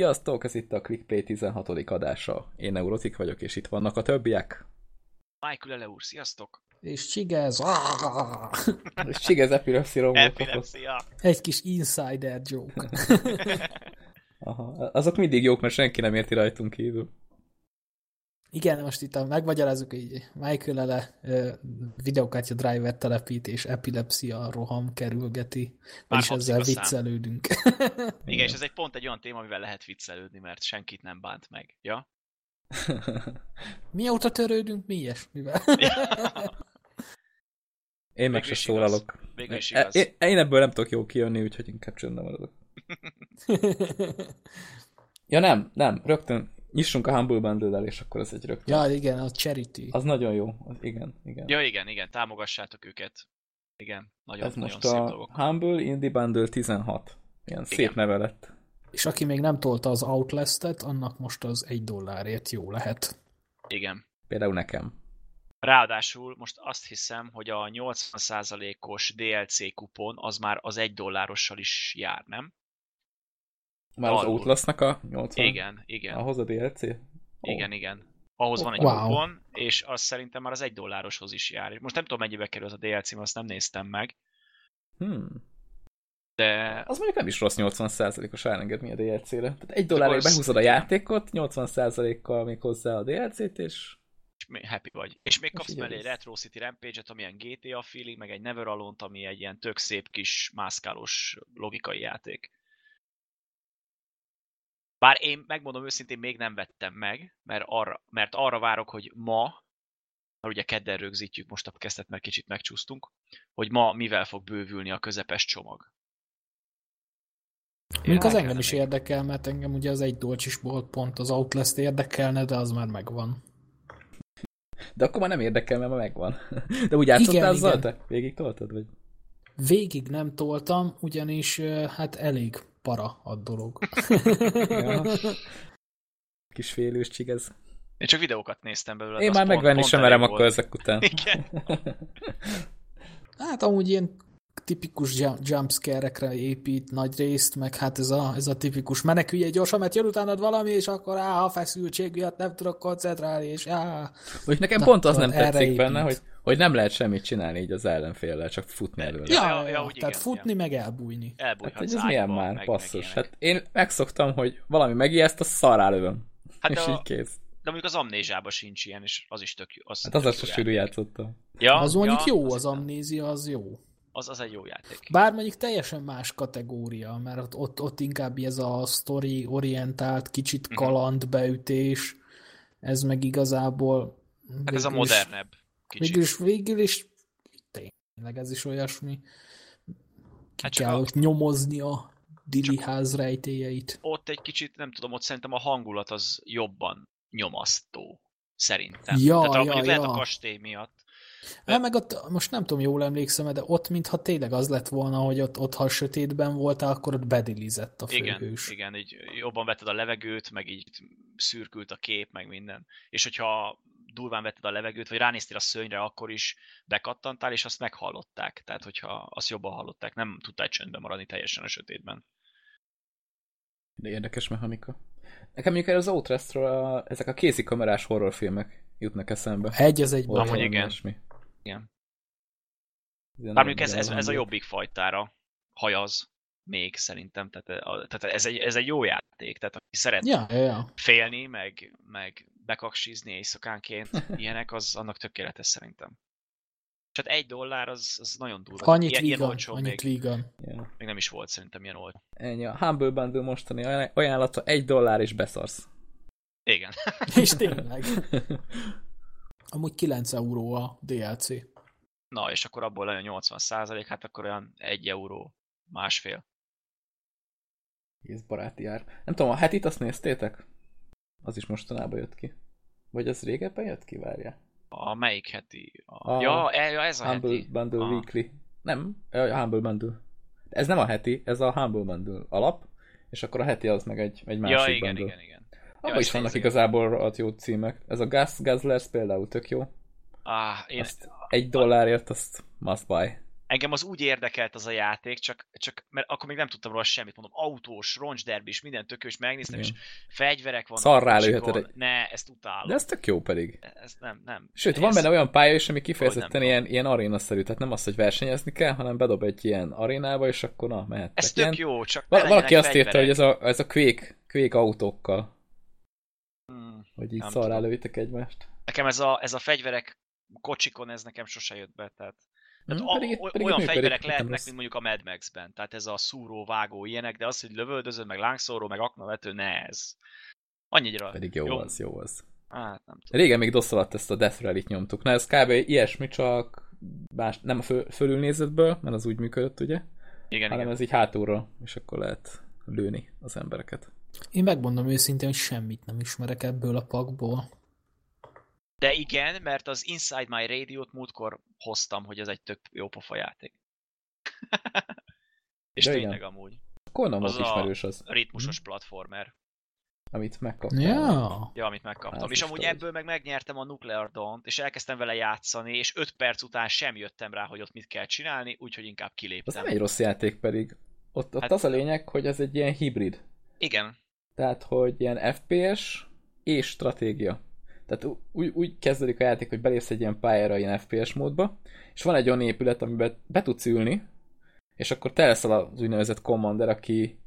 Sziasztok, ez itt a ClickPay 16. adása. Én Neurotik vagyok, és itt vannak a többiek. Michael Ele úr, sziasztok! És csigez. És Csigez epilepsziról Epilepsia! Egy kis insider joke. Aha. Azok mindig jók, mert senki nem érti rajtunk kívül. Igen, most itt a, megmagyarázzuk így. Michael Ele videokártya driver telepít, és epilepsia roham kerülgeti. Már És ezzel viccelődünk. Igen, és ez egy pont egy olyan téma, amivel lehet viccelődni, mert senkit nem bánt meg. Ja? Mióta törődünk mi ilyesmivel? Én meg se szólalok. Is E- igaz. Én, én ebből nem tudok jó kijönni, úgyhogy inkább csöndben maradok. Ja nem, nem, rögtön nyissunk a Humble Bundle-el, és akkor ez egy rögtön. ja, igen, a charity. Az nagyon jó, az igen, igen. Ja, igen, igen, támogassátok őket. Igen, nagyon, ez nagyon most szép a dolgok. Humble Indie Bundle 16. Ilyen szép Igen. neve lett. És aki még nem tolta az Outlast-et, annak most az egy dollárért jó lehet. Igen. Például nekem. Ráadásul most azt hiszem, hogy a 80%-os DLC kupon az már az egy dollárossal is jár, nem? Már az. Outlast-nak a 80? Igen, igen. Ahhoz a DLC? Ó. Igen, igen. Ahhoz van egy Wow. kupon, és az szerintem már az egy dollároshoz is jár. Most nem tudom, mennyibe kerül az a DLC, mert azt nem néztem meg, Hmm. de Az mondjuk nem is rossz 80%-os árengedmény a DLC-re. Tehát egy dollárért az- behúzod a játékot, 80%-kal még hozzá a DLC-t, és és még happy vagy. És még És kapsz mellé egy. Retro City Rampage-et, ami ilyen GTA feeling, meg egy Never Alone-t, ami egy ilyen tök szép kis mászkálós logikai játék. Bár én megmondom őszintén, még nem vettem meg, mert arra, mert arra várok, hogy ma, mert ugye kedden rögzítjük most a kezdet, mert kicsit megcsúsztunk, hogy ma mivel fog bővülni a közepes csomag. Mondjuk az engem is még. érdekel, mert engem ugye az egy dolcsisból pont az Outlast érdekelne, de az már megvan. de akkor már nem érdekel, mert már megvan. De úgy játszottál azzal te? Végig toltad? Vagy? Végig nem toltam, ugyanis hát elég para a dolog. Ja. Kis félős csigez. Én csak videókat néztem belőle. Én már megvenni sem merem akkor ezek után. Igen. Hát amúgy ilyen tipikus jump- jumpscare-ekre épít nagy részt, meg hát ez a, ez a tipikus menekülj gyorsan, mert jön utánad valami, és akkor á, a feszültség miatt nem tudok koncentrálni, és á. Vagy nekem Na, pont az nem tetszik épít. benne, hogy, hogy nem lehet semmit csinálni így az ellenféllel, csak futni előle. Ja, Ja, ja, ja, ja, ja, úgy tehát igen, futni, meg elbújni. Hát, Elbújhatsz hogy ez milyen már, meg- basszus. meg. Hát én megszoktam, hogy valami megijeszt, azt szarrá lövöm. Hát és de, a, így kész. de mondjuk az amnézsában sincs ilyen, és az is tök jó. Az Hát jó se sűrű játék. játszottam. Ja, Az mondjuk ja, jó, az, az amnézia az jó. az, az egy jó játék. Bár mondjuk teljesen más kategória, mert ott, ott, ott inkább ez a story orientált, kicsit Mhm. kalandbeütés, ez meg igazából Hát ez a modernebb kicsit. Végül is, végül is tényleg ez is olyasmi. Ki Hát kell ott nyomozni a Dili ház rejtélyeit. Ott egy kicsit, nem tudom, ott szerintem a hangulat az jobban nyomasztó. Szerintem. Ja, Tehát ja, mondjuk lehet a ja. kastély miatt. Hát meg ott, most nem tudom, jól emlékszem, de ott mintha tényleg az lett volna, hogy ott, ott ha sötétben voltál, akkor ott bedilizett a Igen, főhős. igen, így jobban vetted a levegőt, meg így szürkült a kép, meg minden. És hogyha durván vetted a levegőt, vagy ránéztél a szőnyre, akkor is bekattantál, és azt meghallották. Tehát, hogyha azt jobban hallották, nem tudtál csöndben maradni teljesen a sötétben. De érdekes mechanika. Nekem mondjuk erre az Outlastról a, ezek a kézikamerás horrorfilmek jutnak eszembe. Egy az egy Volt Amúgy igen. ilyesmi. Igen. Bár mondjuk ez, ez, ez a jobbik fajtára hajaz még szerintem, tehát, a- tehát ez, egy, ez egy jó játék, tehát aki szeret Ja, ja, ja. félni, meg, meg bekaksizni éjszakánként, ilyenek, az annak tökéletes szerintem. És hát egy dollár az, az nagyon durva. Annyit ilyen, annyit még, még nem is volt szerintem ilyen olcsó. Ennyi a Humble Bundle mostani aj- ajánlata, egy dollár és beszarsz. Igen. És tényleg. Amúgy 9 euró a DLC. Na, és akkor abból olyan 80 százalék, hát akkor olyan egy euró, másfél. Kész baráti ár. Nem tudom, a hetit azt néztétek? Az is mostanában jött ki. Vagy az régebben jött ki, várja? A melyik heti? A... A Ja, e, ja, ez a Humble heti. Bundle Aha. Weekly. Nem, a Humble Bundle. Ez nem a heti, ez a Humble Bundle alap, és akkor a heti az meg egy, egy másik Ja, igen, bundle. igen, igen. Abban Ja, is vannak nézzük. igazából rohadt jó címek. Ez a Gas Guzzlers például tök jó. Ah, én, Azt egy dollárért azt must buy. Engem az úgy érdekelt az a játék, csak, csak mert akkor még nem tudtam róla semmit, mondom, autós, roncsderbis, minden tökös, megnéztem, Igen. és fegyverek vannak. Szarrá lőheted Ne, ezt utálom. De ez tök jó pedig. Ez nem, nem. Sőt, Ez- van benne olyan pálya is, ami kifejezetten ilyen, ilyen arénaszerű, tehát nem az, hogy versenyezni kell, hanem bedob egy ilyen arénába, és akkor na, mehettek. Ez ilyen... tök jó, csak Val- valaki azt írta, hogy ez a, ez a Quake, Quake autókkal, Hmm. hogy így szarrá lövitek egymást. Nekem ez a, ez a fegyverek kocsikon, ez nekem sose jött be, tehát Tehát Hm, a, pedig pedig olyan fegyverek lehetnek, mint mondjuk a Mad Max-ben. Tehát ez a szúró, vágó, ilyenek, de az, hogy lövöldöző, meg lángszóró, meg aknavető, ne ez. Annyira. Pedig jó, Jó. az, jó az. Hát nem tudom. Régen még DOS alatt ezt a Death Rally-t nyomtuk. Na ez kb. ilyesmi, csak más, nem a föl, fölülnézetből, mert az úgy működött, ugye? Igen, hanem igen. ez így hátulról, és akkor lehet lőni az embereket. Én megmondom őszintén, hogy semmit nem ismerek ebből a pakból. De igen, mert az Inside My Radio-t múltkor hoztam, hogy ez egy tök jó pofa játék. És De tényleg igen. amúgy. Akkor nem Az ismerős az, Ritmusos platformer. amit megkaptál. Ja. Ja, amit megkaptam. Hát és amúgy tudod. ebből meg megnyertem a Nuclear Dawn-t, és elkezdtem vele játszani, és 5 perc után sem jöttem rá, hogy ott mit kell csinálni, úgyhogy inkább Az kiléptem. nem egy rossz játék pedig. Ott, ott Hát- az a lényeg, hogy ez egy ilyen hibrid. Igen, Tehát, hogy ilyen FPS és stratégia. Tehát úgy, úgy kezdődik a játék, hogy belépsz egy ilyen pályára ilyen FPS módba, és van egy olyan épület, amiben be tudsz ülni, és akkor te leszel az úgynevezett commander, aki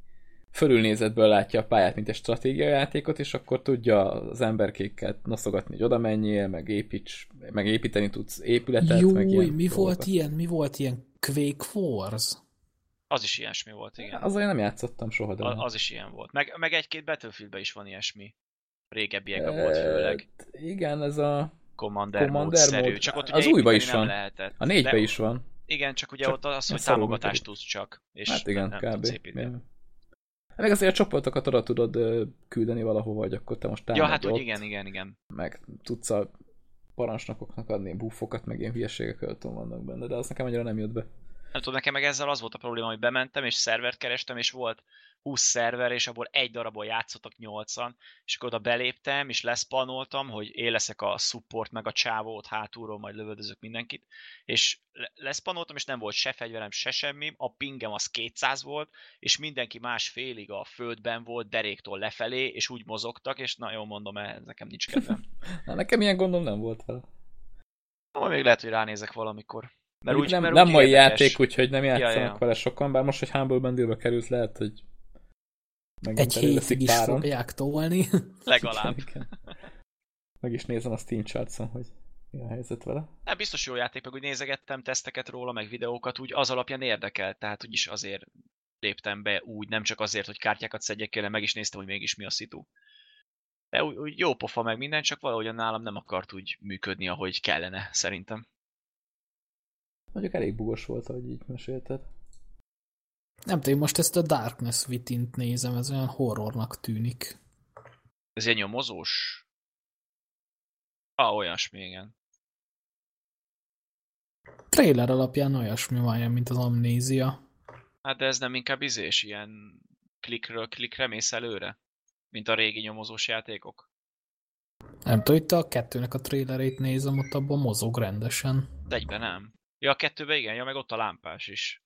fölülnézetből látja a pályát, mint egy stratégia játékot, és akkor tudja az emberkéket noszogatni, hogy oda menjél, meg, építs, meg építeni tudsz épületet, Jó, meg ilyen mi volt dolgokat. ilyen? Mi volt ilyen Quake Wars? az is ilyesmi volt, igen. Az olyan nem játszottam soha, de... A- Az is ilyen volt. Meg, meg egy-két Battlefieldben is van ilyesmi. Régebbiekben volt főleg. Igen, ez a... Commander, Commander módszerű. mód. Csak ott Az újba is van. lehetett. A négybe De- is van. Igen, csak ugye Csak ott az, hogy támogatást tudsz csak. És hát igen, nem, kb. tudsz. Ja. Meg azért a csoportokat oda tudod küldeni valahova, hogy akkor te most Ja, támadj hát hogy igen, igen, igen. meg tudsz a parancsnokoknak adni buffokat, meg ilyen hülyeségek öltön vannak benne, de az nekem annyira nem jött be. Nem tudom, nekem meg ezzel az volt a probléma, hogy bementem, és szervert kerestem, és volt 20 szerver, és abból egy darabból játszottak 8-an, és akkor oda beléptem, és leszpanoltam, hogy én leszek a support, meg a csávó ott hátulról, majd lövöldözök mindenkit, és le- leszpanoltam, és nem volt se fegyverem, se semmi, a pingem az 200 volt, és mindenki más félig a földben volt, deréktól lefelé, és úgy mozogtak, és nagyon mondom, ez nekem nincs kedvem. Na, nekem ilyen gondom nem volt vele. Majd még lehet, hogy ránézek valamikor. Mert Úgy, nem, mert nem úgy mai érdekes. játék, úgyhogy nem játszanak Ja, ja. vele sokan, bár most, hogy Humble Bundle-be került, lehet, hogy megint Egy hétig is páran. fogják tolni. Legalább. Igen. Meg is nézem a Steam chartson, hogy mi a helyzet vele. Nem, biztos jó játék, meg úgy nézegettem teszteket róla, meg videókat, úgy az alapján érdekelt, tehát úgyis azért léptem be úgy, nem csak azért, hogy kártyákat szedjek ki, hanem meg is néztem, hogy mégis mi a szitu. De úgy, úgy jó pofa meg minden, csak valahogyan nálam nem akart úgy működni, ahogy kellene, szerintem. Mondjuk elég bugos volt, ahogy így mesélted. Nem tudom, most ezt a Darkness Within-t nézem, ez olyan horrornak tűnik. Ez ilyen nyomozós? Ah, olyasmi, igen. Trailer alapján olyasmi van, ilyen, mint az Amnézia. Hát de ez nem inkább izés, ilyen klikről klikre mész előre? Mint a régi nyomozós játékok? Nem tudom, itt a kettőnek a trailerét nézem, ott abban mozog rendesen. De egyben nem. Ja, a kettőben igen, ja, meg ott a lámpás is.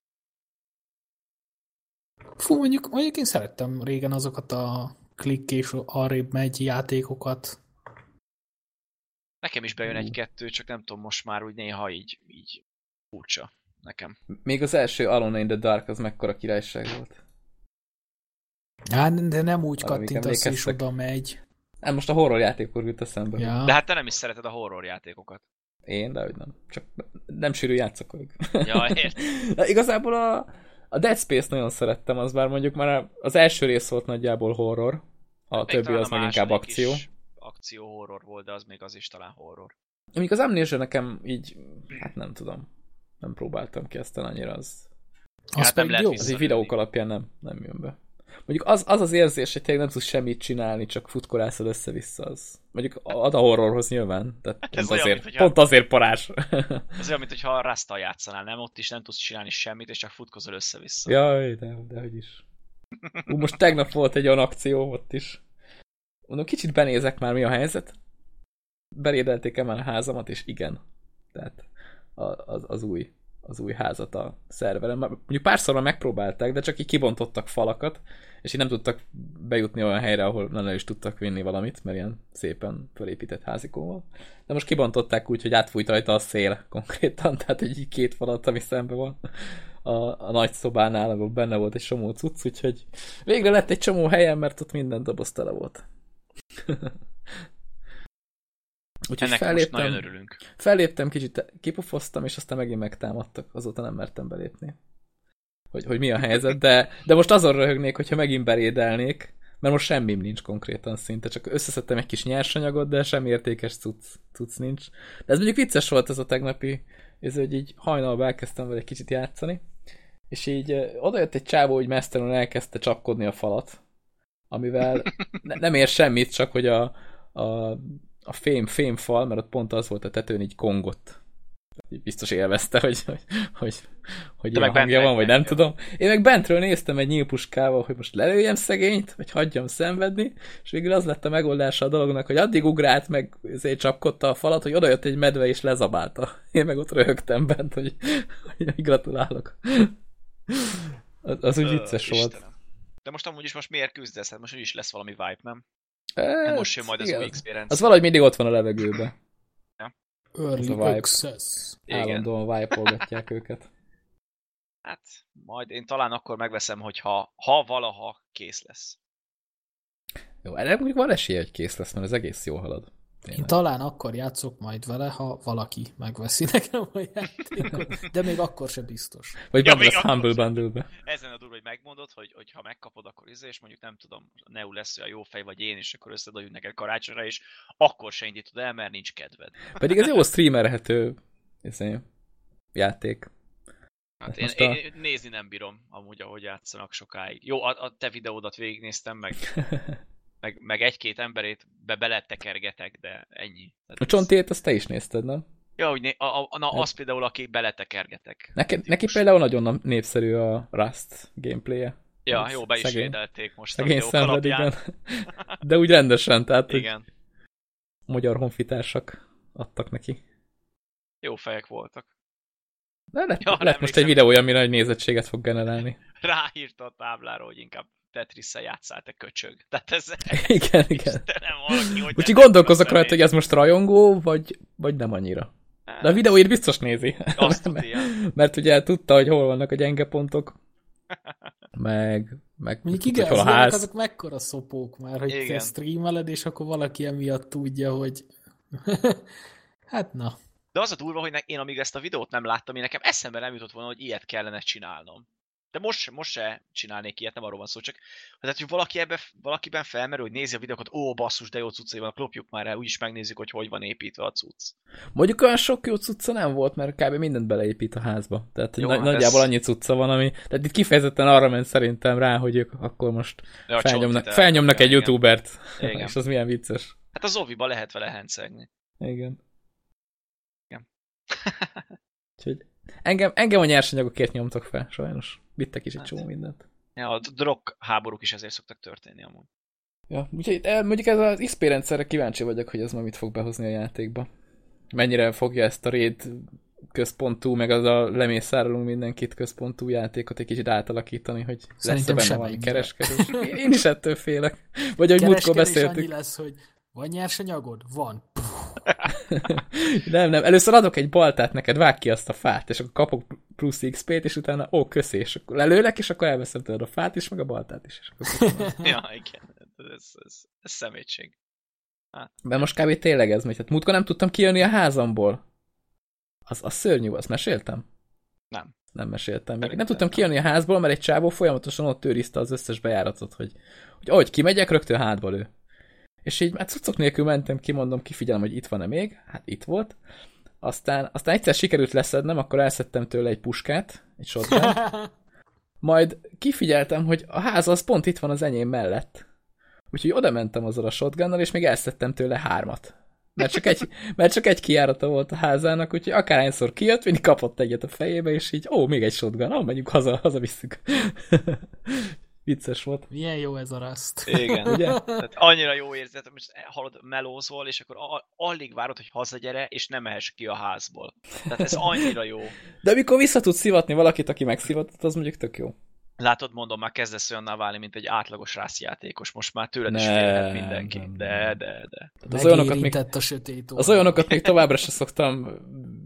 Fú, mondjuk, mondjuk én szerettem régen azokat a klikk és arrébb megy játékokat. Nekem is bejön egy-kettő, csak nem tudom, most már úgy néha így, így furcsa nekem. Még az első Alone in the Dark az mekkora királyság volt. Hát, de nem úgy kattintasz és oda megy. Nem, most a horror játékor jut eszembe. Ja. De hát te nem is szereted a horror játékokat. Én, de hogy nem. Csak nem sűrű játszok velük. Ja, ért. De igazából a, a Dead Space nagyon szerettem, az bár mondjuk már az első rész volt nagyjából horror, a Még többi az a meg inkább akció. Akció horror volt, de az még az is talán horror. Amíg az Amnesia nekem így, hát nem tudom, nem próbáltam ki aztán annyira, az, Az Hát nem lehet jó. az így videók alapján nem, nem jön be. Mondjuk az az, az érzés, hogy tényleg nem tudsz semmit csinálni, csak futkorászod össze-vissza, az mondjuk ad a horrorhoz nyilván, tehát Hát pont, olyan, azért, mint pont azért parás. Ez olyan, mintha a Rasta játszanál, nem? Ott is nem tudsz csinálni semmit, és csak futkozol össze-vissza. Jaj, de, de hogy is. Ú, most tegnap volt egy olyan akció ott is. Mondom, kicsit benézek már, mi a helyzet. Berédelték-e már a házamat, és igen. Tehát az, az új az új házat a szerveren. Mondjuk párszor már megpróbálták, de csak így kibontottak falakat, és így nem tudtak bejutni olyan helyre, ahol nem is tudtak vinni valamit, mert ilyen szépen felépített házikóval. De most kibontották úgy, hogy átfújt rajta a szél konkrétan, tehát egy két falat, ami szembe van a, a nagy szobánál, ahol benne volt egy csomó cucc, úgyhogy végre lett egy csomó helyen, mert ott minden doboz tele volt. Úgyhogy Ennek felléptem, most nagyon örülünk. Felléptem, kicsit kipufoztam, és aztán megint megtámadtak. Azóta nem mertem belépni. Hogy, hogy mi a helyzet, de, de most azon röhögnék, hogyha megint berédelnék, mert most semmim nincs konkrétan szinte, csak összeszedtem egy kis nyersanyagot, de semmi értékes cucc, cucc nincs. De ez mondjuk vicces volt ez a tegnapi, ez, hogy így hajnalban elkezdtem vele egy kicsit játszani, és így odajött egy csávó, hogy mesztelenül elkezdte csapkodni a falat, amivel ne, nem ér semmit, csak hogy a, a a fém, fémfal, mert ott pont az volt a tetőn, így kongott. Biztos élvezte, hogy, hogy, hogy, hogy ilyen hangja van, vagy nem tudom. Én meg bentről néztem egy nyílpuskával, hogy most lelőjem szegényt, vagy hagyjam szenvedni, és végül az lett a megoldása a dolognak, hogy addig ugrált, meg ezért csapkodta a falat, hogy odajött egy medve és lezabálta. Én meg ott röhögtem bent, hogy, hogy gratulálok. Az, az úgy vicces volt. De most amúgy is most miért küzdesz? Hát most is lesz valami vibe, nem? Hát, most jön majd igen. az új experience. Az valahogy mindig ott van a levegőben. Ja. Early a access. Állandóan vibe őket. Hát, majd én talán akkor megveszem, hogyha ha valaha kész lesz. Jó, erre mondjuk van esélye, hogy kész lesz, mert ez egész jó halad. Tényleg. Én talán akkor játszok majd vele, ha valaki megveszi nekem a játékot, de még akkor sem biztos. Vagy ja, lesz Humble Bundle-be. Ezen a durva, hogy megmondod, hogy, hogy ha megkapod, akkor izé, és mondjuk nem tudom, Neu lesz olyan jó fej, vagy én, és akkor összedobjuk neked karácsonyra, és akkor se indítod el, mert nincs kedved. Pedig ez jó streamerhető izé, játék. Hát én, a... én, nézni nem bírom, amúgy, ahogy játszanak sokáig. Jó, a, a te videódat végignéztem meg. meg, meg egy-két emberét be beletekergetek, de ennyi. Tehát a csontét azt te is nézted, nem? Ja, hogy né- a, a, na, hát. az például, aki beletekergetek. Neki, neki például nagyon népszerű a Rust gameplay-e. Ja, jó, be is szegény, védelték most szegény a videók igen. De úgy rendesen, tehát igen. magyar honfitársak adtak neki. Jó fejek voltak. De lett, ja, lett most egy videója, ami nagy nézettséget fog generálni. Ráírta a táblára, hogy inkább Tetris-szel játszál, te köcsög. Tehát ez... igen, igen. Valaki, hogy Úgyhogy gondolkozok rajta, hogy ez most rajongó, vagy, vagy nem annyira. Hát. De a videóit biztos nézi. Azt tudja. Mert ugye tudta, hogy hol vannak a gyenge pontok. Meg, meg Mondjuk igen, hol a ház. azok mekkora szopók már, hogy igen. te streameled, és akkor valaki emiatt tudja, hogy hát na. De az a durva, hogy én amíg ezt a videót nem láttam, én nekem eszembe nem jutott volna, hogy ilyet kellene csinálnom. De most, most se csinálnék ilyet, nem arról van szó, csak tehát, hogy valaki ebbe, valakiben felmerül, hogy nézi a videókat, ó, basszus, de jó cuccai van, klopjuk már el, úgyis megnézzük, hogy hogy van építve a cucc. Mondjuk olyan sok jó cucca nem volt, mert kb. mindent beleépít a házba. Tehát jó, na- hát nagyjából ez... annyi cucca van, ami... Tehát itt kifejezetten arra ment szerintem rá, hogy ők akkor most ja, felnyomnak, felnyomnak egy youtubert. Igen. És az milyen vicces. Hát az Oviba lehet vele hencegni. Igen. Igen. Úgyhogy engem, engem a nyersanyagokért nyomtak fel, sajnos. Vittek is egy hát. csomó mindent. Ja, a drog háborúk is ezért szoktak történni amúgy. Ja, úgyhogy eh, mondjuk ez az XP rendszerre kíváncsi vagyok, hogy ez ma mit fog behozni a játékba. Mennyire fogja ezt a raid központú, meg az a lemészárolunk mindenkit központú játékot egy kicsit átalakítani, hogy Szerintem lesz benne valami kereskedés. Én is ettől félek. Vagy hogy múltkor beszéltük. annyi lesz, hogy van nyersanyagod? Van. nem, nem. Először adok egy baltát neked, vág ki azt a fát, és akkor kapok plusz XP-t, és utána ó, köszi, és akkor lelőlek, és akkor elveszem tőled a fát is, meg a baltát is. És akkor ja, igen. Ez, ez, ez szemétség. Hát. De most kb. tényleg ez megy. Hát múltkor nem tudtam kijönni a házamból. Az, az szörnyű, azt meséltem? Nem. Nem meséltem. Még. Nem tudtam kijönni a házból, mert egy csávó folyamatosan ott őrizte az összes bejáratot, hogy, hogy ahogy kimegyek, rögtön hátba lő. És így már hát cuccok nélkül mentem, kimondom, kifigyelem, hogy itt van-e még. Hát itt volt. Aztán, aztán egyszer sikerült leszednem, akkor elszedtem tőle egy puskát, egy shotgun. Majd kifigyeltem, hogy a ház az pont itt van az enyém mellett. Úgyhogy oda mentem azzal a shotgunnal, és még elszedtem tőle hármat. Mert csak egy, mert csak egy kijárata volt a házának, úgyhogy akárhányszor kijött, mindig kapott egyet a fejébe, és így, ó, még egy shotgun, ó, menjünk haza, haza visszük. Vicces volt. Milyen jó ez a raszt. Igen. Ugye? Tehát annyira jó érzet, most hallod, melózol, és akkor a- alig várod, hogy hazagyere, és nem mehess ki a házból. Tehát ez annyira jó. De amikor vissza tudsz szivatni valakit, aki megszivatott, az mondjuk tök jó. Látod, mondom, már kezdesz olyanná válni, mint egy átlagos rászjátékos. Most már tőled is Nem, félhet mindenki. nem, De, nem. de, de. Az olyanokat, még, a sötét az olyanokat még továbbra se szoktam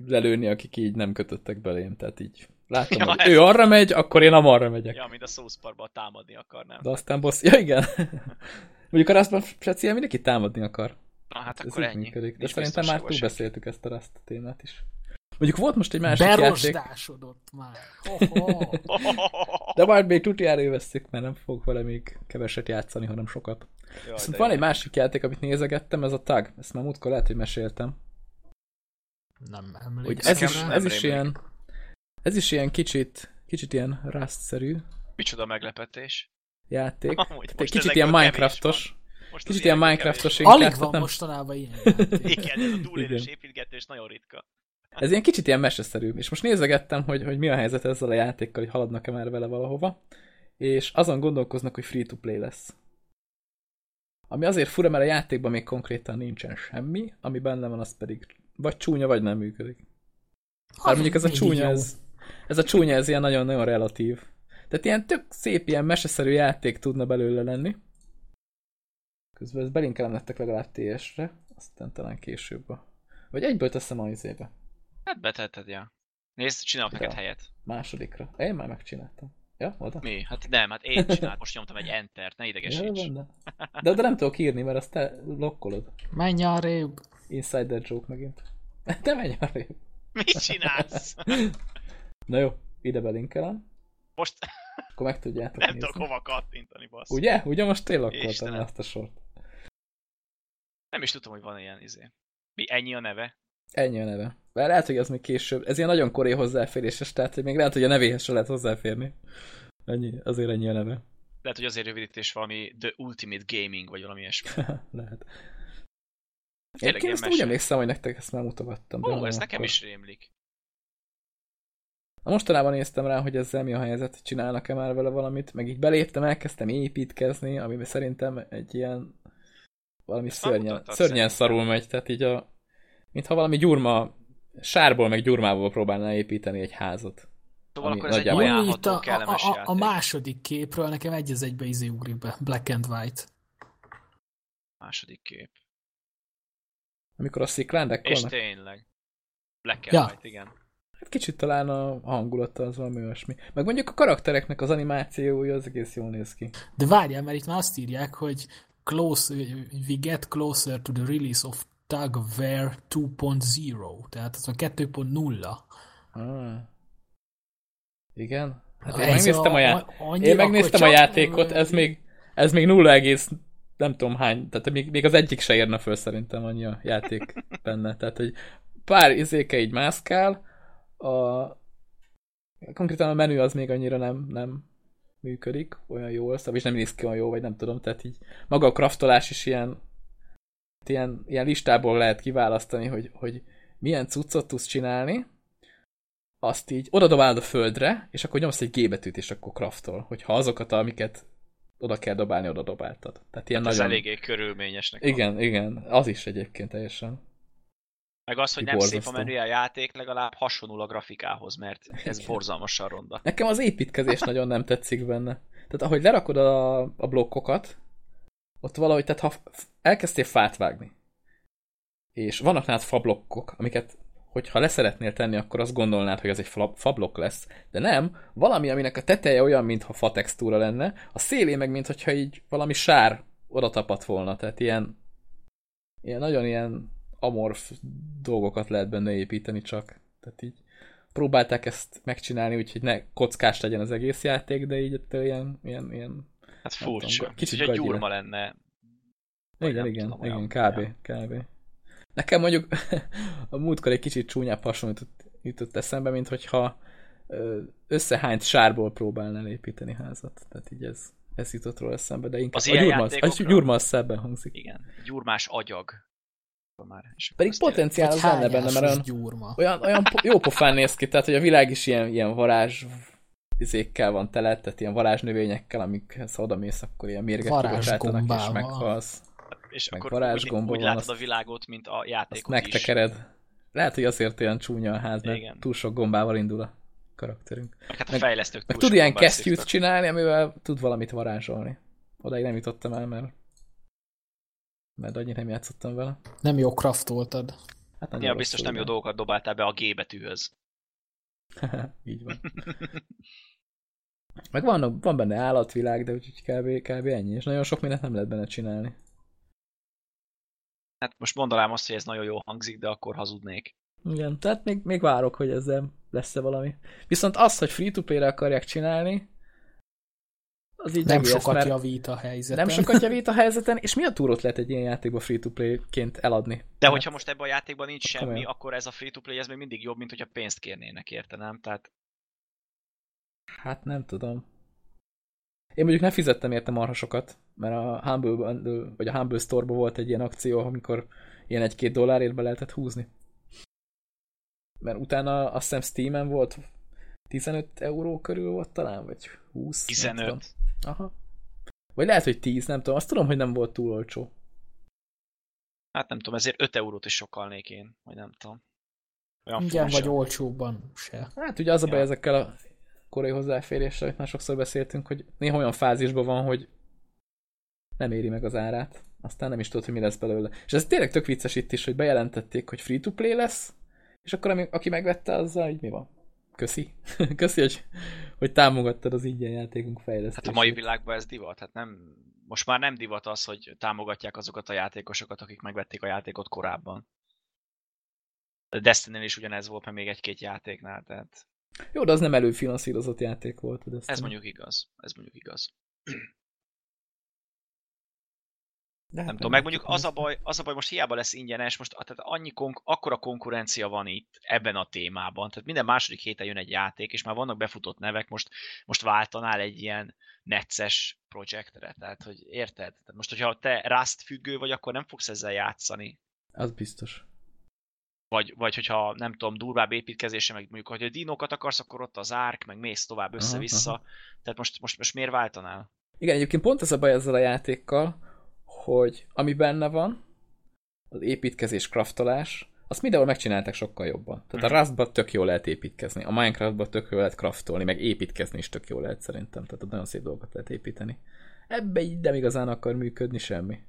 lelőni, akik így nem kötöttek belém. Tehát így látom, Ja, hogy ez- ő arra megy, akkor én amarra megyek. Ja, mint a South Parkban támadni akarnám. De aztán boss... Ja, igen. Mondjuk a Rustban speciál mindenki támadni akar. Na hát Ez akkor ennyi. működik. De Nincs szerintem már túlbeszéltük ezt a Rust témát is. Mondjuk volt most egy másik játék, már. De majd még tutjára veszük, mert nem fog vele még keveset játszani, hanem sokat. Jaj, Viszont van egy másik játék, amit nézegettem, ez a Tag. Ezt már múltkor lehet, hogy meséltem. Nem Hogy emlékszem ez is, ez is ilyen, ez is ilyen kicsit, kicsit ilyen Rust-szerű Micsoda meglepetés. játék. Amúgy, Tehát most kicsit ilyen Minecraftos. Most Kicsit ilyen Minecraftos inkább. Alig van nem- mostanában ilyen. Igen, ez a túlélős építgetés nagyon ritka. Ez ilyen kicsit ilyen meseszerű. És most nézegettem, hogy, hogy mi a helyzet ezzel a játékkal, hogy haladnak-e már vele valahova. És azon gondolkoznak, hogy free-to-play lesz. Ami azért fura, mert a játékban még konkrétan nincsen semmi, ami benne van, az pedig vagy csúnya, vagy nem működik. Bár mondjuk ez a csúnya, jó. ez, ez a csúnya, ez ilyen nagyon-nagyon relatív. Tehát ilyen tök szép, ilyen meseszerű játék tudna belőle lenni. Közben ezt belinkelem nektek legalább TS-re, aztán talán később a... Vagy egyből teszem a izébe. Hát betetted, ja. Nézd, csinálok neked Ja. helyet. Másodikra. Én már megcsináltam. Ja, oda? Mi? Hát nem, hát én csináltam, most nyomtam egy entert, ne Ja, idegesíts. benne. De, de nem tudok írni, mert azt te lokkolod. Menj arrébb. Insider joke megint. Te menj arra. Mit csinálsz? Na jó, ide belinkelem. Most Akkor meg tudjátok nem nézni. tudok hova kattintani, bassz. Ugye? Ugye most én Istenem. le azt a sort. Nem is tudtam, hogy van ilyen izé. Mi, ennyi a neve? Ennyi a neve. Bár lehet, hogy az még később. Ez ilyen nagyon koré hozzáféréses, tehát hogy még lehet, hogy a nevéhez se lehet hozzáférni. Ennyi, azért ennyi a neve. Lehet, hogy azért rövidítés valami The Ultimate Gaming, vagy valami ilyesmi. lehet. Tényleg Én ilyen ezt úgy emlékszem, hogy nektek ezt már mutogattam. Ó, ez nekem akkor. is rémlik. Na mostanában néztem rá, hogy ezzel mi a helyzet, csinálnak-e már vele valamit, meg így beléptem, elkezdtem építkezni, ami szerintem egy ilyen valami szörnyen, szörnyen szarul megy, tehát így a mintha valami gyurma, sárból meg gyurmából próbálná építeni egy házat. Szóval akkor ez egy ajánlható, a, a, a, a, második képről nekem egy az egybe izé ugrik be. Black and White. Második kép. Amikor a sziklán És dekkolnak, tényleg. Black and Ja. White, igen. Hát kicsit talán a hangulata az valami olyasmi. Meg mondjuk a karaktereknek az animációja az egész jól néz ki. De várjál, mert itt már azt írják, hogy close, we get closer to the release of Tugware 2.0, tehát az a 2.0. Ah. Igen? Hát én megnéztem a, já- annyi- Én megnéztem a játékot, ez még, ez még 0, egész nem tudom hány, tehát még, még az egyik se érne föl szerintem annyi a játék benne. Tehát, hogy pár izéke így mászkál, a, konkrétan a menü az még annyira nem, nem működik olyan jól, szóval is nem néz ki olyan jó, vagy nem tudom, tehát így maga a kraftolás is ilyen, ilyen, ilyen listából lehet kiválasztani, hogy, hogy milyen cuccot tudsz csinálni, azt így oda dobálod a földre, és akkor nyomsz egy G betűt, és akkor kraftol. Hogyha azokat, amiket oda kell dobálni, oda dobáltad. Tehát ilyen Ez nagyon... eléggé körülményesnek van. Igen, igen, az is egyébként teljesen. Meg az, hogy nem szép a borzasztó. menüje a játék, legalább hasonló a grafikához, mert ez Igen. borzalmasan ronda. Nekem az építkezés nagyon nem tetszik benne. Tehát ahogy lerakod a, a blokkokat, ott valahogy, tehát ha elkezdtél fát vágni, és vannak nálad fablokkok, amiket, hogyha leszeretnél tenni, akkor azt gondolnád, hogy ez egy fa- fablokk lesz. De nem, valami, aminek a teteje olyan, mintha fa textúra lenne, a szélé meg, mintha így valami sár oda tapadt volna. Tehát ilyen, ilyen nagyon ilyen amorf dolgokat lehet benne építeni csak. Tehát így próbálták ezt megcsinálni, úgyhogy ne kockás legyen az egész játék, de így ettől ilyen, ilyen, ilyen Hát furcsa. kicsit Kicsit egy gyurma lenne. Igen, igen, tudom, igen, kb, olyan. kb. Nekem mondjuk a múltkor egy kicsit csúnyább hasonlított jutott eszembe, mint hogyha összehányt sárból próbálnál építeni házat. Tehát így ez, ez jutott róla eszembe, de inkább Az a gyurma, az, a gyurma az szebben hangzik. Igen. Gyurmás agyag. Már. És Pedig azt potenciál az lenne benne, mert olyan, gyurma. olyan, olyan po- jó pofán néz ki, tehát hogy a világ is ilyen, ilyen varázs izékkel van tele, tehát ilyen varázsnövényekkel, amikhez oda mész, akkor ilyen mérget kibocsátanak, és meghalsz. És Meg akkor úgy, varázsgomba úgy van, látod azt- a világot, mint a Azt játékot is. megtekered. Lehet, hogy azért olyan csúnya a ház, mert Igen. túl sok gombával indul a karakterünk. Meg hát a Meg- fejlesztők Meg tud ilyen kesztyűt csinálni, amivel tud valamit varázsolni. Odaig nem jutottam el, mert mert annyira nem játszottam vele. Nem jó craftoltad. Hát nagyon Ja, biztos nem jó dolgokat dobáltál be a G betűhöz. Így van. Meg van, van benne állatvilág, de úgyhogy kb, kb. ennyi, és nagyon sok mindent nem lehet benne csinálni. Hát most mondanám azt, hogy ez nagyon jó hangzik, de akkor hazudnék. Igen, tehát még, még várok, hogy ezzel lesz-e valami. Viszont az, hogy free-to-play-re akarják csinálni, az így Nem sokat mert javít a helyzeten. nem sokat javít a helyzeten, és mi a túrót lehet egy ilyen játékba free-to-play-ként eladni? De Hát, hogyha most ebben a játékban nincs Akkor semmi, olyan. akkor ez a free-to-play ez még mindig jobb, mint hogyha pénzt kérnének érte, nem? Tehát Hát nem tudom. Én mondjuk nem fizettem érte marha sokat, mert a Humble, vagy a Humble Store-ban volt egy ilyen akció, amikor ilyen egy-két dollárért be lehetett húzni. Mert utána azt hiszem Steam-en volt 15 euró körül volt talán, vagy 20. nem tudom. 15. Aha. Vagy lehet, hogy 10, nem tudom. Azt tudom, hogy nem volt túl olcsó. Hát nem tudom, ezért 5 eurót is sokalnék én, vagy nem tudom. Olyan Igen, vagy olcsóbban se. Hát ugye az a baj Ja. ezekkel a korai hozzáféréssel, amit már sokszor beszéltünk, hogy néha olyan fázisban van, hogy nem éri meg az árát. Aztán nem is tudod, hogy mi lesz belőle. És ez tényleg tök vicces itt is, hogy bejelentették, hogy free-to-play lesz, és akkor ami, aki megvette, azzal így mi van? Köszi. Köszi, hogy, hogy támogattad az ingyen játékunk fejlesztését. Hát a mai világban ez divat, hát nem, most már nem divat az, hogy támogatják azokat a játékosokat, akik megvették a játékot korábban. A Destiny is ugyanez volt, meg még egy-két játéknál, tehát Jó, de az nem előfinanszírozott játék volt. De ez mondjuk igaz. Ez mondjuk igaz. De Nem tudom, meg mondjuk az a baj, az a baj most hiába lesz ingyenes, most tehát annyi konk- akkora konkurencia van itt ebben a témában, tehát minden második héten jön egy játék, és már vannak befutott nevek, most, most váltanál egy ilyen necces projektre, tehát hogy érted? Tehát most, hogyha te Rust függő vagy, akkor nem fogsz ezzel játszani. Az biztos. Vagy, vagy hogyha nem tudom, durvább építkezése, meg mondjuk, hogy a dinókat akarsz, akkor ott az árk, meg mész tovább össze-vissza. aha. Tehát most, most, most miért váltanál? Igen, egyébként pont ez a baj ezzel a játékkal, hogy ami benne van, az építkezés, kraftolás, azt mindenhol megcsinálták sokkal jobban. Tehát a Rustban tök jól lehet építkezni, a Minecraftban tök jól lehet kraftolni, meg építkezni is tök jól lehet szerintem. Tehát ott nagyon szép dolgokat lehet építeni. Ebbe így nem igazán akar működni semmi.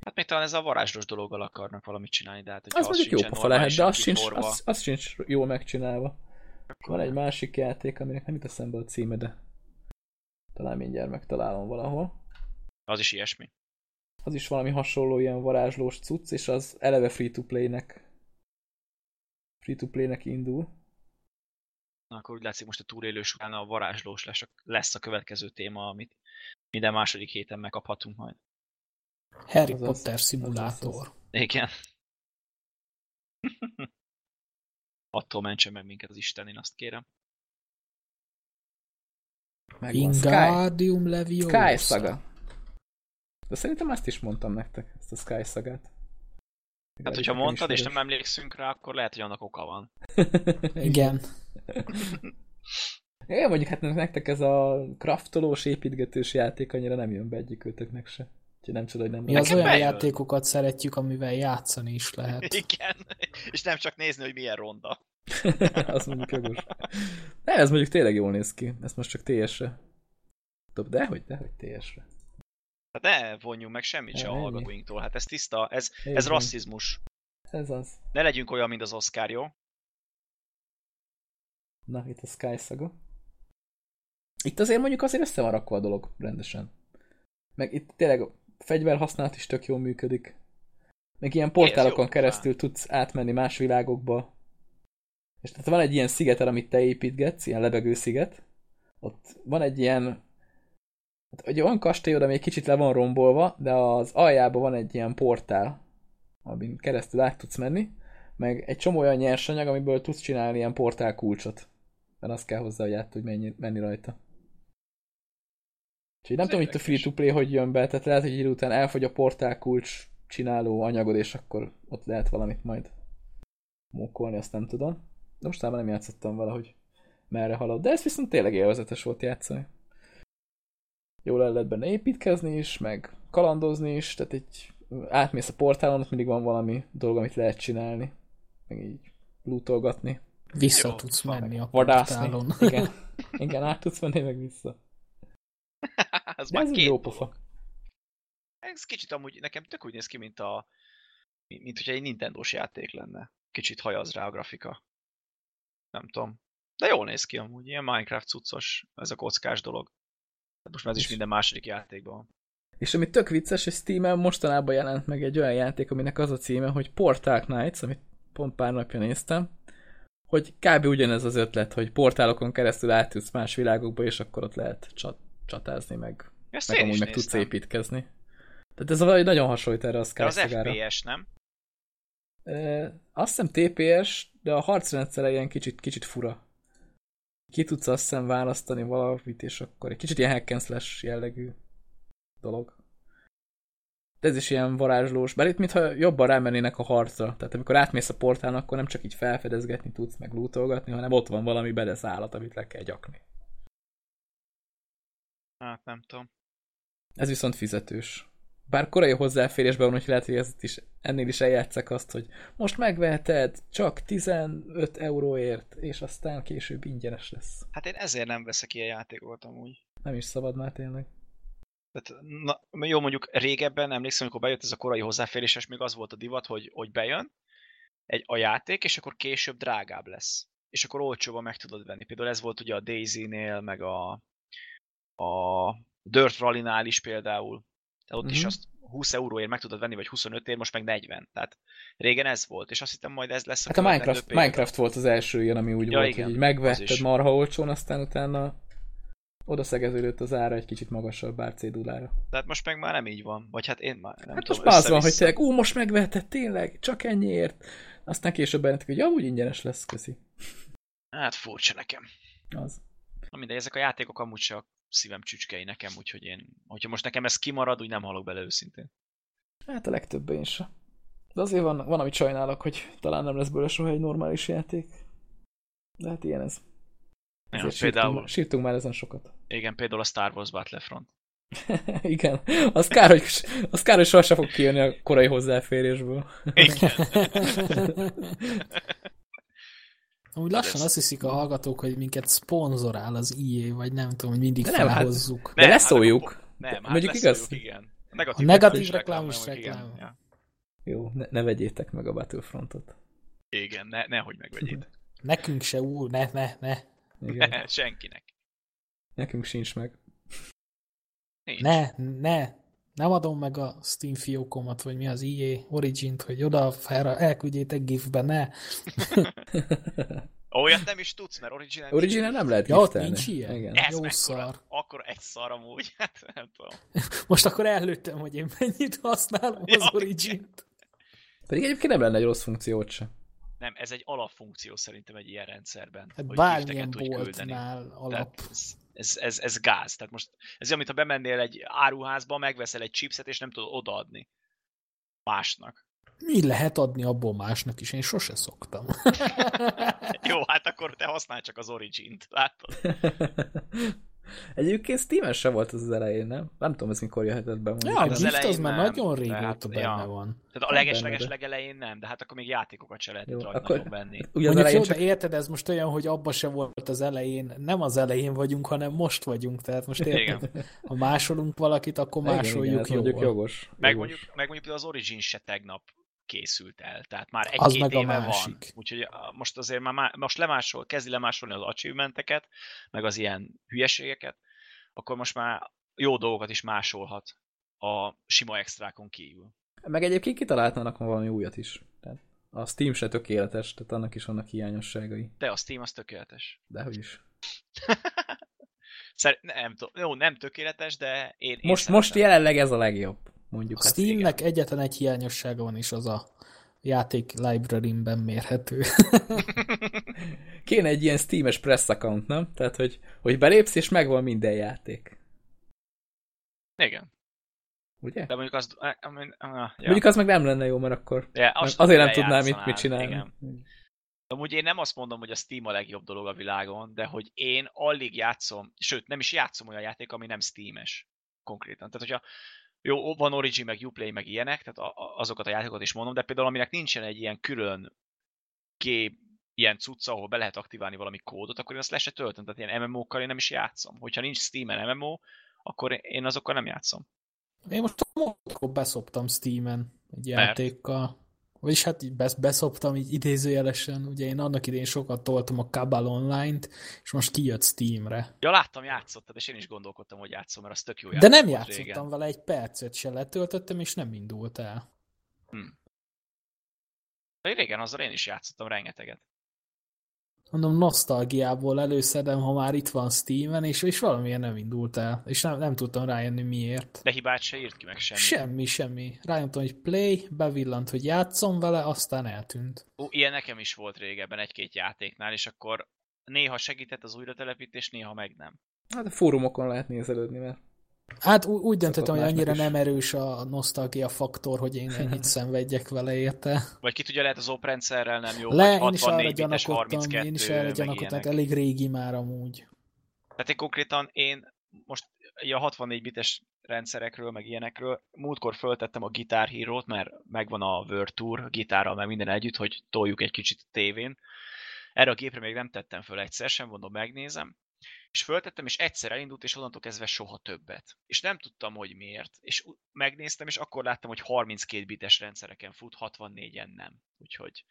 Hát még talán ez a varázslos dologgal akarnak valamit csinálni, de hát hogyha Az mondjuk jó pofa lehet, de az sincs, az, az sincs jól megcsinálva. Van egy másik játék, aminek nem jut eszembe a címe, de talán mindjárt megtalálom valahol. az is ilyesmi. Az is valami hasonló ilyen varázslós cucc, és az eleve free-to-play-nek free-to-play-nek indul. Na, akkor úgy látszik most a túlélős után a varázslós lesz a, lesz a következő téma, amit minden második héten megkaphatunk majd. Harry Azaz, Potter szimulátor. azaz. Igen. Attól mentsen meg minket az Isten, én azt kérem. Megvan Sky, Wingardium Leviosa. Sky Saga. De szerintem azt is mondtam nektek, ezt a Sky Sagát. Hát, hogyha mondtad, és nem emlékszünk rá, akkor lehet, hogy annak oka van. Igen. Igen, mondjuk hát nektek ez a kraftolós, építgetős játék annyira nem jön be egyikőtöknek se. Úgyhogy nem csoda, hogy nem Mi az olyan bejön. játékokat szeretjük, amivel játszani is lehet. Igen. És nem csak nézni, hogy milyen ronda. az mondjuk jogos. De ez mondjuk tényleg jól néz ki. Ez most csak TS-re. De hogy, de hogy TS-re. Hát ne vonjunk meg semmit se a hallgatóinktól. Hát ez tiszta, ez, ez rasszizmus. Ez az. Ne legyünk olyan, mint az Oscar, jó? Na, itt a Sky Saga. Itt azért mondjuk azért össze van rakva a dolog rendesen. Meg itt tényleg a fegyverhasználat is tök jól működik. Meg ilyen portálokon keresztül tudsz átmenni más világokba. És tehát van egy ilyen szigetel, amit te építgetsz, ilyen lebegő sziget. Ott van egy ilyen hát egy olyan kastélyod, ami egy kicsit le van rombolva, de az aljában van egy ilyen portál, amin keresztül át tudsz menni, meg egy csomó olyan nyersanyag, amiből tudsz csinálni ilyen portál kulcsot. Mert az kell hozzá, hogy át tudj menni, menni rajta. Úgyhogy nem Ez tudom, itt a free-to-play hogy jön be, tehát lehet, hogy idő után elfogy a portál kulcs csináló anyagod, és akkor ott lehet valamit majd mókolni, azt nem tudom. De mostában nem játszottam valahogy merre halad. De ez viszont tényleg élvezetes volt játszani. Jól el lehet benne építkezni is, meg kalandozni is, tehát egy átmész a portálon, ott mindig van valami dolog, amit lehet csinálni. Meg így lootolgatni. Vissza Jó, tudsz menni a Vadászni. portálon. Igen. Igen, át tudsz menni meg vissza. ez De már ez egy két jó pofa. Ez kicsit amúgy, nekem tök úgy néz ki, mint a mint, mint hogyha egy Nintendo-s játék lenne. Kicsit hajaz rá a grafika. Nem tudom. De jól néz ki amúgy, ilyen Minecraft cuccos, ez a kockás dolog. Tehát most már ez is minden második játékban van. És ami tök vicces, hogy Steam-en mostanában jelent meg egy olyan játék, aminek az a címe, hogy Portal Knights, amit pont pár napja néztem, hogy kb. ugyanez az ötlet, hogy portálokon keresztül átjutsz más világokba, és akkor ott lehet csat csatázni, meg, Ezt meg amúgy meg tudsz néztem. építkezni. Tehát ez valahogy nagyon hasonlít erre a De az. FPS, nem? E, azt hiszem TPS, de a harcrendszere ilyen kicsit, kicsit fura. Ki tudsz azt hiszem választani valamit, és akkor egy kicsit ilyen hack and slash jellegű dolog. De ez is ilyen varázslós, bár itt mintha jobban rámennének a harcra. Tehát amikor átmész a portálon, akkor nem csak így felfedezgetni tudsz, meg lootolgatni, hanem ott van valami bedesz állat, amit le kell gyakni. Hát nem tudom. Ez viszont fizetős. Bár korai hozzáférésben van, hogy lehet, hogy ezt is, ennél is eljátszak azt, hogy most megveheted csak 15 euróért, és aztán később ingyenes lesz. Hát én ezért nem veszek ilyen játékokat amúgy. Nem is szabad már tényleg. Tehát, na, jó, mondjuk régebben, emlékszem, amikor bejött ez a korai hozzáféréses, még az volt a divat, hogy, hogy bejön egy, a játék, és akkor később drágább lesz. És akkor olcsóban meg tudod venni. Például ez volt ugye a Daisy-nél, meg a, a Dirt Rally-nál is például. Tehát ott uh-huh. is Mhm. azt 20 euróért meg tudod venni, vagy 25 ér, most meg 40. Tehát régen ez volt, és azt hittem majd ez lesz a Hát a Minecraft. Minecraft volt az első ilyen, ami úgy Ja, volt, igen, hogy így megvetted marha olcsón, aztán utána oda szegeződött az ára egy kicsit magasabb bár cédulára. Tehát most meg már nem így van. Vagy hát én már nem Hát tudom, most az van, hogy tényleg, ú, most megvetted, tényleg, csak ennyiért. Aztán később bejelentik, hogy ja, úgy ingyenes lesz, köszi. Hát furcsa nekem. Az. Na mindegy, ezek a játékok amúgy a szívem csücskei nekem, úgyhogy én, hogyha most nekem ez kimarad, úgy nem halok bele őszintén. Hát a legtöbben is. De azért van, van, amit sajnálok, hogy talán nem lesz belőle soha egy normális játék. De hát ilyen ez. Ja, például, sírtunk, sírtunk már ezen sokat. igen, például a Star Wars Battlefront. Igen. Az kár, hogy, az kár, hogy sohasem fog kijönni a korai hozzáférésből. Igen. Amúgy lassan ez- azt hiszik a hallgatók, hogy minket szponzorál az IE, vagy nem tudom, hogy mindig De nem, hát- felhozzuk. De leszóljuk. Nem, hát Mondjuk leszóljuk, igaz? igen. A A negatív, negatív is reklám is reklám. Ja. Jó, ne, ne vegyétek meg a Battlefrontot. Igen, ne, nehogy megvegyétek. Nekünk se, ú, ne, ne, ne. Igen. Ne, senkinek. Nekünk sincs meg. Nincs. Ne, ne. Nem adom meg a Steam fiókomat, vagy mi az EA Origin-t, hogy oda felra elküldjétek gifbe, ne. Olyat nem is tudsz, mert Original nincs. Original nem lehet Ja, ott giftelni. nincs ilyen? Igen. Ez Jó mekkora? szar. Akkor egy szar amúgy, hát nem tudom. Most akkor előttem, hogy én mennyit használom Ja, az Origin-t. Pedig egyébként nem lenne egy rossz funkciót se. Nem, ez egy alapfunkció szerintem egy ilyen rendszerben. Hát hogy bármilyen boltnál alap. Tehát ez, ez, ez, gáz. Tehát most ez olyan, mintha bemennél egy áruházba, megveszel egy chipset, és nem tudod odaadni másnak. Mi lehet adni abból másnak is? Én sose szoktam. Jó, hát akkor te használj csak az Origin-t, látod? Egyébként Steam-en se volt az az elején, nem? Nem tudom, ez mikor jöhetett be. mondjuk. Ja, a az gift az már nem, nagyon de régóta hát, benne ja. van. Tehát a legesleges legelején nem, de hát akkor még játékokat se lehet Jó, akkor- venni. Ugye az Mondjuk elején jó, csak... de érted, ez most olyan, hogy abba se volt az elején. Nem az elején vagyunk, hanem most vagyunk. Tehát most érted, Igen. ha másolunk valakit, akkor Igen, másoljuk igen, mondjuk jól. jogos. Meg jogos. mondjuk, meg mondjuk az Origin se tegnap készült el, tehát már egy-két éve van. Úgyhogy most azért már má, most lemásol, kezdi lemásolni az achievementeket, meg az ilyen hülyeségeket, akkor most már jó dolgokat is másolhat a sima extrákon kívül. Meg egyébként kitalálnának ma valami újat is. Tehát a Steam se tökéletes, tehát annak is vannak hiányosságai. De a Steam az tökéletes. Dehogy is. Szer- nem, jó, nem tökéletes, de én, én Most, most szeretem. jelenleg ez a legjobb. Mondjuk. A Steamnek egyetlen egy hiányossága van, és az a játék library-ben mérhető. Kéne egy ilyen Steam-es press account, nem? Tehát, hogy, hogy belépsz, és megvan minden játék. Igen, Ugye? de mondjuk az... ah, ah, ja. Mondjuk az meg nem lenne jó, mert akkor Ja, azt azért nem tudnám mit, mit csinálni. Igen. Amúgy én nem azt mondom, hogy a Steam a legjobb dolog a világon, de hogy én alig játszom, sőt, nem is játszom olyan játék, ami nem Steam-es konkrétan. Tehát, hogyha jó, van Origin, meg Uplay, meg ilyenek, tehát azokat a játékokat is mondom, de például aminek nincsen egy ilyen külön gép, ilyen cucca, ahol be lehet aktiválni valami kódot, akkor én azt le se töltöm, tehát ilyen MMO-kkal én nem is játszom. Hogyha nincs Steam-en MMO, akkor én azokkal nem játszom. Én most a beszoptam Steam-en egy Mert? játékkal. Vagyis hát így beszoptam így idézőjelesen, ugye én annak idén sokat toltam a Cabal Online-t, és most kijött Steamre. Ja, láttam, játszottad, és én is gondolkodtam, hogy játszom, mert az tök jó De nem játszottam régen. vele, egy percet se letöltöttem, és nem indult el. De régen azzal én is játszottam rengeteget mondom, nosztalgiából előszedem, ha már itt van Steam-en, és, és valamilyen nem indult el, és nem, nem tudtam rájönni miért. De hibát se írt ki meg semmi. Semmi, semmi. Rájöttem, hogy play, bevillant, hogy játszom vele, aztán eltűnt. Ó, ilyen nekem is volt régebben egy-két játéknál, és akkor néha segített az újratelepítés, néha meg nem. Hát a fórumokon lehet nézelődni, mert Hát úgy döntöttem, hogy annyira nem erős a nosztalgia faktor, hogy én ennyit szenvedjek vele érte. Vagy ki tudja, lehet az oprendszerrel nem jó, Le, én is arra gyanakodtam, én is arra gyanakodtam, elég régi már amúgy. Tehát én konkrétan én most a 64 bites rendszerekről, meg ilyenekről, múltkor föltettem a Guitar hero mert megvan a World Tour gitárral, meg minden együtt, hogy toljuk egy kicsit a tévén. Erre a gépre még nem tettem föl egyszer sem, mondom, megnézem és föltettem, és egyszer elindult, és onnantól kezdve soha többet. És nem tudtam, hogy miért. És megnéztem, és akkor láttam, hogy 32 bites rendszereken fut, 64-en nem. Úgyhogy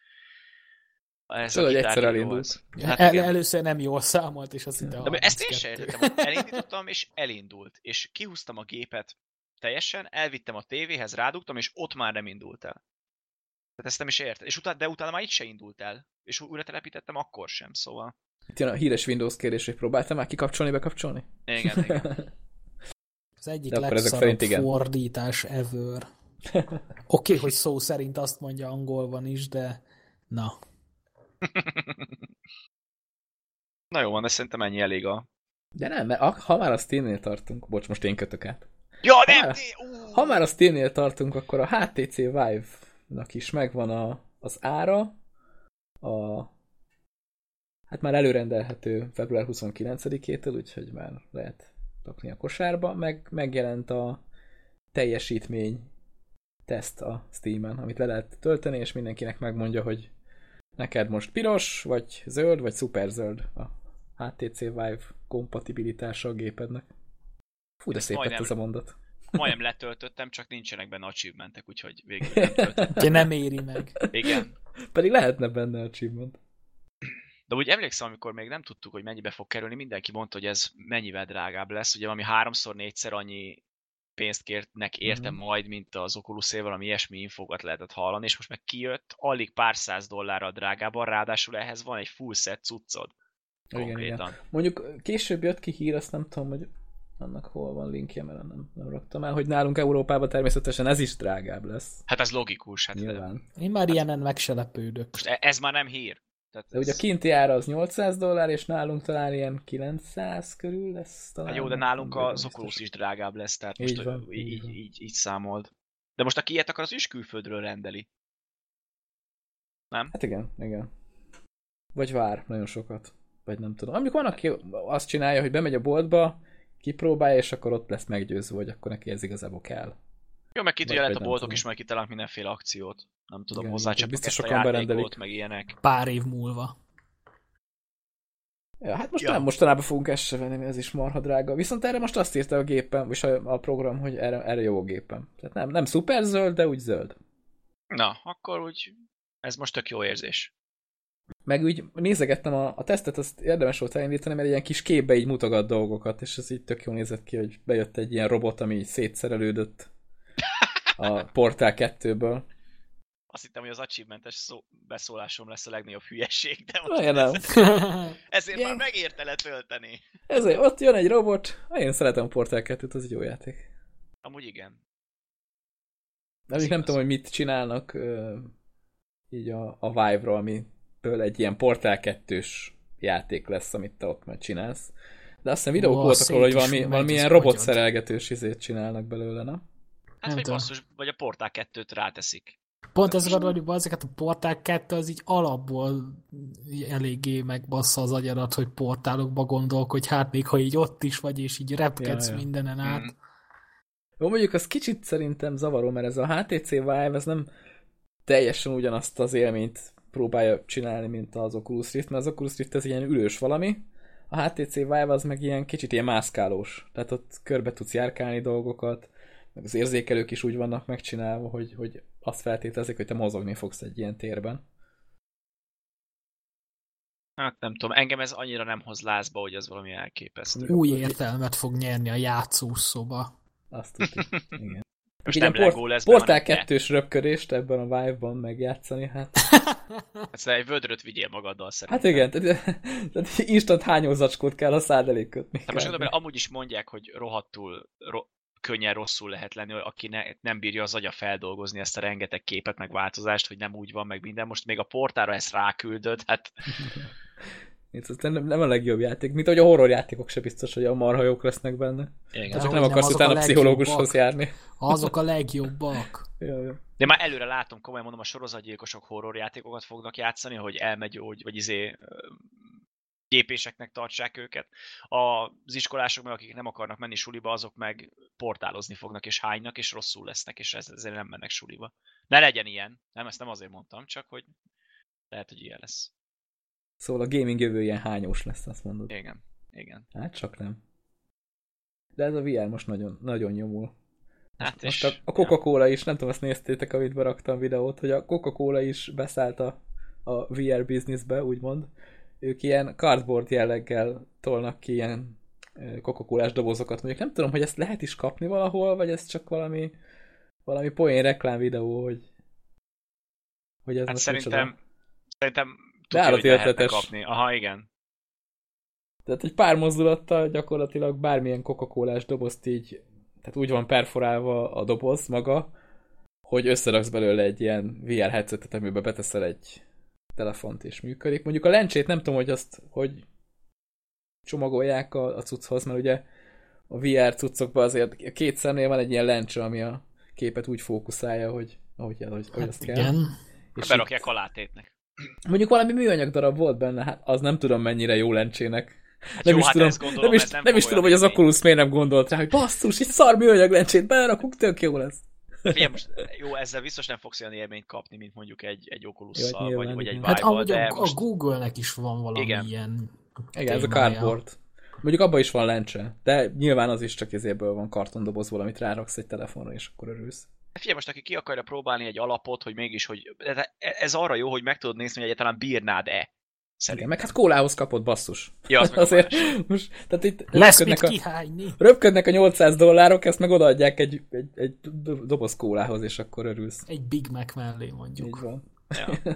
ez Tudod, hogy egyszer elindult. Hát El, először nem jól számolt, és azt hittem. De ezt én sem értettem, hogy elindítottam, és elindult. És kihúztam a gépet teljesen, elvittem a tévéhez, rádugtam, és ott már nem indult el. Tehát ezt nem is értem. És utána, de utána már itt se indult el. És újra telepítettem, akkor sem, szóval. Itt jön a híres Windows kérdés, hogy próbáltam már kikapcsolni, bekapcsolni? Igen, igen. Az egyik legszarabb fordítás ever. Oké, okay, hogy szó szerint azt mondja angolban is, de na. na jó van, de szerintem ennyi elég a... De nem, mert ha már a Steam-nél tartunk, bocs, most én kötök át. Ja, nem! Ha, ha már a Steam-nél tartunk, akkor a HTC Vive-nak is megvan a, az ára, a hát már előrendelhető február 29-től, úgyhogy már lehet rakni a kosárba, meg megjelent a teljesítmény teszt a Steam-en, amit le lehet tölteni, és mindenkinek megmondja, hogy neked most piros, vagy zöld, vagy szuperzöld a HTC Vive kompatibilitása a gépednek. Fú, de szép lett ez a mondat. Majdnem letöltöttem, csak nincsenek benne achievementek, úgyhogy végül nem töltöttem. nem éri meg. Igen. Pedig lehetne benne achievement. De úgy emlékszem, amikor még nem tudtuk, hogy mennyibe fog kerülni, mindenki mondta, hogy ez mennyivel drágább lesz. Ugye valami háromszor, négyszer annyi pénzt kértnek érte mm-hmm. majd, mint az oculus valami ilyesmi infogat lehetett hallani, és most meg kijött, alig pár száz dollárra drágában, ráadásul ehhez van egy full set cuccod. Igen, igen. Mondjuk később jött ki hír, azt nem tudom, hogy annak hol van linkje, mert nem, nem raktam el, hogy nálunk Európában természetesen ez is drágább lesz. Hát ez logikus. Hát Nyilván. Én már ilyenen meg se lepődök. Most e- ez már nem hír. Tehát de ez... ugye a kinti ára az 800 dollár, és nálunk talán ilyen 900 körül lesz talán. Hát jó, de nálunk az Oculus is drágább lesz, tehát most így, van, így, így, így, így számold. De most aki ilyet akar, az is külföldről rendeli. Nem? Hát igen, igen. Vagy vár nagyon sokat. Vagy nem tudom. Amikor van, aki azt csinálja, hogy bemegy a boltba, kipróbálja, és akkor ott lesz meggyőző, hogy akkor neki ez igazából kell. Jó, meg ki tudja, lehet a boltok is majd kitalálnak mindenféle akciót. Nem tudom, Igen, hozzá csak biztos sokan berendelik. meg ilyenek. Pár év múlva. Ja, hát most ja. nem mostanában fogunk ezt se venni, ez is marha drága. Viszont erre most azt írta a gépen, és a, a program, hogy erre, erre jó a gépen. Tehát nem, nem szuper zöld, de úgy zöld. Na, akkor úgy ez most tök jó érzés. Meg úgy nézegettem a, a tesztet, azt érdemes volt elindítani, mert egy ilyen kis képbe így mutogat dolgokat, és ez így tök jó nézett ki, hogy bejött egy ilyen robot, ami így szétszerelődött a Portál 2-ből. Azt hittem, hogy az achievementes szó, beszólásom lesz a legnagyobb hülyeség, de most Olyan nem. ezért Igen. már megérte letölteni. Ezért ott jön egy robot, én szeretem a Portál 2-t, az egy jó játék. Amúgy igen. De még nem tudom, hogy mit csinálnak uh, így a, a Vive-ról, amiből egy ilyen Portál 2-s játék lesz, amit te ott majd csinálsz. De azt hiszem videók oh, voltak róla, hogy valami, valamilyen robotszerelgetős izét csinálnak belőle, nem? Hát vagy basszus, vagy a Portál 2-t ráteszik. Pont ez van, hogy ezeket a portál 2 az így alapból eléggé megbassza az agyarat, hogy portálokba gondolk, hogy hát még ha így ott is vagy, és így repkedsz ja, ja. mindenen át. Mm. Jó, mondjuk az kicsit szerintem zavaró, mert ez a HTC Vive, ez nem teljesen ugyanazt az élményt próbálja csinálni, mint az Oculus Rift, mert az Oculus Rift ez ilyen ülős valami, a HTC Vive az meg ilyen kicsit ilyen mászkálós, tehát ott körbe tudsz járkálni dolgokat, meg az érzékelők is úgy vannak megcsinálva, hogy, hogy azt feltételezik, hogy te mozogni fogsz egy ilyen térben. Hát nem tudom, engem ez annyira nem hoz lázba, hogy ez valami elképesztő. Új értelmet fog nyerni a játszószoba. Azt tudjuk, igen. Most nem port, lesz, Portál kettős röpködést ebben a Vive-ban megjátszani, hát... Hát egy vödröt vigyél magaddal szerintem. Hát igen, tehát, tehát instant hányózacskót kell a szád elé kötni. Hát most gondolom, amúgy is mondják, hogy rohadtul ro könnyen rosszul lehet lenni, aki ne, nem bírja az agya feldolgozni ezt a rengeteg képet, meg változást, hogy nem úgy van, meg minden. Most még a portára ezt ráküldöd, hát... Ez nem, nem a legjobb játék, mint hogy a horror játékok se biztos, hogy a marha jók lesznek benne. Igen. Csak nem akarsz utána a pszichológushoz járni. Azok a legjobbak. ja, ja. De már előre látom, komolyan mondom, a sorozatgyilkosok horror játékokat fognak játszani, hogy elmegy úgy, vagy izé gépéseknek tartsák őket. Az iskolások meg, akik nem akarnak menni suliba, azok meg portálozni fognak, és hánynak, és rosszul lesznek, és ezért nem mennek suliba. Ne legyen ilyen. Nem, ezt nem azért mondtam, csak hogy lehet, hogy ilyen lesz. Szóval a gaming jövő ilyen hányós lesz, azt mondod. Igen, igen. Hát csak nem. De ez a VR most nagyon, nagyon nyomul. Hát most és, a Coca-Cola is, nem tudom, azt néztétek, amit beraktam videót, hogy a Coca-Cola is beszállt a, a VR bizniszbe, úgymond. Ők ilyen cardboard jelleggel tolnak ki ilyen coca dobozokat. Mondjuk nem tudom, hogy ezt lehet is kapni valahol, vagy ez csak valami valami poén reklám videó, hogy hogy ez hát most szerintem, micsoda. szerintem tudja, hogy kapni. Aha, igen. Tehát egy pár mozdulattal gyakorlatilag bármilyen coca dobozt így, tehát úgy van perforálva a doboz maga, hogy összeraksz belőle egy ilyen VR headsetet, amiben beteszel egy telefont és működik. Mondjuk a lencsét nem tudom, hogy azt, hogy csomagolják a, a cucchoz, mert ugye a VR cuccokban azért a két szemnél van egy ilyen lencse, ami a képet úgy fókuszálja, hogy ahogy, ahogy, ahogy hát azt kell. Igen. És berakják a látétnek. Mondjuk valami műanyag darab volt benne, hát az nem tudom mennyire jó lencsének. Hát nem jó, is hát tudom, gondolom, nem is, nem, nem is tudom hogy az Oculus miért nem gondolt rá, hogy basszus, itt szar műanyag lencsét berakunk, tök jó lesz. Figyelj, most, jó, ezzel biztos nem fogsz olyan élményt kapni, mint mondjuk egy, egy oculus vagy, vagy egy Vive-val, Hát ahogy a, most... a Google-nek is van valami igen. ilyen Igen, ez a cardboard. Mondjuk abban is van lencse, de nyilván az is csak ezéből van kartondobozból, amit ráraksz egy telefonra, és akkor örülsz. Figyelj, most aki ki akarja próbálni egy alapot, hogy mégis, hogy ez arra jó, hogy meg tudod nézni, hogy egyáltalán bírnád-e. Szerintem. meg hát kólához kapott basszus. Ja, az Azért, most, tehát itt Lesz mit a. Röpködnek a 800 dollárok, ezt meg odaadják egy, egy, egy doboz kólához, és akkor örülsz. Egy Big Mac mellé mondjuk. Így van. Ja.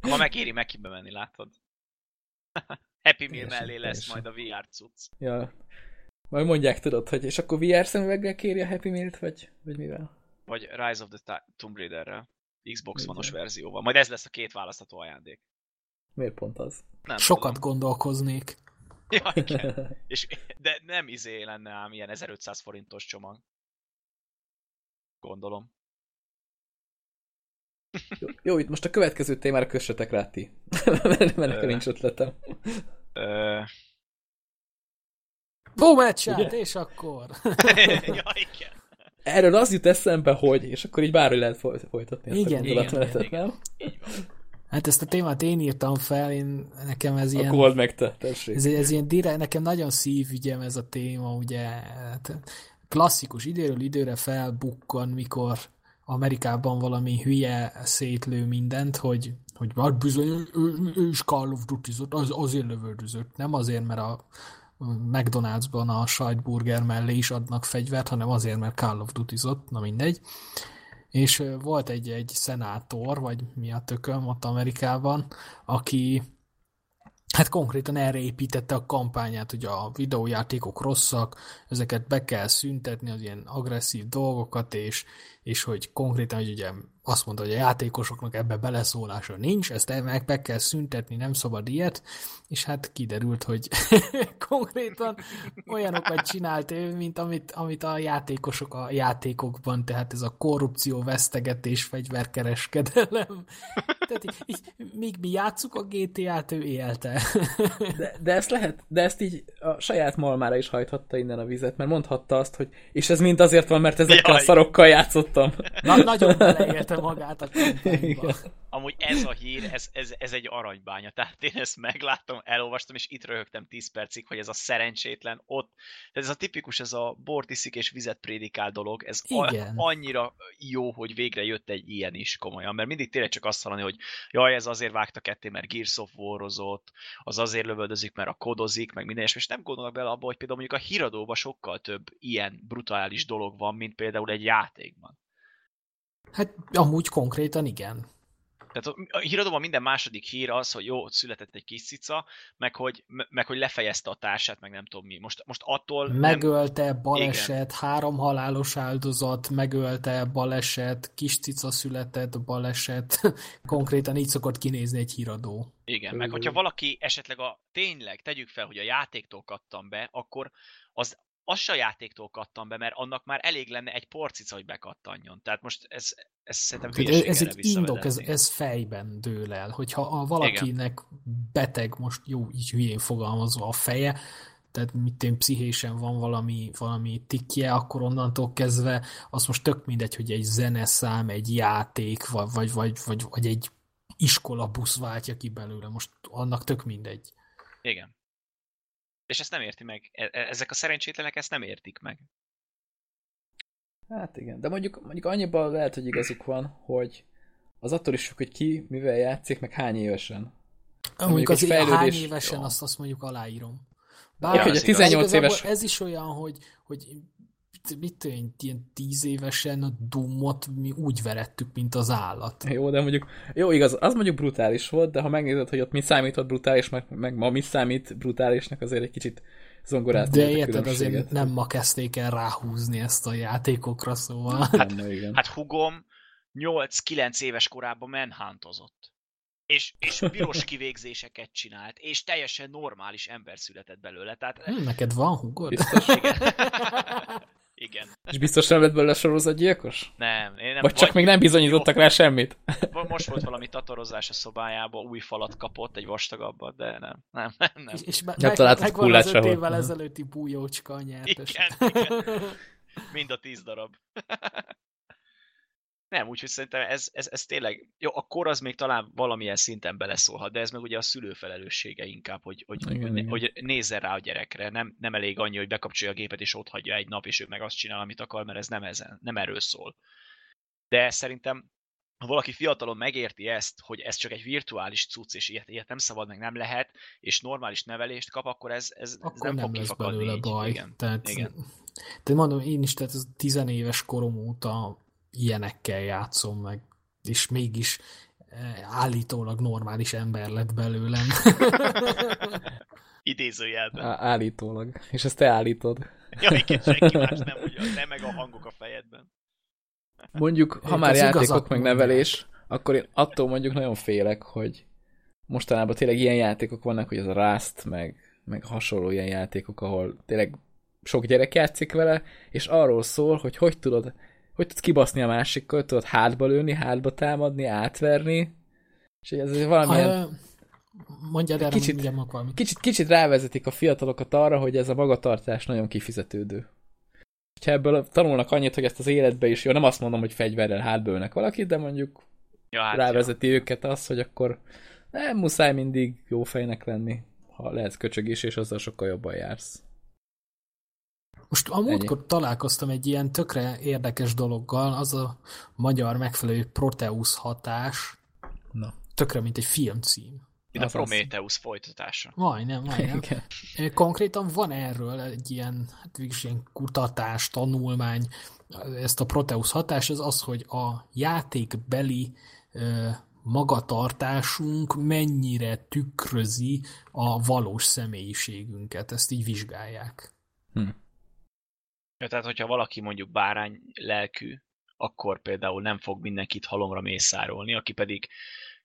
Ma megéri Mekibe menni, látod? Happy Meal mellé lesz teljesen. majd a VR cucc. Ja. Majd mondják, tudod, hogy és akkor VR szemüveggel kéri a Happy Meal-t, vagy, vagy mivel? Vagy Rise of the Tomb Raider-rel. Xbox One-os verzióval. Majd ez lesz a két választható ajándék. Miért pont az? Nem Sokat tudom. gondolkoznék. Ja, igen. És, de nem izé lenne ám ilyen 1500 forintos csomag. Gondolom. Jó, jó, itt most a következő témára kössetek rá ti. mert nekem nincs ötletem. Boomheadshot, és akkor. ja, igen. Erről az jut eszembe, hogy, és akkor így bárhogy lehet folytatni ezt igen, a gondolatmenetet, nem? Igen. Így van. Hát ezt a témát én írtam fel, én, nekem ez ilyen... Akkor meg te, tessék. Ez, ez ilyen direkt, nekem nagyon szívügyem ez a téma, ugye, hát klasszikus, időről időre felbukkan, mikor Amerikában valami hülye szétlő mindent, hogy, hogy hát bizony, ő, ő is Call of duty az, azért lövöldözött, nem azért, mert a McDonald'sban a sajtburger mellé is adnak fegyvert, hanem azért, mert Call of duty na mindegy és volt egy, egy szenátor, vagy mi a tököm ott Amerikában, aki hát konkrétan erre építette a kampányát, hogy a videójátékok rosszak, ezeket be kell szüntetni, az ilyen agresszív dolgokat, és, és hogy konkrétan, hogy ugye azt mondta, hogy a játékosoknak ebbe beleszólása nincs, ezt meg, meg kell szüntetni, nem szabad ilyet, és hát kiderült, hogy konkrétan olyanokat csinált ő, mint amit, amit a játékosok a játékokban, tehát ez a korrupció, vesztegetés, fegyverkereskedelem. Tehát így, így, míg mi játszuk a GTA-t, ő élte. de, de ezt lehet, de ezt így a saját malmára is hajthatta innen a vizet, mert mondhatta azt, hogy és ez mind azért van, mert ezekkel Jaj. a szarokkal játszottam. Na, nagyon beleélte magát a kampányba. Amúgy ez a hír, ez, ez, ez egy aranybánya. Tehát én ezt megláttam, elolvastam, és itt röhögtem 10 percig, hogy ez a szerencsétlen ott. Tehát ez a tipikus, ez a bortiszik és vizet prédikál dolog, ez a, annyira jó, hogy végre jött egy ilyen is komolyan, mert mindig tényleg csak azt hallani, hogy jaj, ez azért vágta ketté, mert Gears of war az azért lövöldözik, mert a kodozik, meg minden, és nem gondolnak bele abba, hogy például mondjuk a híradóban sokkal több ilyen brutális dolog van, mint például egy játékban. Hát amúgy konkrétan igen. Tehát a híradóban minden második hír az, hogy jó, született egy kis cica, meg hogy, meg hogy lefejezte a társát, meg nem tudom mi. Most, most attól... Megölte, nem... baleset, Igen. három halálos áldozat, megölte, baleset, kis cica született, baleset. Konkrétan így szokott kinézni egy híradó. Igen, meg hogyha valaki esetleg a tényleg, tegyük fel, hogy a játéktól kattam be, akkor az az se a játéktól kattan be, mert annak már elég lenne egy porcica, hogy bekattanjon. Tehát most ez, ez szerintem Ez, ez egy indok, ez, ez fejben dől el. Hogyha a valakinek Igen. beteg, most jó, így hülyén fogalmazva a feje, tehát mit én pszichésen van valami, valami tikje, akkor onnantól kezdve az most tök mindegy, hogy egy zeneszám, egy játék, vagy, vagy, vagy, vagy, vagy egy iskolabusz váltja ki belőle. Most annak tök mindegy. Igen. És ezt nem érti meg. E, e, ezek a szerencsétlenek ezt nem értik meg. Hát igen, de mondjuk, mondjuk annyiban lehet, hogy igazuk van, hogy az attól is függ, hogy ki mivel játszik, meg hány évesen. Mondjuk az fejlődés... hány évesen, jó. azt, azt mondjuk aláírom. Bár ja, hogy a 18 éves... Ez is olyan, hogy, hogy mit tudom, ilyen tíz évesen a Doomot mi úgy verettük, mint az állat. Jó, de mondjuk, jó igaz, az mondjuk brutális volt, de ha megnézed, hogy ott mi számított brutális, meg, meg ma mi számít brutálisnak, azért egy kicsit zongorázni. De érted, azért nem ma kezdték el ráhúzni ezt a játékokra, szóval. Hát, hát hugom 8-9 éves korában menhántozott és, és piros kivégzéseket csinált, és teljesen normális ember született belőle. Tehát... Hmm, neked van hugod? Biztos, igen. igen. És biztos nem lett belőle sorozatgyilkos? Nem. Én nem vagy, vagy csak még nem bizonyítottak jó. rá semmit? Most volt valami tatorozás a szobájába, új falat kapott, egy vastagabbat, de nem. Nem, nem, nem. És, és me- meg, meg van az öt évvel ezelőtti bújócska a nyertes. Igen, igen. Mind a tíz darab. Nem, úgyhogy szerintem ez, ez, ez tényleg, jó, a kor az még talán valamilyen szinten beleszólhat, de ez meg ugye a szülő felelőssége inkább, hogy, hogy, igen, hogy, igen. hogy nézzen rá a gyerekre, nem, nem elég annyi, hogy bekapcsolja a gépet és ott hagyja egy nap, és ő meg azt csinál, amit akar, mert ez nem, ezen, nem erről szól. De szerintem ha valaki fiatalon megérti ezt, hogy ez csak egy virtuális cucc, és ilyet, ilyet nem szabad, meg nem lehet, és normális nevelést kap, akkor ez, ez, akkor ez nem, nem fog lesz belőle így. baj. Igen. Tehát, Igen. De mondom, én is, tehát ez tizenéves korom óta ilyenekkel játszom meg, és mégis eh, állítólag normális ember lett belőlem. Idézőjelben. Á, állítólag. És ezt te állítod. Ja, igen, senki más nem, ugye, te meg a hangok a fejedben. Mondjuk, ha már játékok meg nevelés, akkor én attól mondjuk nagyon félek, hogy mostanában tényleg ilyen játékok vannak, hogy az a Rust, meg, meg hasonló ilyen játékok, ahol tényleg sok gyerek játszik vele, és arról szól, hogy hogy tudod hogy tudsz kibaszni a másikkal, tudod hátba lőni, hátba támadni, átverni, és ez valamilyen... Ha, mondjad el, kicsit, kicsit, kicsit rávezetik a fiatalokat arra, hogy ez a magatartás nagyon kifizetődő. Ha ebből tanulnak annyit, hogy ezt az életbe is, jó, nem azt mondom, hogy fegyverrel hátbőlnek valakit, de mondjuk ja, hát rávezeti jó. őket az, hogy akkor nem muszáj mindig jó fejnek lenni, ha lehet köcsög is, és azzal sokkal jobban jársz. Most a múltkor találkoztam egy ilyen tökre érdekes dologgal, az a magyar megfelelő Proteus hatás, Na. tökre mint egy filmcím. Mint a Prometheus folytatása. Majdnem, majdnem. Konkrétan van erről egy ilyen, hát végülis ilyen kutatás, tanulmány, ezt a Proteus hatás, az az, hogy a játékbeli magatartásunk mennyire tükrözi a valós személyiségünket. Ezt így vizsgálják. Hm. Ja, tehát, hogyha valaki mondjuk bárány lelkű, akkor például nem fog mindenkit halomra mészárolni, aki pedig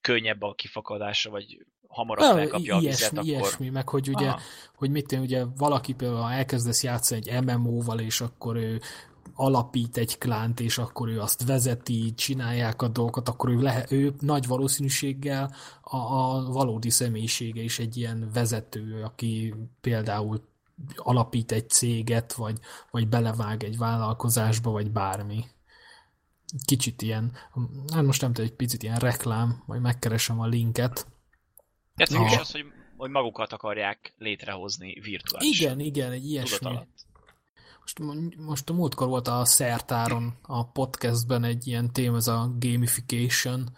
könnyebb a kifakadásra, vagy hamarabb Ah, elkapja a ilyesmi, vizet, akkor... ilyesmi, meg hogy ugye, Aha. hogy mit ugye valaki például ha elkezdesz játszani egy MMO-val, és akkor ő alapít egy klánt, és akkor ő azt vezeti, csinálják a dolgokat, akkor ő, lehet, ő nagy valószínűséggel a, a valódi személyisége is egy ilyen vezető, aki például alapít egy céget, vagy, vagy belevág egy vállalkozásba, vagy bármi. Kicsit ilyen, hát most nem tudom, egy picit ilyen reklám, majd megkeresem a linket. Ez is Aha. az, hogy, hogy magukat akarják létrehozni virtuális. Igen, igen, egy ilyesmi. Most, most a múltkor volt a Szertáron a podcastben egy ilyen téma, ez a gamification,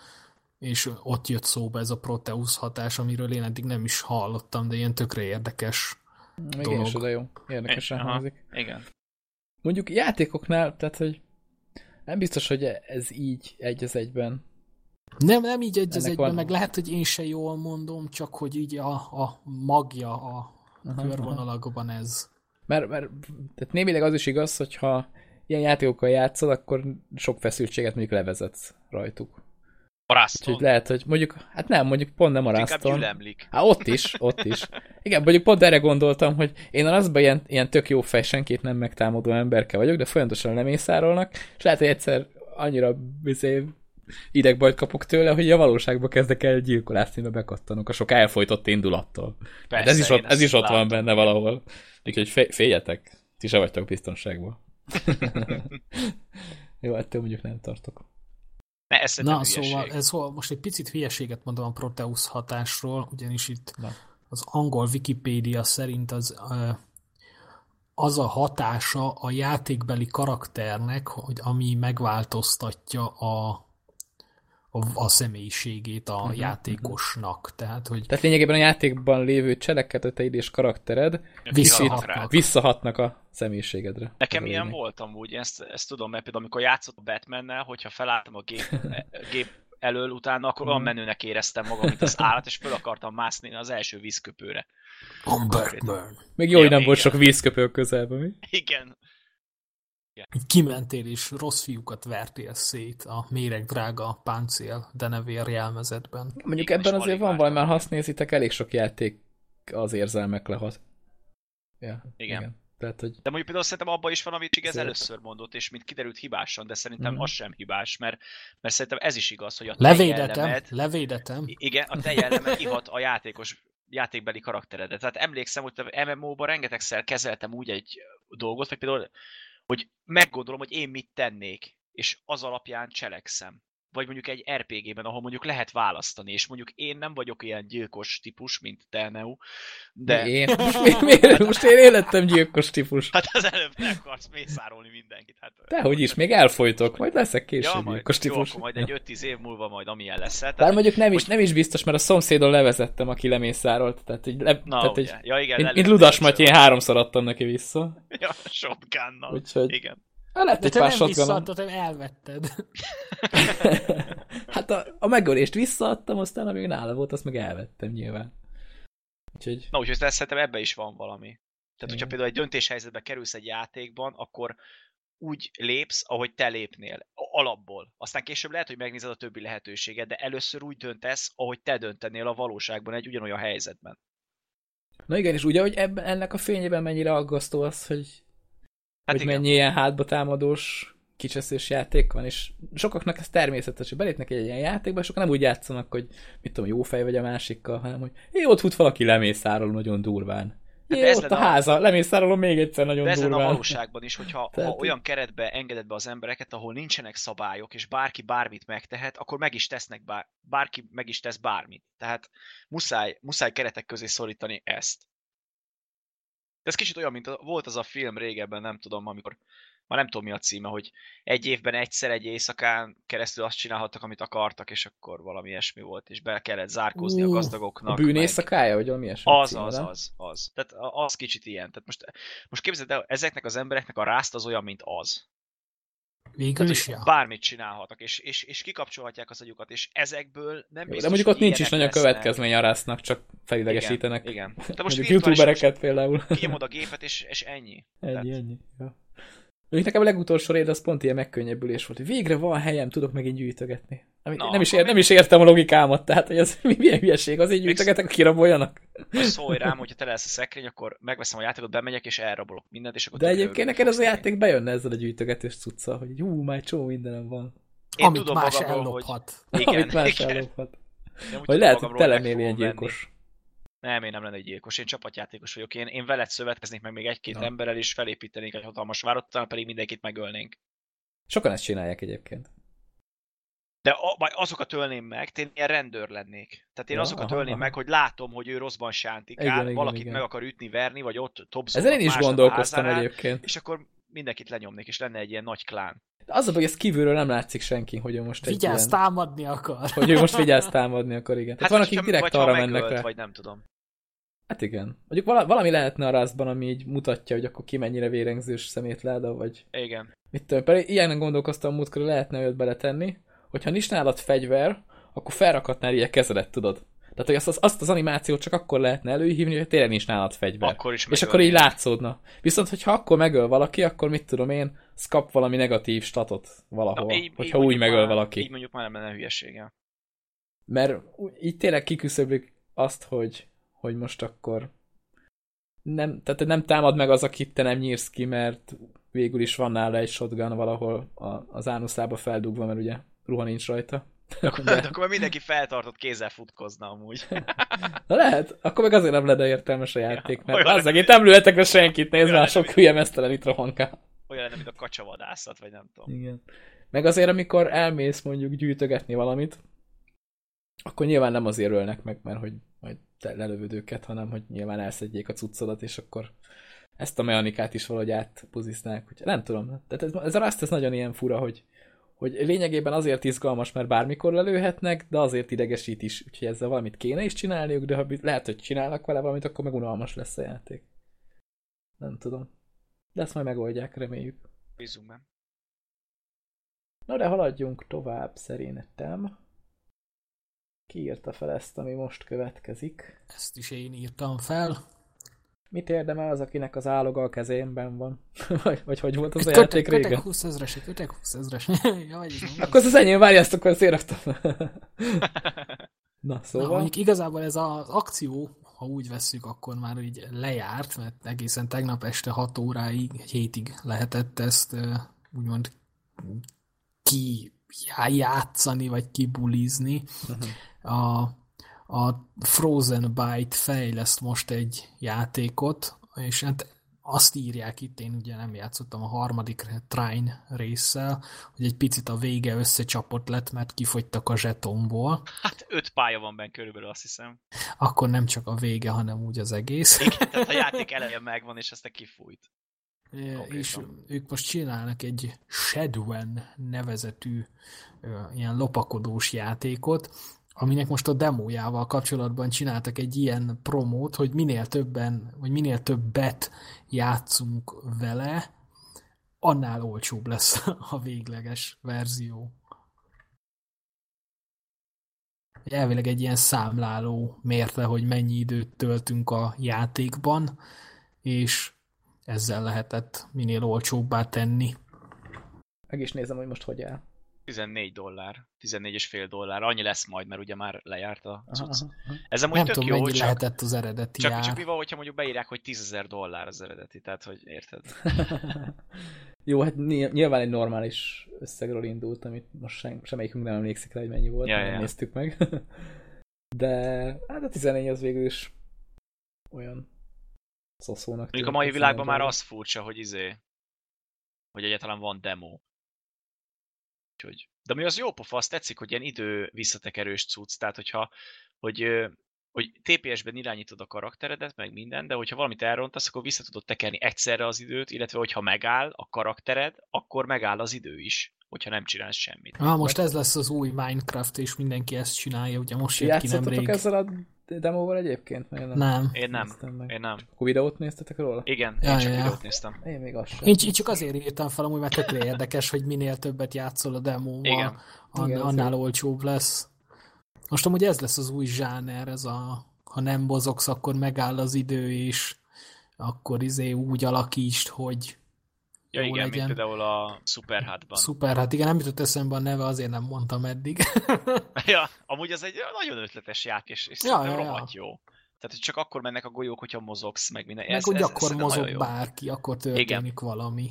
és ott jött szóba ez a Proteus hatás, amiről én eddig nem is hallottam, de ilyen tökre érdekes. Még dolog. én is oda jó. Érdekesen Aha. hangzik. Igen. Mondjuk játékoknál, tehát hogy nem biztos, hogy ez így egy az egyben. Nem, nem így egy az egyben, van- meg lehet, hogy én se jól mondom, csak hogy így a, a magja a Aha, körvonalakban ez. Mert, mert tehát némileg az is igaz, hogyha ilyen játékokkal játszol, akkor sok feszültséget mondjuk levezetsz rajtuk. A Raston. Úgyhogy lehet, hogy mondjuk, hát nem, mondjuk pont nem a Inkább gyülemlik. Hát ott is, ott is. Igen, mondjuk pont erre gondoltam, hogy én a Rustban ilyen, ilyen tök jó fej, senkit nem megtámadó emberke vagyok, de folyamatosan lemészárolnak, és lehet, hogy egyszer annyira bizé, idegbajt kapok tőle, hogy a valóságba kezdek el gyilkolászni, mert bekattanok a sok elfolytott indulattól. Hát Persze, ez is ott, ez is ott van benne valahol. Úgyhogy fé- féljetek, ti se vagytok biztonságban. jó, ettől mondjuk nem tartok. Ne, ez Na, Na, szóval, ez, szóval most egy picit hülyeséget mondom a Proteus hatásról, ugyanis itt Na. az angol Wikipédia szerint az, az a hatása a játékbeli karakternek, hogy ami megváltoztatja a, a, a személyiségét a Mhm, játékosnak. Tehát, hogy Tehát lényegében a játékban lévő cselekedeteid és karaktered Visszahatnak. visszahatnak a személyiségedre. Nekem a ilyen lényeg. volt amúgy, ezt, ezt tudom, mert például amikor játszottam Batmannel, hogyha felálltam a gép, gép elől utána, akkor olyan Mhm. menőnek éreztem magam, mint az állat, és föl akartam mászni az első vízköpőre. I'm Batman. Még jó, hogy Ja, nem volt igen. sok vízköpő közelben, mi? Igen. Így kimentél és rossz fiúkat vertél szét a méreg drága páncél denevér jelmezetben. Mondjuk Igen, ebben azért van valami, már vártam. ha azt nézitek, elég sok játék az érzelmek lehat. Ja, Igen. Tehát, hogy De mondjuk például szerintem abban is van, amit Csigez először mondott, és mint kiderült hibásan, de szerintem Mhm. az sem hibás, mert, mert szerintem ez is igaz, hogy a te Levédetem, jellemed, levédetem. igen, a te jellemed ihat a játékos játékbeli karakteredet. Tehát emlékszem, hogy a MMO-ban rengetegszer kezeltem úgy egy dolgot, vagy például, hogy meggondolom, hogy én mit tennék, és az alapján cselekszem. Vagy mondjuk egy RPG-ben, ahol mondjuk lehet választani, és mondjuk én nem vagyok ilyen gyilkos típus, mint te, Neo, de... de... én, most, mi, miért, most én élettem gyilkos típus. Hát az előbb ne akarsz mészárolni mindenkit. Hát, Dehogy is, még elfolytok, majd leszek később ja, majd, gyilkos jó, típus. akkor majd egy 5-10 év múlva majd amilyen lesz. Hát, Bár mondjuk nem is, nem is biztos, mert a szomszédon levezettem, aki lemészárolt. Tehát, hogy le, Na, tehát, hogy, Ja, igen, mint, mint Ludas le- Matyi, én háromszor adtam neki vissza. Ja, shotgunnal. Úgyhogy- Igen. Hát lett De egy te pár nem visszaadtad, hanem elvetted. hát a, a megölést visszaadtam, aztán amíg nála volt, azt meg elvettem nyilván. Úgyhogy Na, úgyhogy ezt szerintem ebbe is van valami. Tehát, hogyha Igen. például egy döntéshelyzetbe kerülsz egy játékban, akkor úgy lépsz, ahogy te lépnél, alapból. Aztán később lehet, hogy megnézed a többi lehetőséget, de először úgy döntesz, ahogy te döntenél a valóságban egy ugyanolyan helyzetben. Na igen, és ugye, hogy ebben, ennek a fényében mennyire aggasztó az, hogy, Hát hogy igen. mennyi ilyen hátba támadós kicseszés játék van, és sokaknak ez természetes, hogy belépnek egy ilyen játékba, és akkor nem úgy játszanak, hogy mit tudom, jó fej vagy a másikkal, hanem hogy jé, ott fut valaki lemészárol nagyon durván. Hát Jé, ez ott a lenne a- háza, lemészárolom még egyszer nagyon De lenne a durván. valóságban is, hogyha ha olyan keretbe engeded be az embereket, ahol nincsenek szabályok, és bárki bármit megtehet, akkor meg is tesznek, bár, bárki meg is tesz bármit. Tehát muszáj, muszáj keretek közé szorítani ezt. Ez kicsit olyan, mint a, volt az a film régebben, nem tudom, amikor, már nem tudom mi a címe, hogy egy évben egyszer egy éjszakán keresztül azt csinálhattak, amit akartak, és akkor valami ilyesmi volt, és be kellett zárkózni a Ú, gazdagoknak. A bűn éjszakája, vagy valami ilyesmi az, címe, az, nem? az, az. Tehát a- az kicsit ilyen. Tehát most, most képzeld el, ezeknek az embereknek a rászt az olyan, mint az. Végül Tehát, is, ja. bármit csinálhatnak, és, és, és kikapcsolhatják az agyukat, és ezekből nem Jó, biztos, de mondjuk ott nincs is nagyon lesznek. következmény a rásznak, csak felidegesítenek. Igen, igen. De most Mondjuk youtubereket például. most kinyomod a gépet, és, és ennyi. Tehát- Ennyi, ennyi. Ja. Még nekem a legutolsó réd az pont ilyen megkönnyebbülés volt, hogy végre van helyem, tudok megint gyűjtögetni. Amit Na, nem, is ér, nem is értem a logikámat, tehát hogy ez mi, milyen hülyeség, az így gyűjtögetek, kiraboljanak. Szólj rám, hogyha te lesz a szekrény, akkor megveszem a játékot, bemegyek és elrabolok mindent, és akkor De egyébként neked az a játék bejönne ezzel a gyűjtögetős cuccal, hogy hú, már egy csomó mindenem van. Én Amit tudom más magamról, ellophat. Hogy... Igen, Amit más igen. ellophat. Tudom lehet, hogy magamról, te meg lennél ilyen fogom venni. Nem, én nem lennék gyilkos, én csapatjátékos vagyok. Én, én veled szövetkeznék meg még egy-két Na. emberrel, és felépítenénk egy hatalmas várot, talán pedig mindenkit megölnénk. Sokan ezt csinálják egyébként. De a, azokat ölném meg, én ilyen rendőr lennék. Tehát én Ja, azokat aha, ölném aha. meg, hogy látom, hogy ő rosszban sántikál, Igen, igen, valakit igen. meg akar ütni, verni, vagy ott topzolnak Ezen én is gondolkoztam házánál, egyébként. És akkor mindenkit lenyomnék, és lenne egy ilyen nagy klán. De az a baj, hogy ez kívülről nem látszik senki, hogy ő most egy Vigyázz, ilyen, támadni akar. hogy ő most vigyáz támadni akar, igen. Tehát van, akik direkt arra mennek rá. Vagy nem tudom. Hát igen. Mondjuk vala, valami lehetne a rázban, ami így mutatja, hogy akkor ki mennyire vérengzős szemétláda, vagy Igen. mit tudom. Pedig ilyenen gondolkoztam múltkor, lehetne őt beletenni, hogyha nincs nálad fegyver, akkor felrakhatnál ilyen kezedet, tudod. Tehát, hogy azt, az- azt az animációt csak akkor lehetne előhívni, hogy tényleg nincs nálad fegyver. Akkor is és akkor így látszódna. Viszont, hogyha akkor megöl valaki, akkor mit tudom én, az kap valami negatív statot valahol, így- így hogyha úgy mondjuk megöl már- valaki. Így mondjuk már nem lenne hülyesége. Mert így tényleg kiküszöblik azt, hogy, hogy most akkor nem, tehát nem támad meg az, akit te nem nyírsz ki, mert végül is van nála egy shotgun valahol a, az ánuszába feldugva, mert ugye ruha nincs rajta. De De, akkor már mindenki feltartott kézzel futkozna amúgy. na lehet, akkor meg azért nem lenne értelmes a játék, mert olyan az én nem lőhetek le senkit, nézd már, sok hülye mesztelen itt rohankál. Olyan lenne, mint a kacsavadászat, vagy nem tudom. Igen. Meg azért, amikor elmész mondjuk gyűjtögetni valamit, akkor nyilván nem azért ölnek meg, mert hogy majd lelövöd őket, hanem hogy nyilván elszedjék a cuccodat, és akkor ezt a mechanikát is valahogy átpuziznák. Hogy nem tudom. Tehát ez, ez a Rust ez nagyon ilyen fura, hogy, hogy lényegében azért izgalmas, mert bármikor lelőhetnek, de azért idegesít is. Úgyhogy ezzel valamit kéne is csinálniuk, de ha lehet, hogy csinálnak vele valamit, akkor meg unalmas lesz a játék. Nem tudom. De ezt majd megoldják, reméljük. Bízunk benne. Na de haladjunk tovább szerintem. Ki írta fel ezt, ami most következik? Ezt is én írtam fel. Mit érdemel az, akinek az áloga a kezémben van? vagy, vagy hogy volt az a Kötek, játék kötek régen? 20 ezres, kötek 20 ezres. Akkor az enyém, várj, ezt akkor széraktam. Na, Na, szóval... mondjuk igazából ez az akció, ha úgy vesszük, akkor már így lejárt, mert egészen tegnap este 6 óráig, egy hétig lehetett ezt úgymond ki já- játszani, vagy kibulizni. A, a Frozen Byte fejleszt most egy játékot, és hát azt írják itt, én ugye nem játszottam a harmadik Trine résszel, hogy egy picit a vége összecsapott lett, mert kifogytak a zsetomból. Hát öt pálya van benne körülbelül, azt hiszem. Akkor nem csak a vége, hanem úgy az egész. Igen, tehát a játék eleje megvan, és aztán kifújt. Konkrétan. és ők most csinálnak egy Shadwen nevezetű ö, ilyen lopakodós játékot, aminek most a demójával kapcsolatban csináltak egy ilyen promót, hogy minél többen, vagy minél többet játszunk vele, annál olcsóbb lesz a végleges verzió. Elvileg egy ilyen számláló mérte, hogy mennyi időt töltünk a játékban, és ezzel lehetett minél olcsóbbá tenni. Meg is nézem, hogy most hogy áll. 14 dollár, 14 és fél dollár, annyi lesz majd, mert ugye már lejárt a cucc. aha, aha. Ez amúgy Nem tök tudom, jó, mennyi csak, lehetett az eredeti csak, ár. csak mi van, hogyha mondjuk beírják, hogy 10 ezer dollár az eredeti, tehát hogy érted? Jó, hát ny- nyilván egy normális összegről indult, amit most sem, semmelyikünk nem emlékszik rá, hogy mennyi volt, Ja, nem ja. néztük meg. De hát a 14 az végül is olyan szoszónak. Mondjuk a mai világban már az furcsa, hogy izé, hogy egyáltalán van demo. Úgyhogy. De mi az jó pofa, azt tetszik, hogy ilyen idő visszatekerős cucc, tehát hogyha, hogy, hogy TPS-ben irányítod a karakteredet, meg minden, de hogyha valamit elrontasz, akkor vissza tudod tekerni egyszerre az időt, illetve hogyha megáll a karaktered, akkor megáll az idő is, hogyha nem csinálsz semmit. Ah, most ez lesz az új Minecraft, és mindenki ezt csinálja, ugye most jött ki Játszottatok nemrég. ezzel a demóval egyébként? Mert én Nem. Én nem. meg. Én nem. Akkor videót néztetek róla? Igen, Ja, én csak ja, videót néztem. Én még azt sem. Én, én csak azért írtam fel, amúgy mert tökre érdekes, hogy minél többet játszol a demóval, Igen. an, Igen, annál azért. olcsóbb lesz. Most amúgy ez lesz az új zsáner, ez a ha nem mozogsz, akkor megáll az idő, és akkor izé úgy alakítsd, hogy Ja igen, legyen. mint például a Superhot-ban. Superhot, igen, nem jutott eszembe a neve, azért nem mondtam eddig. ja, amúgy az egy nagyon ötletes játék, és, és ja, ja, rohadt ja. jó. Tehát, hogy csak akkor mennek a golyók, hogyha mozogsz, meg minden. Meg ez, hogy ez, akkor ez mozog bárki, akkor történik igen. valami.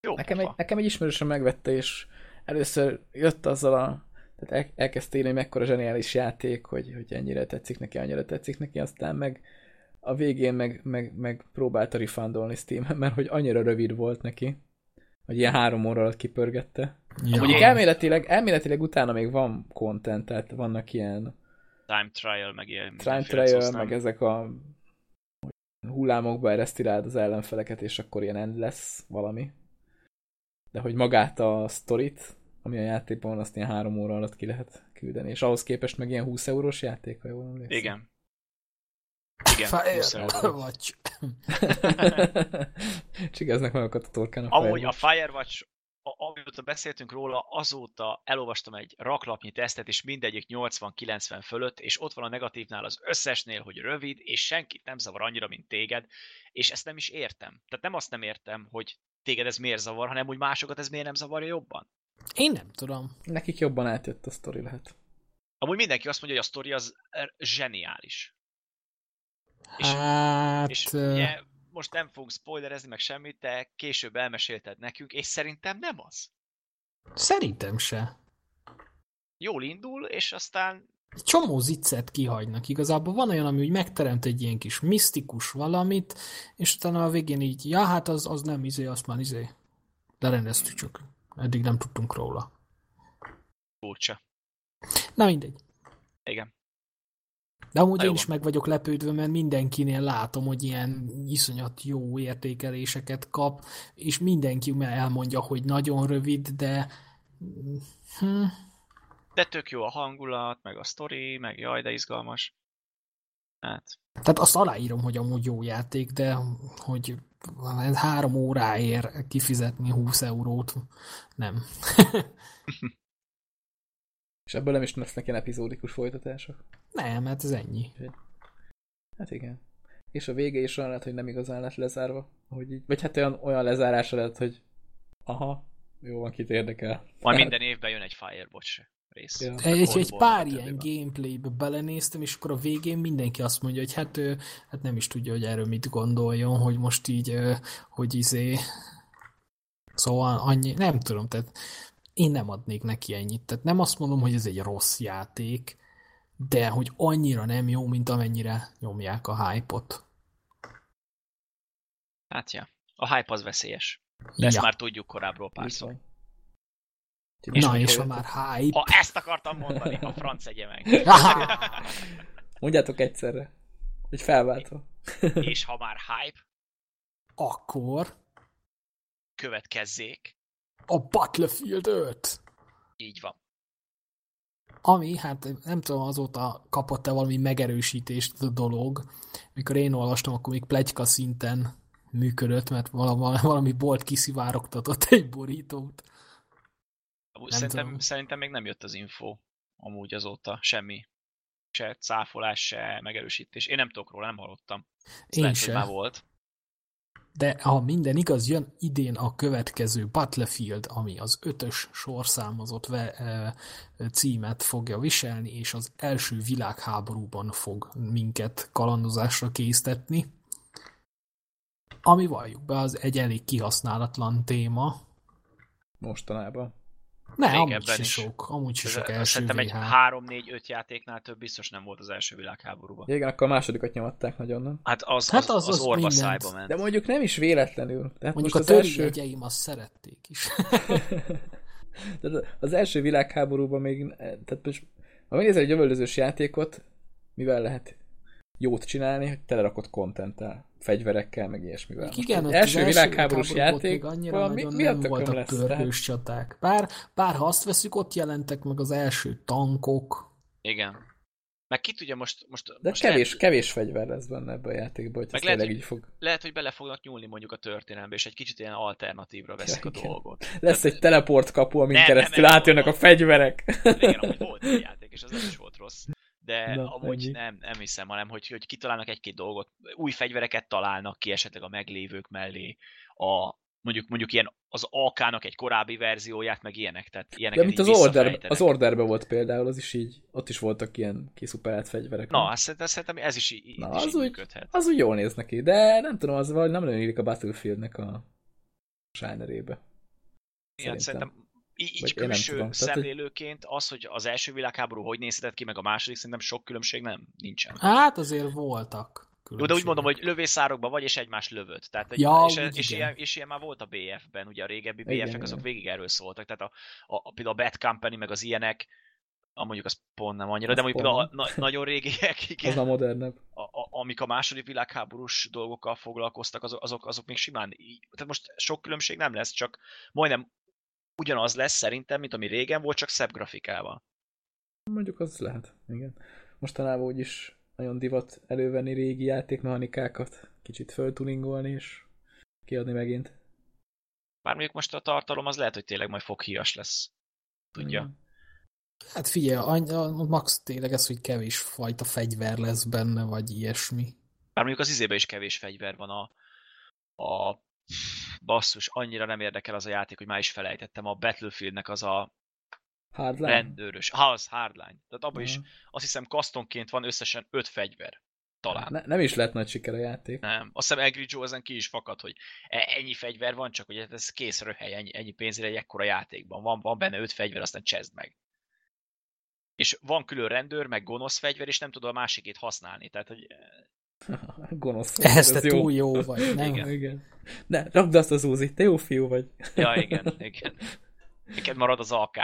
Jó, nekem, egy, nekem egy ismerősöm megvette, és először jött azzal a tehát el, elkezdte írni, hogy mekkora zseniális játék, hogy, hogy ennyire tetszik neki, annyira tetszik neki, aztán meg a végén meg, meg, meg próbálta refundolni steam mert hogy annyira rövid volt neki, hogy ilyen három óra alatt kipörgette. Ja. Mondjuk elméletileg, elméletileg utána még van content, tehát vannak ilyen time trial, meg ilyen time trial, meg ezek a hullámokba ereszti rád az ellenfeleket, és akkor ilyen end lesz valami. De hogy magát a sztorit, ami a játékban van, azt ilyen három óra alatt ki lehet küldeni. És ahhoz képest meg ilyen 20 eurós játék, ha jól emlékszem. Igen. Igen, 20 euró. Vagy. Csigeznek magukat a torkán a Amúgy a Firewatch, amióta beszéltünk róla, azóta elolvastam egy raklapnyi tesztet, és mindegyik 80-90 fölött, és ott van a negatívnál az összesnél, hogy rövid, és senkit nem zavar annyira, mint téged, és ezt nem is értem. Tehát nem azt nem értem, hogy téged ez miért zavar, hanem hogy másokat ez miért nem zavarja jobban. Én nem tudom. Nekik jobban átjött a sztori lehet. Amúgy mindenki azt mondja, hogy a sztori az zseniális. Hát... És, és ugye, most nem fogunk spoilerezni meg semmit, de később elmesélted nekünk, és szerintem nem az. Szerintem se. Jól indul, és aztán... Egy csomó ziccet kihagynak. Igazából van olyan, ami úgy megteremt egy ilyen kis misztikus valamit, és utána a végén így, ja, hát az, az nem izé, azt már izé. Lerendeztük csak. Eddig nem tudtunk róla. Furcsa. Na mindegy. Igen. De amúgy Na én is meg vagyok lepődve, mert mindenkinél látom, hogy ilyen iszonyat jó értékeléseket kap, és mindenki elmondja, hogy nagyon rövid, de... Hm. De tök jó a hangulat, meg a sztori, meg jaj, de izgalmas. Hát. Tehát azt aláírom, hogy amúgy jó játék, de hogy három óráért kifizetni 20 eurót, nem. És ebből nem is lesznek ilyen epizódikus folytatások? Nem, hát ez ennyi. Hát igen. És a vége is olyan lehet, hogy nem igazán lett lezárva. Hogy így, vagy hát olyan, olyan lezárása lett, hogy aha, jó van, kit érdekel. Majd minden évben jön egy Firewatch rész. Ja. Egy, egy pár ilyen gameplaybe belenéztem, és akkor a végén mindenki azt mondja, hogy hát, ő, hát nem is tudja, hogy erről mit gondoljon, hogy most így, hogy izé... Szóval annyi, nem tudom, tehát én nem adnék neki ennyit. Tehát nem azt mondom, hogy ez egy rossz játék, de hogy annyira nem jó, mint amennyire nyomják a hype-ot. Hát ja, a hype az veszélyes. De ezt ja. már tudjuk korábbról párszor. És Na, és ha már hype... Ha ezt akartam mondani, a franc egye meg. Mondjátok egyszerre. Hogy felváltva. és ha már hype... Akkor... Következzék. A Battlefield 5. Így van. Ami, hát nem tudom, azóta kapott-e valami megerősítést a dolog. Mikor én olvastam, akkor még plegyka szinten működött, mert valami, valami bolt kiszivárogtatott egy borítót. Szerintem, szerintem még nem jött az info amúgy azóta, semmi. Se cáfolás, se megerősítés. Én nem tudok róla, nem hallottam. Én lehet, se. már volt. De ha minden igaz, jön idén a következő Battlefield, ami az ötös sorszámozott ve, e, címet fogja viselni, és az első világháborúban fog minket kalandozásra késztetni. Ami valljuk be, az egy elég kihasználatlan téma. Mostanában. Ne, amúgy is, sok, amúgy is sok első Szerintem egy 3-4-5 játéknál több biztos nem volt az első világháborúban. Igen, akkor a másodikat nyomatták nagyon, nem? Hát az, hát az, az, az, az orva szájba ment. De mondjuk nem is véletlenül. Tehát mondjuk most a többi első... jegyeim azt szerették is. tehát az első világháborúban még, tehát most, ha megnézel egy jövőlözős játékot, mivel lehet jót csinálni, hogy telerakott kontenttel, fegyverekkel, meg ilyesmivel. Igen, az első, világháborús játék, annyira mi, mi nem voltak lesz, pörgős csaták. Bár, bár ha azt veszük, ott jelentek meg az első tankok. Igen. Meg ki tudja most... most De most kevés, lehet, kevés fegyver lesz benne ebben a játékban, hogy meg lehet, hogy, így fog... lehet, hogy bele fognak nyúlni mondjuk a történelembe, és egy kicsit ilyen alternatívra veszik ja, a dolgot. Lesz Tehát, egy teleport kapu, amin nem, keresztül nem, átjönnek a fegyverek. Igen, amúgy volt egy játék, és az nem is volt rossz de Na, amúgy nem, nem hiszem, hanem hogy, hogy kitalálnak egy-két dolgot, új fegyvereket találnak ki esetleg a meglévők mellé, a mondjuk, mondjuk ilyen az AK-nak egy korábbi verzióját, meg ilyenek. Tehát ilyeneket De mint az, order, az Orderben volt például, az is így, ott is voltak ilyen kiszuperált fegyverek. Na, azt szerintem, szerintem ez is így, Na, az is úgy, működhet. Az úgy jól néz neki, de nem tudom, az valahogy nem nagyon illik a Battlefieldnek a Shinerébe. Igen, szerintem így, így külső tudom, szemlélőként az, hogy az első világháború hogy nézhetett ki, meg a második, szerintem sok különbség nem, nincsen. Hát azért voltak. Jó, de úgy mondom, hogy lövészárokba vagy, és egymás lövött. Tehát, ja, és, és, és, ilyen, és ilyen már volt a BF-ben, ugye a régebbi BF-ek, azok végig erről szóltak. Tehát a, a, a, például a Bad Company, meg az ilyenek, a, mondjuk az pont nem annyira, az de mondjuk a, na, nagyon régiek, igen. Az a modernebb. A, a, amik a második világháborús dolgokkal foglalkoztak, azok, azok, azok még simán, tehát most sok különbség nem lesz, csak majdnem ugyanaz lesz szerintem, mint ami régen volt, csak szebb grafikával. Mondjuk az lehet, igen. Mostanában úgyis nagyon divat elővenni régi játékmechanikákat, kicsit föltuningolni és kiadni megint. Bár mondjuk most a tartalom az lehet, hogy tényleg majd foghias lesz. Tudja. Mm. Hát figyelj, a, a max tényleg ez, hogy kevés fajta fegyver lesz benne, vagy ilyesmi. Bár mondjuk az izébe is kevés fegyver van a, a basszus, annyira nem érdekel az a játék, hogy már is felejtettem, a Battlefieldnek az a Hardline? rendőrös. Ha, az Hardline. Tehát abban uh-huh. is azt hiszem kasztonként van összesen öt fegyver. Talán. Ne, nem is lett nagy siker a játék. Nem. Azt hiszem Angry Joe ezen ki is fakad, hogy e, ennyi fegyver van, csak hogy ez kész röhely, ennyi, ennyi pénzre egy ekkora játékban. Van, van benne öt fegyver, aztán csezd meg. És van külön rendőr, meg gonosz fegyver, és nem tudod a másikét használni. Tehát, hogy Gonosz. Ehhez te túl jó vagy, nem? Igen. igen. Ne, rakd azt az úzi, te jó fiú vagy. Ja, igen, igen. Neked marad az AK.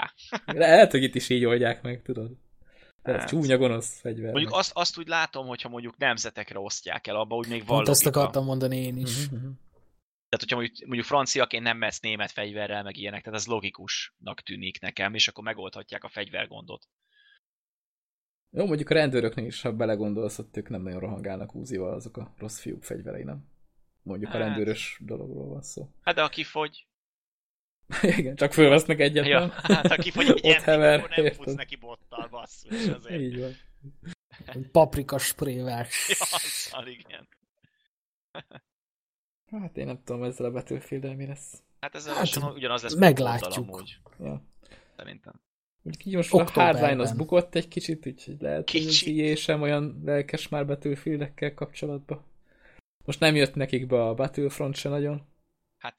Lehet, hogy itt is így oldják meg, tudod. Ez hát. csúnya gonosz fegyver. Mondjuk azt, azt úgy látom, hogyha mondjuk nemzetekre osztják el, abba úgy még van azt akartam mondani én is. Uh-huh. Tehát, hogyha mondjuk, mondjuk franciaként nem mehetsz német fegyverrel, meg ilyenek, tehát ez logikusnak tűnik nekem, és akkor megoldhatják a fegyvergondot. Jó, mondjuk a rendőröknél is, ha belegondolsz, ott ők nem nagyon rohangálnak úzival, azok a rossz fiúk fegyverei, nem? Mondjuk hát. a rendőrös dologról van szó. Hát de aki fogy. Igen, csak fölvesznek egyet, ja, hát aki fogy egy Ott hever, akkor nem érted. futsz neki bottal, basszus, azért. Így van. Paprika sprével. Ja, azzal, igen. Hát én nem tudom ezzel a battlefield mi lesz. Hát ezzel hát, ugyanaz lesz. Meglátjuk. Amúgy. Ja. Szerintem. Mondjuk így most a Hardline az bukott egy kicsit, úgyhogy lehet, Kicsi. hogy az sem olyan lelkes már battlefield kapcsolatban. Most nem jött nekik be a Battlefront se nagyon. Hát...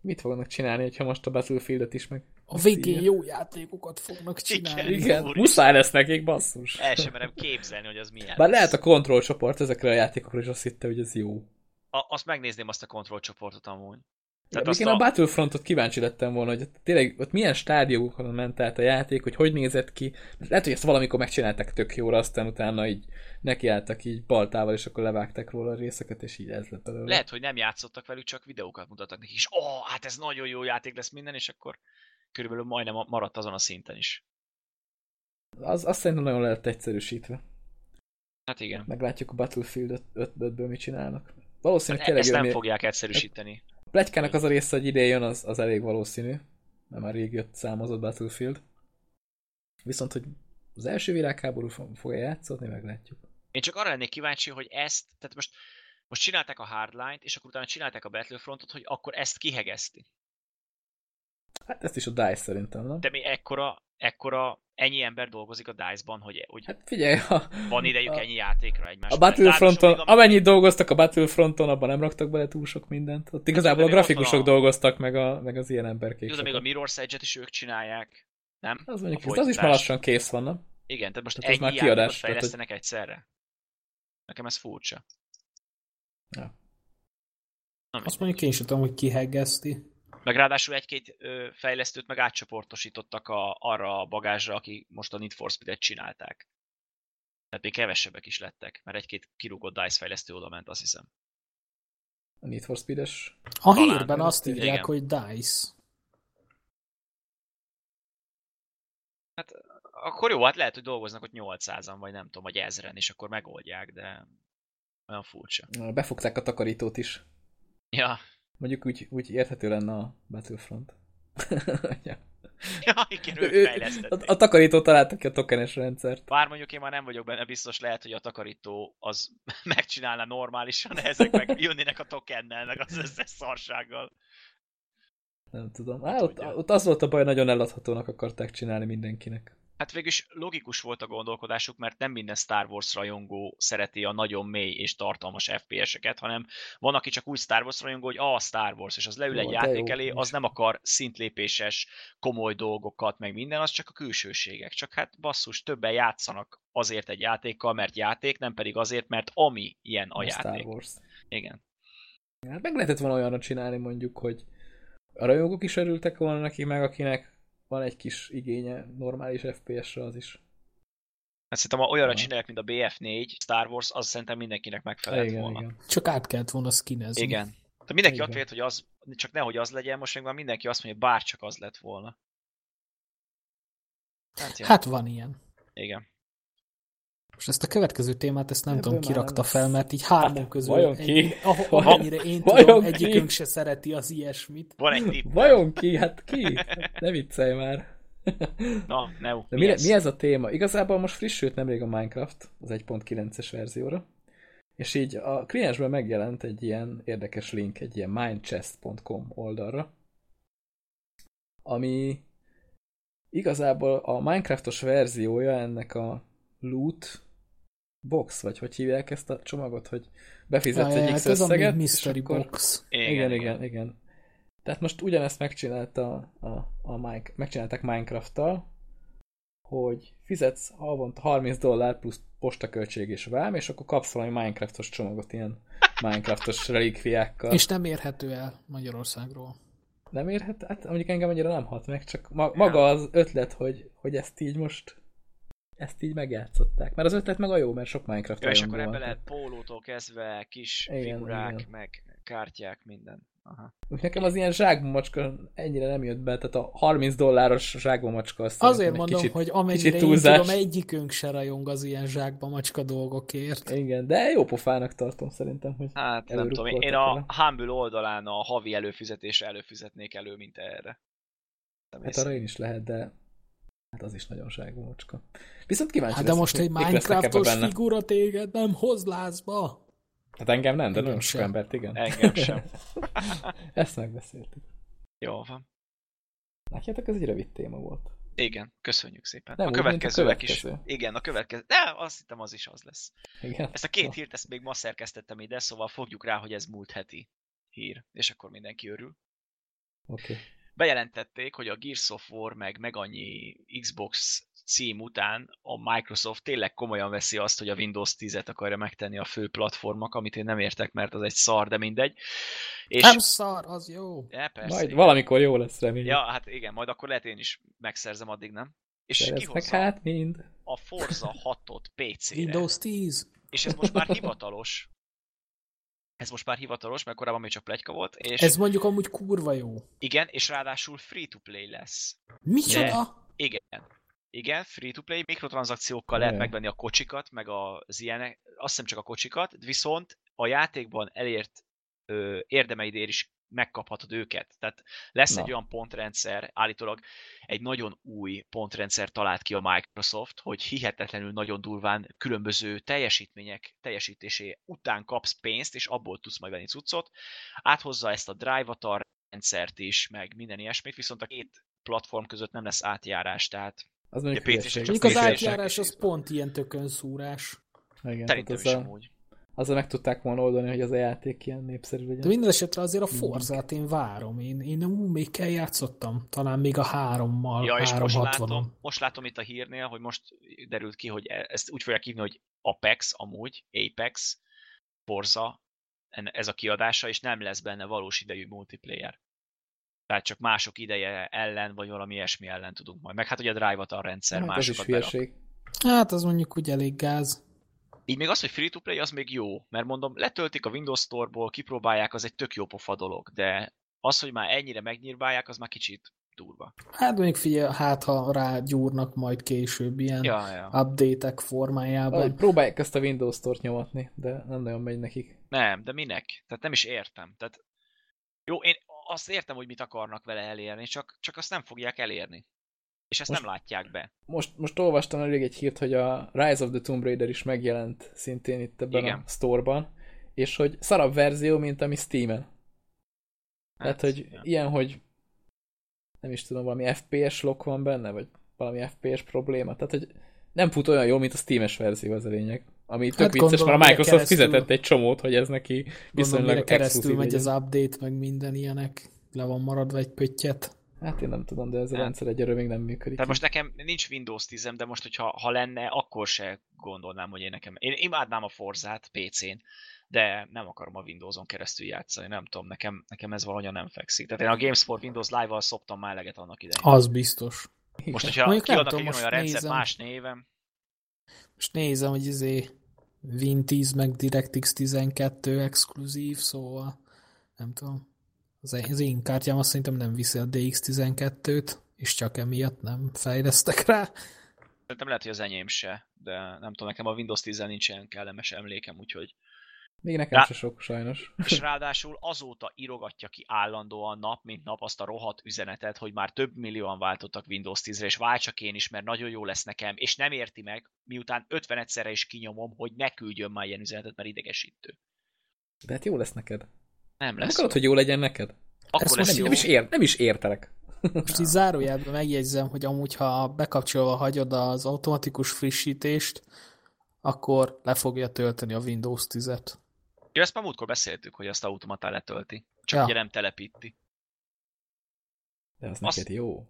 Mit fognak csinálni, ha most a Battlefield-et is meg... A végén jó játékokat fognak csinálni. Igen, igen muszáj lesz nekik, basszus. El sem merem képzelni, hogy az milyen Bár lesz. lehet a kontroll csoport ezekre a játékokra is azt hitte, hogy ez jó. A, azt megnézném azt a kontroll csoportot amúgy. Tehát azt én a... a Battlefrontot kíváncsi lettem volna, hogy tényleg ott milyen stádiumokon ment át a játék, hogy hogy nézett ki. Lehet, hogy ezt valamikor megcsinálták tök jóra, aztán utána így nekiálltak így baltával, és akkor levágták róla a részeket, és így ez lett belőle. Lehet, hogy nem játszottak velük, csak videókat mutattak nekik, és ó, oh, hát ez nagyon jó játék lesz minden, és akkor körülbelül majdnem maradt azon a szinten is. Az, azt szerintem nagyon lehet egyszerűsítve. Hát igen. Meglátjuk a Battlefield 5-ből mit csinálnak. Valószínűleg hát tényleg ezt nem fogják egyszerűsíteni pletykának az a része, hogy ide jön, az, az elég valószínű. Nem már rég jött számozott Battlefield. Viszont, hogy az első világháború fogja játszani, meglátjuk. Én csak arra lennék kíváncsi, hogy ezt, tehát most, most csinálták a Hardline-t, és akkor utána csinálták a Battlefrontot, hogy akkor ezt kihegezti. Hát ezt is a DICE szerintem, nem? De mi ekkora, ekkora ennyi ember dolgozik a DICE-ban, hogy, hogy hát figyelj, a, van idejük a, ennyi játékra egymás. A Battlefronton, a... amennyit dolgoztak a Battlefronton, abban nem raktak bele túl sok mindent. Ott igazából a grafikusok a... dolgoztak, meg, a, meg az ilyen emberkék. Tudom, még a Mirror's Edge-et is ők csinálják, nem? Az, mondjuk, az, az is már lassan kész van, nem? Igen, tehát most tehát ennyi már kiadás, fejlesztenek tehát, hogy... egyszerre. Nekem ez furcsa. Ja. Nem Azt mondjuk én sem tudom, hogy kiheggeszti. Meg ráadásul egy-két fejlesztőt meg átcsoportosítottak a, arra a bagázsra, aki most a Need for Speed-et csinálták. Tehát még kevesebbek is lettek, mert egy-két kirúgott DICE fejlesztő oda ment, azt hiszem. A Need for Speed-es? A Talán, hírben azt írják, igen. hogy DICE. Hát akkor jó, hát lehet, hogy dolgoznak ott 800-an, vagy nem tudom, vagy ezeren, és akkor megoldják, de olyan furcsa. Befogták a takarítót is. Ja, Mondjuk úgy, úgy érthető lenne a Battlefront. ja. ja, igen, ő, a, a takarító találta ki a tokenes rendszert. Bár mondjuk én már nem vagyok benne biztos, lehet, hogy a takarító az megcsinálna normálisan, ezek meg jönnének a tokennel, meg az összes szarsággal. Nem tudom. Á, ott, ott az volt a baj, nagyon eladhatónak akarták csinálni mindenkinek. Hát végülis logikus volt a gondolkodásuk, mert nem minden Star Wars rajongó szereti a nagyon mély és tartalmas FPS-eket, hanem van, aki csak úgy Star Wars rajongó, hogy a Star Wars, és az leül egy játék elé, az nem akar szintlépéses, komoly dolgokat, meg minden, az csak a külsőségek. Csak hát basszus, többen játszanak azért egy játékkal, mert játék, nem pedig azért, mert ami ilyen a, a játék. Star Wars. Igen. Hát meg lehetett volna olyanra csinálni mondjuk, hogy a rajongók is örültek volna neki, meg akinek van egy kis igénye normális FPS-re az is. Hát szerintem olyanra csinálják, mint a BF4, Star Wars, az szerintem mindenkinek megfelelt igen, volna. Igen. Csak át kellett volna skinezni. Igen. Tehát mindenki igen. ott vélt, hogy az, csak nehogy az legyen, most meg már mindenki azt mondja, hogy bár csak az lett volna. Hát, hát van ilyen. Igen. Most ezt a következő témát, ezt nem Ebből tudom, kirakta fel, mert így hármon hát, közül, vajon ki? Egy, amennyire én vajon tudom, ki? egyikünk se szereti az ilyesmit. Van egy tipp. Vajon ki? Hát ki? Ne viccelj már. Na, ne, De mi, mi, ez? mi ez a téma? Igazából most frissült nemrég a Minecraft, az 1.9-es verzióra, és így a kliensből megjelent egy ilyen érdekes link, egy ilyen mindchest.com oldalra, ami igazából a Minecraftos verziója ennek a loot box, vagy hogy hívják ezt a csomagot, hogy befizetsz ja, egy X összeget. Mystery akkor... box. Igen igen, igen, igen, igen. Tehát most ugyanezt megcsinálta a, a, a Mike, megcsinálták Minecraft-tal, hogy fizetsz havonta 30 dollár plusz postaköltség és vám, és akkor kapsz valami Minecraftos csomagot ilyen Minecraftos relikviákkal. És nem érhető el Magyarországról. Nem érhet? Hát mondjuk engem annyira nem hat meg, csak ma, maga az ötlet, hogy, hogy ezt így most ezt így megjátszották. Mert az ötlet meg a jó, mert sok Minecraft ja, és akkor ebbe lehet pólótól kezdve, kis igen, figurák, igen. meg kártyák, minden. Aha. Nekem az ilyen zsákmacska ennyire nem jött be, tehát a 30 dolláros zsákmacska azt Azért mondom, kicsit, hogy amennyire én tudom, egyikünk se rajong az ilyen zsákmacska dolgokért. Igen, de jó pofának tartom szerintem, hogy Hát nem tudom, én a Humble oldalán a havi előfizetésre előfizetnék elő, mint erre. Nem hát arra én is lehet, de Hát az is nagyon zsákmacska. Viszont kíváncsi Hát de most egy Minecraftos figura téged nem hoz lázba. Hát engem nem, de nagyon sok embert, igen. Engem sem. Ezt megbeszéltük. Jó van. Látjátok, ez egy rövid téma volt. Igen, köszönjük szépen. Nem, a következőek is. Igen, a következő. De azt hittem az is az lesz. Igen. Ezt a két hírt, ezt még ma szerkesztettem ide, szóval fogjuk rá, hogy ez múlt heti hír, és akkor mindenki örül. Oké. Okay bejelentették, hogy a Gears of War meg, meg annyi Xbox cím után a Microsoft tényleg komolyan veszi azt, hogy a Windows 10-et akarja megtenni a fő platformok, amit én nem értek, mert az egy szar, de mindegy. És... Nem szar, az jó. Ja, persze, majd igen. valamikor jó lesz, remélem. Ja, hát igen, majd akkor lehet én is megszerzem, addig nem. És meg hát mind. a Forza 6-ot PC-re. Windows 10. És ez most már hivatalos, ez most már hivatalos, mert korábban még csak plegyka volt. És ez mondjuk amúgy kurva jó. Igen, és ráadásul free-to-play lesz. Micsoda? De, igen. Igen, free-to-play, mikrotranszakciókkal lehet megvenni a kocsikat, meg az ilyenek, azt hiszem csak a kocsikat, viszont a játékban elért ö, érdemeidért is megkaphatod őket. Tehát lesz Na. egy olyan pontrendszer, állítólag egy nagyon új pontrendszer talált ki a Microsoft, hogy hihetetlenül nagyon durván különböző teljesítmények teljesítésé után kapsz pénzt, és abból tudsz majd venni cuccot. Áthozza ezt a Drive rendszert is, meg minden ilyesmit, viszont a két platform között nem lesz átjárás, tehát az mondjuk, az átjárás az pont ilyen tökönszúrás. Igen, Szerintem is a... amúgy azzal meg tudták volna oldani, hogy az a játék ilyen népszerű legyen. De minden esetre azért a Forzát én várom. Én, én ú, még kell játszottam. Talán még a hárommal, ja, és most látom, most látom itt a hírnél, hogy most derült ki, hogy e- ezt úgy fogják hívni, hogy Apex amúgy, Apex, Forza, ez a kiadása, és nem lesz benne valós idejű multiplayer. Tehát csak mások ideje ellen, vagy valami ilyesmi ellen tudunk majd. Meg hát ugye a Drive rendszer hát másokat ez is Hát az mondjuk úgy elég gáz. Így még az, hogy free-to-play, az még jó, mert mondom, letöltik a Windows Store-ból, kipróbálják, az egy tök jó pofa dolog, de az, hogy már ennyire megnyírbálják, az már kicsit durva. Hát még figyelj, hát ha rágyúrnak majd később ilyen ja, ja. update-ek formájában. Ahogy próbálják ezt a Windows Store-t nyomatni, de nem nagyon megy nekik. Nem, de minek? Tehát nem is értem. Tehát jó, én azt értem, hogy mit akarnak vele elérni, csak, csak azt nem fogják elérni. És ezt most, nem látják be. Most, most olvastam elég egy hírt, hogy a Rise of the Tomb Raider is megjelent szintén itt ebben Igen. a store-ban, és hogy szarabb verzió, mint ami Steam-en. Hát, Tehát, hogy ja. ilyen, hogy nem is tudom, valami FPS lock van benne, vagy valami FPS probléma. Tehát, hogy nem fut olyan jól, mint a Steam-es verzió, az a lényeg. Ami hát tök vicces, mert a Microsoft keresztül, fizetett egy csomót, hogy ez neki viszonylag keresztül megy az update, meg minden ilyenek. Le van maradva egy pöttyet. Hát én nem tudom, de ez a hát. rendszer egyre még nem működik. Tehát most nekem nincs Windows 10 de most, hogyha ha lenne, akkor se gondolnám, hogy én nekem... Én imádnám a Forzát PC-n, de nem akarom a Windows-on keresztül játszani, nem tudom, nekem, nekem ez valahogyan nem fekszik. Tehát én a Games for Windows Live-val szoptam már eleget annak idején. Az biztos. Most, hogyha Mondjuk kiadnak egy olyan rendszer más névem... Most nézem, hogy izé Win 10 meg DirectX 12 exkluzív, szóval nem tudom. Az én, kártyám azt szerintem nem viszi a DX12-t, és csak emiatt nem fejlesztek rá. Szerintem lehet, hogy az enyém se, de nem tudom, nekem a Windows 10 nincs ilyen kellemes emlékem, úgyhogy még nekem Rá... se sok, sajnos. És ráadásul azóta írogatja ki állandóan nap, mint nap azt a rohadt üzenetet, hogy már több millióan váltottak Windows 10-re, és váltsak én is, mert nagyon jó lesz nekem, és nem érti meg, miután 50 egyszerre is kinyomom, hogy ne küldjön már ilyen üzenetet, mert idegesítő. De hát jó lesz neked. Nem lesz. Nem akarod, hogy jó legyen neked? Akkor lesz nem, jó. Nem is, ér, nem is értelek. Most így zárójelben megjegyzem, hogy amúgy, ha bekapcsolva hagyod az automatikus frissítést, akkor le fogja tölteni a Windows 10-et. Ja, ezt már múltkor beszéltük, hogy azt automatán letölti. Csak ja. ugye nem telepíti. De az azt neked jó.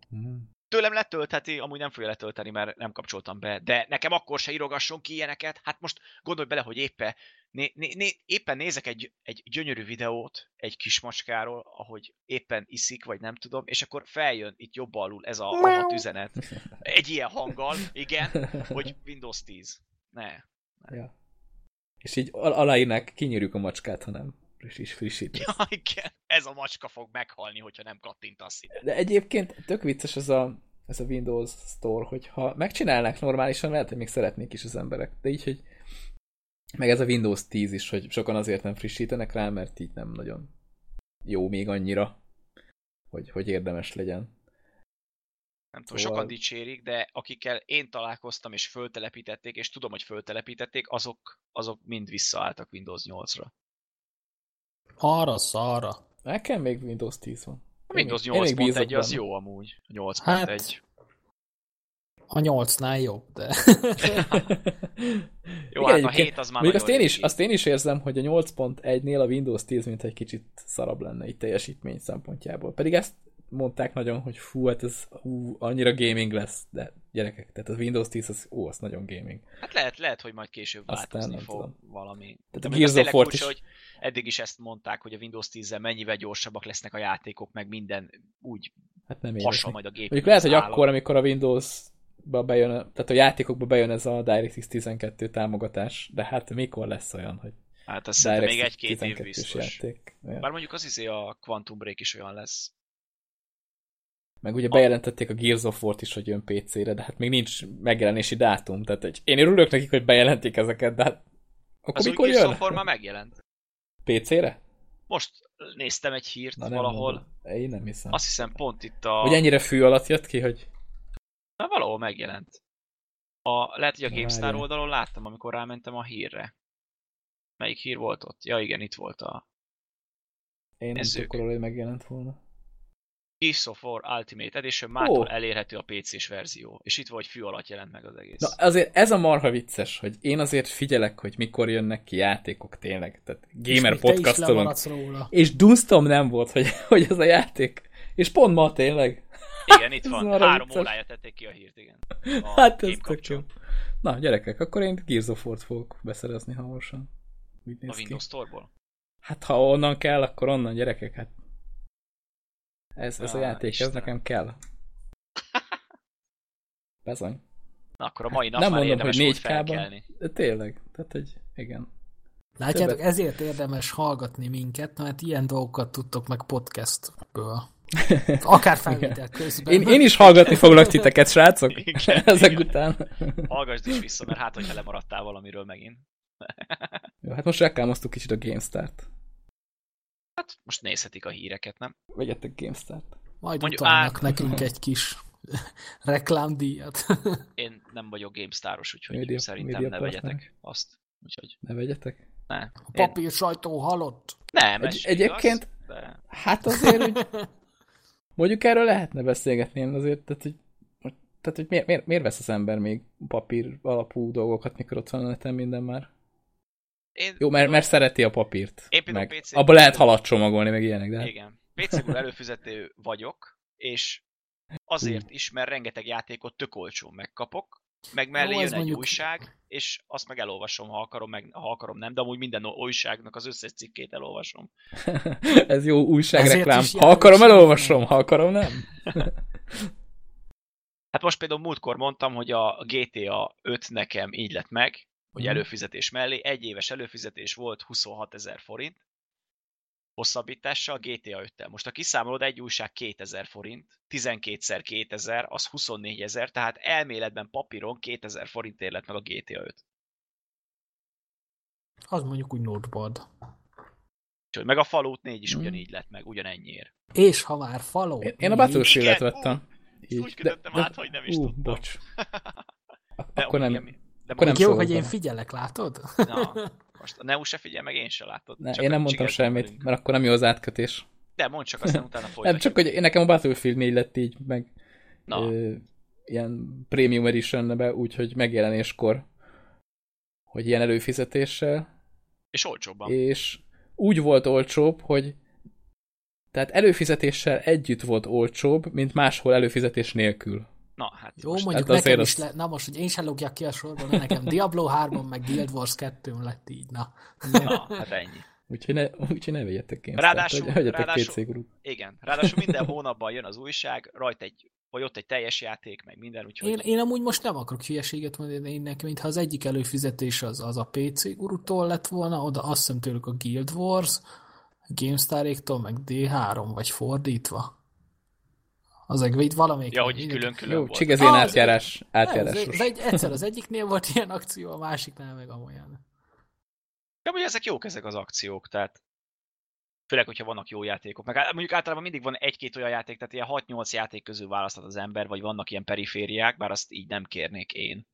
Tőlem letöltheti, amúgy nem fogja letölteni, mert nem kapcsoltam be, de nekem akkor se írogasson ki ilyeneket. Hát most gondolj bele, hogy éppen, né, né, né, éppen nézek egy, egy gyönyörű videót egy kis macskáról, ahogy éppen iszik, vagy nem tudom, és akkor feljön itt jobb alul ez a hat üzenet. Egy ilyen hanggal, igen, hogy Windows 10. Ne. ne. Ja. És így al aláírnák, kinyírjuk a macskát, ha nem friss, frissítesz. Ja, igen. Ez a macska fog meghalni, hogyha nem kattintasz ide. De egyébként tök vicces ez a, ez a Windows Store, hogyha megcsinálnák normálisan, lehet, hogy még szeretnék is az emberek. De így, hogy meg ez a Windows 10 is, hogy sokan azért nem frissítenek rá, mert így nem nagyon jó még annyira, hogy, hogy érdemes legyen nem tudom, szóval... sokan dicsérik, de akikkel én találkoztam és föltelepítették, és tudom, hogy föltelepítették, azok, azok mind visszaálltak Windows 8-ra. Arra szarra. Nekem még Windows 10 van. A Windows 8.1 az jó amúgy. A 8.1. Hát, a 8-nál jobb, de... jó, Igen, hát a 7 az már azt én, is, azt én is érzem, hogy a 8.1-nél a Windows 10 mint egy kicsit szarabb lenne itt teljesítmény szempontjából. Pedig ezt mondták nagyon, hogy fú, hát ez hú, annyira gaming lesz, de gyerekek, tehát a Windows 10 az, ó, az nagyon gaming. Hát lehet, lehet, hogy majd később változni fog tudom. valami. Tehát a Gears of War is... hogy eddig is ezt mondták, hogy a Windows 10-zel mennyivel gyorsabbak lesznek a játékok, meg minden úgy hát nem hasonl majd a gép. Mondjuk lehet, hogy állom. akkor, amikor a Windows ba bejön, tehát a játékokba bejön ez a DirectX 12 támogatás, de hát mikor lesz olyan, hogy Hát ez szerintem még egy-két év biztos. Játék. Bár mondjuk az izé a Quantum Break is olyan lesz. Meg ugye bejelentették a Gears of War-t is, hogy jön PC-re, de hát még nincs megjelenési dátum. Tehát egy, én örülök nekik, hogy bejelentik ezeket, de hát akkor az mikor of War már megjelent. PC-re? Most néztem egy hírt Na, valahol. Nem én nem hiszem. Azt hiszem pont itt a... Hogy ennyire fű alatt jött ki, hogy... Na valahol megjelent. A, lehet, hogy a GameStar oldalon láttam, amikor rámentem a hírre. Melyik hír volt ott? Ja igen, itt volt a... Én nem tudok hogy megjelent volna. Gears of War Ultimate Edition mától oh. elérhető a PC-s verzió. És itt vagy fű alatt jelent meg az egész. Na azért ez a marha vicces, hogy én azért figyelek, hogy mikor jönnek ki játékok tényleg. Tehát gamer podcastolunk. És Dunstom nem volt, hogy, hogy ez a játék. És pont ma tényleg. Igen, itt van. Három vicces. órája tették ki a hírt, igen. A hát ez tök jó. Na, gyerekek, akkor én Gears of War-t fogok beszerezni hamarosan. A Windows Store-ból? Hát ha onnan kell, akkor onnan gyerekek, hát ez, ez a játék, Isten. ez nekem kell. Bezony. Na akkor a mai nap Nem már mondom, hogy 4 k de tényleg, tehát hogy igen. Látjátok, Többet... ezért érdemes hallgatni minket, mert ilyen dolgokat tudtok meg podcastből. Akár felvétel közben. Én, én is hallgatni foglak titeket, srácok, igen, ezek igen. után. Hallgassd is vissza, mert hát, hogyha lemaradtál valamiről megint. Jó, hát most reklámoztuk kicsit a GameStart. Hát most nézhetik a híreket, nem? Vegyetek GameStar-t. Majd Mondjuk, utalnak át... nekünk egy kis reklámdíjat. Én nem vagyok GameStaros, úgyhogy Media, szerintem Media ne vegyetek azt. Úgyhogy... Ne vegyetek? Ne. A papír Én... sajtó halott. Nem, egy, Egyébként, igaz, de... hát azért, hogy Mondjuk erről lehetne beszélgetni, én azért, tehát, hogy, tehát, hogy miért, miért, miért vesz az ember még papír alapú dolgokat, mikor ott van a neten minden már? Én, Jó, mert, mert szereti a papírt. Én meg PC abba lehet halat csomagolni, meg ilyenek, de... Igen. pc előfizető vagyok, és azért is, mert rengeteg játékot tök olcsó megkapok, meg mellé Jó, jön egy mondjuk... újság, és azt meg elolvasom, ha akarom, meg, ha akarom nem, de amúgy minden újságnak az összes cikkét elolvasom. Ez jó újságreklám. Ha akarom, elolvasom, ha akarom, nem. hát most például múltkor mondtam, hogy a GTA 5 nekem így lett meg, hogy mhm. előfizetés mellé, egy éves előfizetés volt 26 ezer forint, hosszabbítással GTA 5-tel. Most ha kiszámolod, egy újság 2000 forint, 12-szer 2000, az 24 ezer, tehát elméletben papíron 2000 forintért lett meg a GTA 5. Az mondjuk úgy noteboard. Úgyhogy meg a Fallout 4 is mm. ugyanígy lett meg, ugyanennyiért. És ha már Fallout Én, én a Battlefield-et vettem. Ú, úgy kötöttem át, hogy nem is ú, tudtam. bocs. Akkor nem, de akkor nem jó, hogy én figyelek, látod? Na, most a Neu se figyel, meg én se látod. Ne, én nem mondtam semmit, velünk. mert akkor nem jó az átkötés. De mondd csak, aztán utána folytatjuk. nem, csak hogy én nekem a Battlefield 4 lett így, meg Na. Ö, ilyen Premium Edition-be, úgyhogy megjelenéskor, hogy ilyen előfizetéssel. És olcsóbban. És úgy volt olcsóbb, hogy tehát előfizetéssel együtt volt olcsóbb, mint máshol előfizetés nélkül. Na, hát Jó, most mondjuk hát nekem is le, na most, hogy én sem lógjak ki a sorban, de nekem Diablo 3 meg Guild Wars 2 lett így, na. Na, hát ennyi. Úgyhogy ne, úgyhogy ne vegyetek én. Ráadásul, hogy, ráadásul két igen, ráadásul minden hónapban jön az újság, rajta egy, vagy ott egy teljes játék, meg minden, úgyhogy... Én, én amúgy most nem akarok hülyeséget mondani, én nekem, mintha az egyik előfizetés az, az a PC gurutól lett volna, oda azt hiszem tőlük a Guild Wars, GameStar-éktól, meg D3, vagy fordítva. Az egy valamelyik. Ja, hogy külön-külön Jó, csak ez ilyen ah, átjárás, átjárásos. Az, egy, egyszer az egyiknél volt ilyen akció, a másiknál meg amolyan. Ja, hogy ezek jók ezek az akciók, tehát főleg, hogyha vannak jó játékok. Meg mondjuk általában mindig van egy-két olyan játék, tehát ilyen 6-8 játék közül választhat az ember, vagy vannak ilyen perifériák, bár azt így nem kérnék én.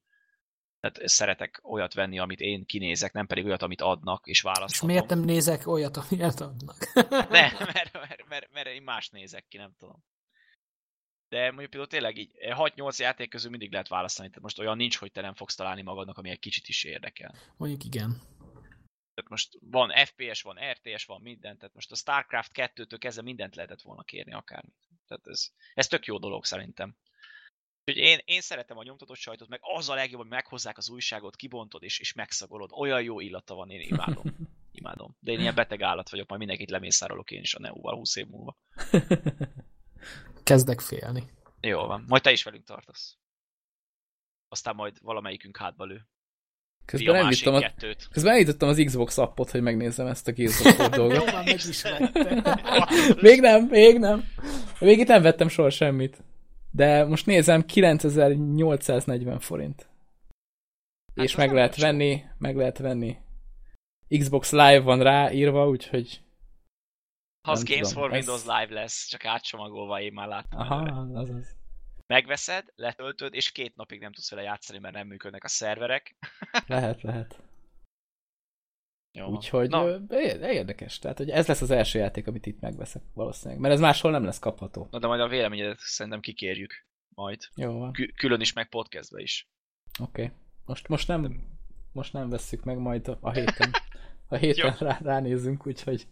Tehát szeretek olyat venni, amit én kinézek, nem pedig olyat, amit adnak, és választhatom. És miért nem nézek olyat, amit adnak? nem, mert, mert, mert, mert én más nézek ki, nem tudom de mondjuk például tényleg így 6-8 játék közül mindig lehet választani, tehát most olyan nincs, hogy te nem fogsz találni magadnak, ami egy kicsit is érdekel. Mondjuk igen. Tehát most van FPS, van RTS, van minden, tehát most a StarCraft 2-től kezdve mindent lehetett volna kérni akármit. Tehát ez, ez tök jó dolog szerintem. Úgyhogy én, én szeretem a nyomtatott sajtot, meg az a legjobb, hogy meghozzák az újságot, kibontod és, és megszagolod. Olyan jó illata van, én imádom. Imádom. De én ilyen beteg állat vagyok, majd mindenkit lemészárolok én is a Neu-val 20 év múlva. Kezdek félni. Jó van, majd te is velünk tartasz. Aztán majd valamelyikünk hátba lő. Közben elindítottam, a, közben elindítottam az Xbox appot, hogy megnézzem ezt a Gears of dolgot. Jó, meg is még nem, még nem. Még itt nem vettem soha semmit. De most nézem, 9840 forint. Hát és meg lehet venni, meg lehet venni. Xbox Live van rá írva, úgyhogy ha az Games tudom, for Windows ez... Live lesz, csak átcsomagolva, én már láttam. Aha, az az. Megveszed, letöltöd, és két napig nem tudsz vele játszani, mert nem működnek a szerverek. lehet, lehet. Jó. Úgyhogy Na. érdekes. Tehát, hogy ez lesz az első játék, amit itt megveszek valószínűleg. Mert ez máshol nem lesz kapható. Na de majd a véleményedet szerintem kikérjük majd. Jó van. Kül- külön is, meg podcastbe is. Oké. Okay. Most, most nem most nem vesszük meg majd a héten. A héten rá, ránézünk, úgyhogy...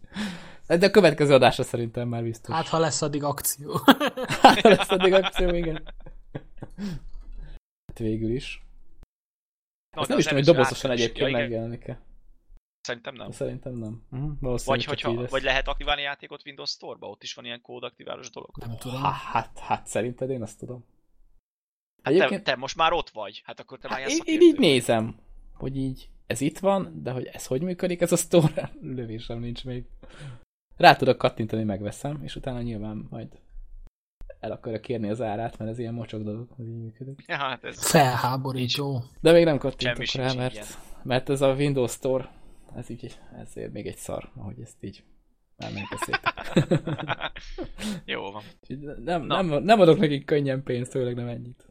De a következő adásra szerintem már biztos. Hát, ha lesz addig akció. hát, ha lesz addig akció, igen. Hát végül is. No, Ezt nem is tudom, hogy dobozosan egyébként ja, megjelenik-e. Szerintem nem. Szerintem nem. Uh-huh. Vagy, hogyha, vagy lehet aktiválni játékot Windows Store-ba? Ott is van ilyen kódaktiválós dolog? Nem tudom. Ha, hát, hát szerinted én azt tudom. Hát Egyébként... te, te, most már ott vagy. Hát akkor te hát már én, én így nézem, hogy így ez itt van, de hogy ez hogy működik, ez a store lövésem nincs még. Rá tudok kattintani, megveszem, és utána nyilván majd el akarja kérni az árát, mert ez ilyen mocsok dolog, ez így működik. Ja, hát ez Felháborító. De még nem kattintok rá, mert, mert ez a Windows Store, ez így, ezért még egy szar, ahogy ezt így már megbeszéltek. Jó van. Nem, nem, nem adok nekik könnyen pénzt, főleg nem ennyit.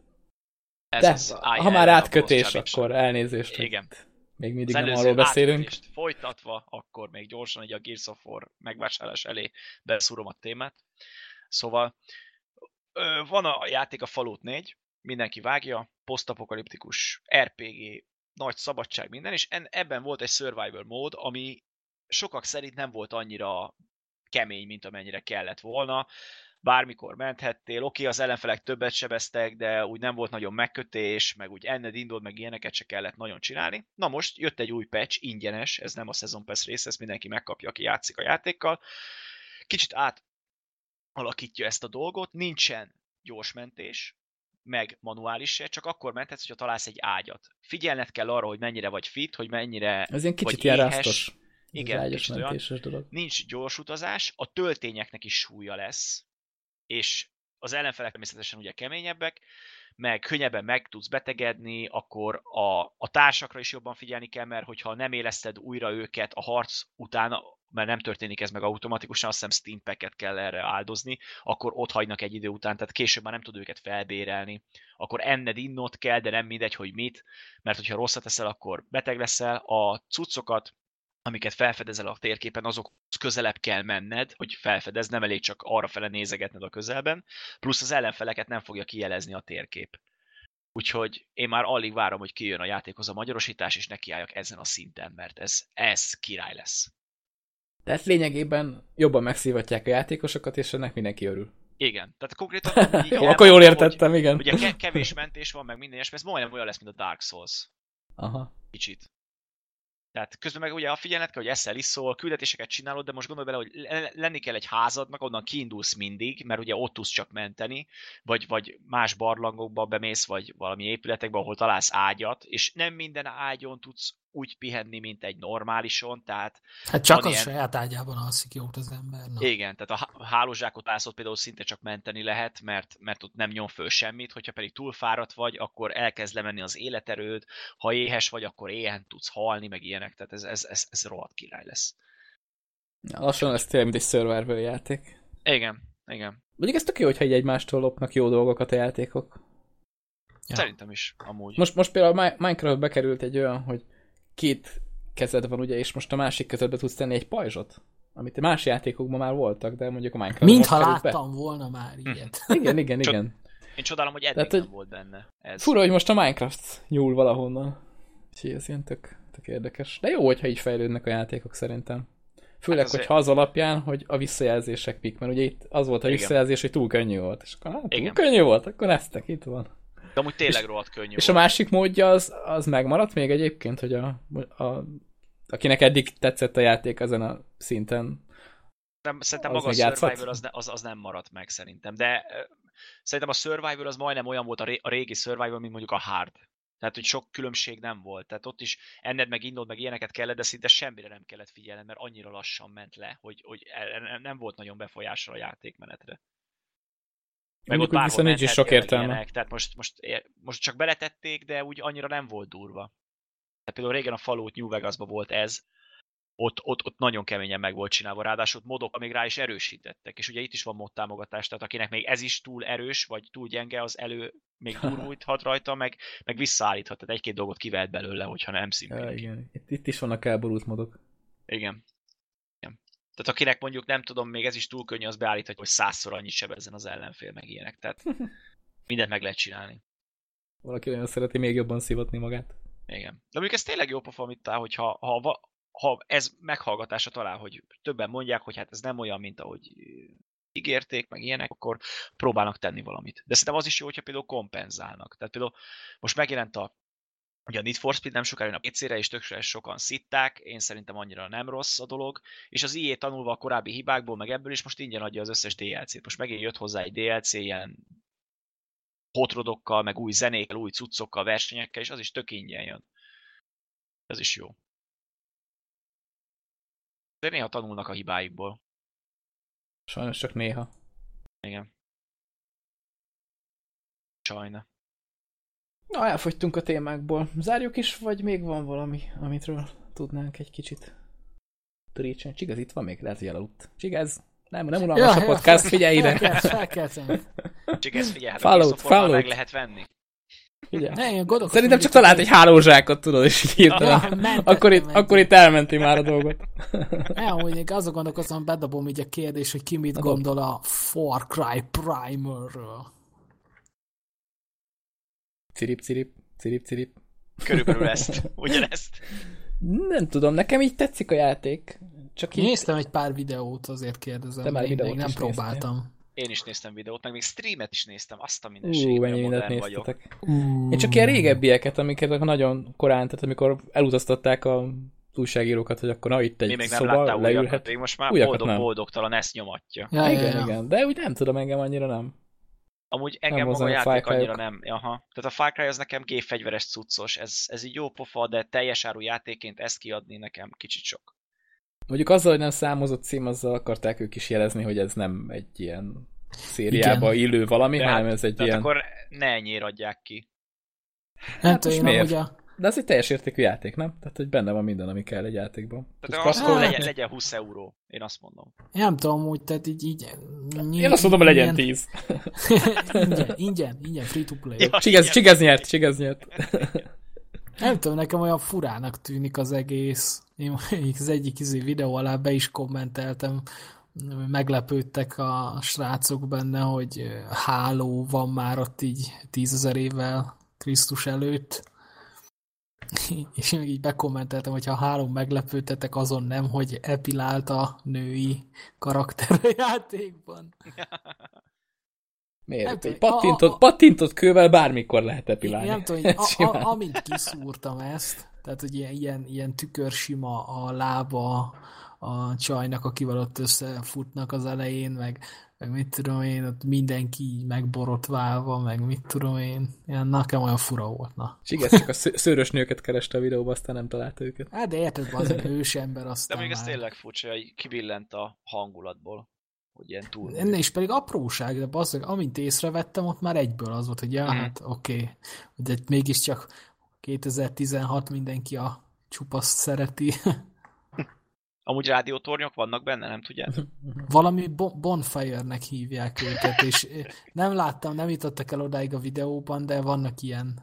Ez De az ha már átkötés, akkor elnézést. Igen. Még mindig nem arról beszélünk. Folytatva, akkor még gyorsan egy a Gears of War megvásárlás elé beszúrom a témát. Szóval van a játék a Fallout 4, mindenki vágja, posztapokaliptikus, RPG, nagy szabadság, minden, és ebben volt egy survival mód, ami sokak szerint nem volt annyira kemény, mint amennyire kellett volna. Bármikor menthettél, oké, az ellenfelek többet sebeztek, de úgy nem volt nagyon megkötés, meg úgy enned indult, meg ilyeneket se kellett nagyon csinálni. Na most jött egy új patch, ingyenes, ez nem a Season Pass rész, ezt mindenki megkapja, aki játszik a játékkal. Kicsit át alakítja ezt a dolgot, nincsen gyors mentés, meg manuális se, csak akkor menthetsz, hogyha találsz egy ágyat. Figyelned kell arra, hogy mennyire vagy fit, hogy mennyire Ez ilyen kicsit ilyen rasztos. Igen, kicsit olyan. Dolog. Nincs gyors utazás, a töltényeknek is súlya lesz, és az ellenfelek természetesen ugye keményebbek, meg könnyebben meg tudsz betegedni, akkor a, a társakra is jobban figyelni kell, mert hogyha nem éleszted újra őket a harc után, mert nem történik ez meg automatikusan, azt hiszem Steam packet kell erre áldozni, akkor ott hagynak egy idő után, tehát később már nem tud őket felbérelni. Akkor enned innot kell, de nem mindegy, hogy mit, mert hogyha rosszat teszel, akkor beteg leszel. A cuccokat, amiket felfedezel a térképen, azok közelebb kell menned, hogy felfedez, nem elég csak arra fele nézegetned a közelben, plusz az ellenfeleket nem fogja kijelezni a térkép. Úgyhogy én már alig várom, hogy kijön a játékhoz a magyarosítás, és nekiálljak ezen a szinten, mert ez, ez király lesz. Tehát lényegében jobban megszívatják a játékosokat, és ennek mindenki örül. Igen, tehát konkrétan... Jó, akkor jól értettem, hogy, igen. Ugye kevés mentés van, meg minden ilyesmi, ez majdnem olyan lesz, mint a Dark Souls. Aha. Kicsit. Tehát közben meg ugye a figyelmet kell, hogy eszel, iszol, küldetéseket csinálod, de most gondolj bele, hogy lenni kell egy házadnak, onnan kiindulsz mindig, mert ugye ott tudsz csak menteni, vagy, vagy más barlangokba bemész, vagy valami épületekbe, ahol találsz ágyat, és nem minden ágyon tudsz úgy pihenni, mint egy normálison, tehát... Hát csak az ilyen... saját ágyában alszik jót az ember. Na. Igen, tehát a hálózsákot ászott például szinte csak menteni lehet, mert, mert ott nem nyom föl semmit, hogyha pedig túlfáradt vagy, akkor elkezd lemenni az életerőd, ha éhes vagy, akkor éhen tudsz halni, meg ilyenek, tehát ez, ez, ez, ez rohadt király lesz. Ja, lassan lesz tényleg, mint egy survival játék. Igen, igen. Mondjuk ez tök jó, hogyha egy egymástól lopnak jó dolgokat a játékok. Ja. Szerintem is, amúgy. Most, most például Minecraft bekerült egy olyan, hogy két kezed van, ugye, és most a másik kezedbe tudsz tenni egy pajzsot. Amit más játékokban már voltak, de mondjuk a Minecraft Mintha láttam be. volna már ilyet. igen, igen, igen. Én csodálom, hogy eddig Tehát, nem volt benne. Ez. Fura, hogy most a Minecraft nyúl valahonnan. Úgyhogy ez ilyen tök, tök érdekes. De jó, hogyha így fejlődnek a játékok szerintem. Főleg, hát azért... hogyha az alapján, hogy a visszajelzések pik, mert ugye itt az volt a Igen. visszajelzés, hogy túl könnyű volt. És akkor hát, túl Igen. könnyű volt, akkor eztek, itt van. De amúgy tényleg rohadt könnyű És volt. a másik módja az, az megmaradt még egyébként, hogy a, a, akinek eddig tetszett a játék ezen a szinten, nem, szerintem maga a Survivor az, ne, az, az nem maradt meg szerintem, de szerintem a Survivor az majdnem olyan volt a, ré, a régi Survivor, mint mondjuk a Hard. Tehát, hogy sok különbség nem volt. Tehát ott is enned meg innod, meg ilyeneket kellett, de szinte semmire nem kellett figyelni, mert annyira lassan ment le, hogy, hogy nem volt nagyon befolyással a játékmenetre. Meg ott bárhol nincs is sok értelme. Ilyenek, tehát most, most, most csak beletették, de úgy annyira nem volt durva. Tehát például régen a Fallout New Vegasban volt ez, ott, ott, ott nagyon keményen meg volt csinálva, ráadásul modok még rá is erősítettek, és ugye itt is van mod támogatás, tehát akinek még ez is túl erős, vagy túl gyenge, az elő még durvulthat rajta, meg, meg visszaállíthat, tehát egy-két dolgot kivehet belőle, hogyha nem szimplik. Ja, igen. Itt, itt is vannak elborult modok. Igen. Tehát akinek mondjuk nem tudom, még ez is túl könnyű, az beállíthatja, hogy százszor annyit sebezzen az ellenfél, meg ilyenek. Tehát mindent meg lehet csinálni. Valaki olyan szereti még jobban szivatni magát. Igen. De mondjuk ez tényleg jó pofa, amit tá, hogyha ha, ha ez meghallgatása talál, hogy többen mondják, hogy hát ez nem olyan, mint ahogy ígérték, meg ilyenek, akkor próbálnak tenni valamit. De szerintem az is jó, hogyha például kompenzálnak. Tehát például most megjelent a Ugye a Need for Speed nem sokára jön a PC-re, és tökre sokan szitták, én szerintem annyira nem rossz a dolog, és az IE tanulva a korábbi hibákból, meg ebből is most ingyen adja az összes DLC-t. Most megint jött hozzá egy DLC ilyen hotrodokkal, meg új zenékkel, új cuccokkal, versenyekkel, és az is tök ingyen jön. Ez is jó. De néha tanulnak a hibáikból. Sajnos csak néha. Igen. Sajna. Na, elfogytunk a témákból. Zárjuk is, vagy még van valami, amitről tudnánk egy kicsit trícsen. Csigaz itt van még? Lehet, hogy elaludt. Csigaz, nem, nem unalmas ja, a podcast, figyelj ide! Csigaz, figyelj, hát Fallout, Fallout. meg lehet venni. Ugye? Ne, én Szerintem hogy csak talált egy hálózsákot, tudod, és így hirtelen. Ja, akkor, itt, akkor itt elmenti már a dolgot. Ne, amúgy én azon gondolkozom, bedobom így a kérdés, hogy ki mit gondol a Far Cry Primerről. Cirip, cirip, cirip, cirip. Körülbelül ezt, ugyanezt. Nem tudom, nekem így tetszik a játék. Csak így... Néztem egy pár videót, azért kérdezem, Te már én még videót nem is próbáltam. Én is néztem videót, meg még streamet is néztem, azt a mindenségben mennyi mindent modern vagyok. néztetek. Uh, Én csak ilyen régebbieket, amiket nagyon korán, tehát amikor elutaztatták a újságírókat, hogy akkor na itt egy Mi még nem szoba, leülhet. még most már Újakat boldog, nem. boldogtalan ezt nyomatja. Ja, ja, igen, ja. igen, de úgy nem tudom, engem annyira nem. Amúgy engem maga a játék annyira nem. Aha. Tehát a Far Cry az nekem gépfegyveres cuccos, ez, ez így jó pofa, de teljes áru játékként ezt kiadni nekem kicsit sok. Mondjuk azzal, hogy nem számozott cím, azzal akarták ők is jelezni, hogy ez nem egy ilyen szériába illő valami, De hanem hát- ez egy ilyen... akkor ne ennyire adják ki. Nem Hát tudom, most én miért? amúgy a... De ez egy teljes értékű játék, nem? Tehát, hogy benne van minden, ami kell egy játékban. Tehát azt kaszkolni? legyen, legyen 20 euró, én azt mondom. Én nem tudom, úgy, tehát így... így Én azt mondom, hogy legyen ilyen- 10. ingyen, ingyen, ingyen, free to play. Ja, Csigez, csigez nyert, csigez nyert. Nem tudom, nekem olyan furának tűnik az egész. Én az egyik izé videó alá be is kommenteltem, meglepődtek a srácok benne, hogy háló van már ott így tízezer évvel Krisztus előtt. És meg így bekommenteltem, hogy ha három meglepődtetek, azon nem, hogy epilált a női karakter a játékban. Miért? Nem Egy tudom, pattintott, a- a- pattintott kővel bármikor lehet epilálni. Nem tudom, hogy a, a, amint kiszúrtam ezt, tehát hogy ilyen, ilyen, ilyen tükörsima a lába a csajnak, akivel ott összefutnak az elején, meg, meg mit tudom én, ott mindenki megborotválva, meg mit tudom én. Ilyen, nekem olyan fura volt, na. Csigez csak a sző- szőrös nőket kereste a videóba, aztán nem találta őket. Hát de érted, az egy ősember, De aztán még ez már. tényleg furcsa, hogy kibillent a hangulatból, hogy ilyen túl. Ennél is pedig apróság, de bazzeg, amint észrevettem, ott már egyből az volt, hogy ja, Mhm. hát oké, okay. de mégiscsak 2016 mindenki a csupaszt szereti. Amúgy rádiótornyok vannak benne, nem tudjátok? Valami bo- Bonfire-nek hívják őket, és eh, nem láttam, nem jutottak el odáig a videóban, de vannak ilyen.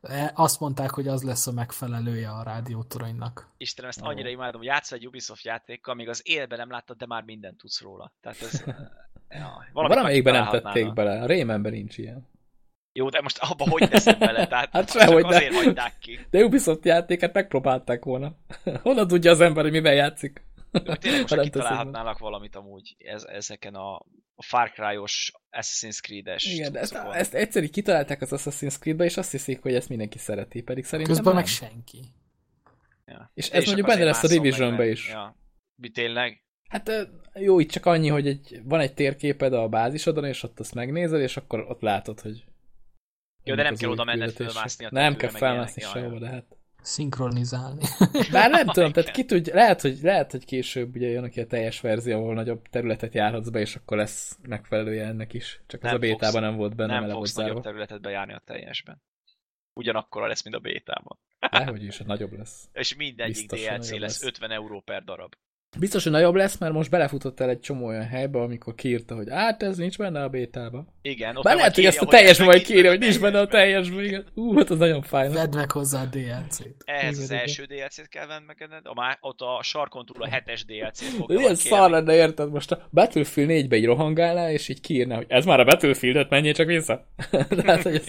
Eh, Azt mondták, hogy az lesz a megfelelője a rádiótoronynak. Istenem, ezt annyira imádom, hogy játszol egy Ubisoft játékkal, még az élben nem láttad, de már mindent tudsz róla. Tehát ez... Ja, valamit Valamelyikben nem tették bele. A Raymanben nincs ilyen. Jó, de most abba hogy teszed bele? Tehát Hát sehogy nem. azért hagyták ki. De Ubisoft játéket megpróbálták volna. Honnan tudja az ember, hogy mivel játszik? De tényleg most kitalálhatnának valamit amúgy ez, ezeken a, a Far Cry-os Assassin's Creed-es Igen, de ezt, cuccokon. ezt egyszer így kitalálták az Assassin's Creed-be, és azt hiszik, hogy ezt mindenki szereti, pedig szerintem Közben nem. meg senki. Ja. És ez is mondjuk benne lesz a Division-be mert- is. Ja. Mi tényleg? Hát jó, itt csak annyi, hogy egy, van egy térképed a bázisodon, és ott azt megnézed, és akkor ott látod, hogy... Jó, de nem az kell oda menned fölmászni a Nem kell felmászni sehova, de hát... Szinkronizálni. Bár nem tudom, tehát ki tudja, lehet, hogy, lehet, hogy később ugye jön ki a teljes verzió, ahol nagyobb területet járhatsz be, és akkor lesz megfelelője ennek is. Csak ez Nem a bétában nem volt benne, Nem fogsz nagyobb területet bejárni a teljesben. Ugyanakkor lesz, mint a bétában. Dehogy is, hát nagyobb lesz. És mindegyik Biztos, hogy DLC lesz lesz. 50 euró per darab. Biztos, hogy nagyobb lesz, mert most belefutottál egy csomó olyan helybe, amikor kiírta, hogy hát ez nincs benne a bétába. Igen, ott Bár meg lehet, hogy ezt a teljesben ez majd meg kírja, hogy nincs benne a teljesben, igen. Ú, hát az nagyon fájna. Vedd meg hozzá a DLC-t. Ehhez az első DLC-t kell venni megenned, a má, ott a sarkon túl a hetes DLC-t fog De ilyen szar lenne, érted? Most a Battlefield 4-be így rohangálnál, és így kiírná, hogy ez már a Battlefield 5, menjél csak vissza. Tehát, hogy ez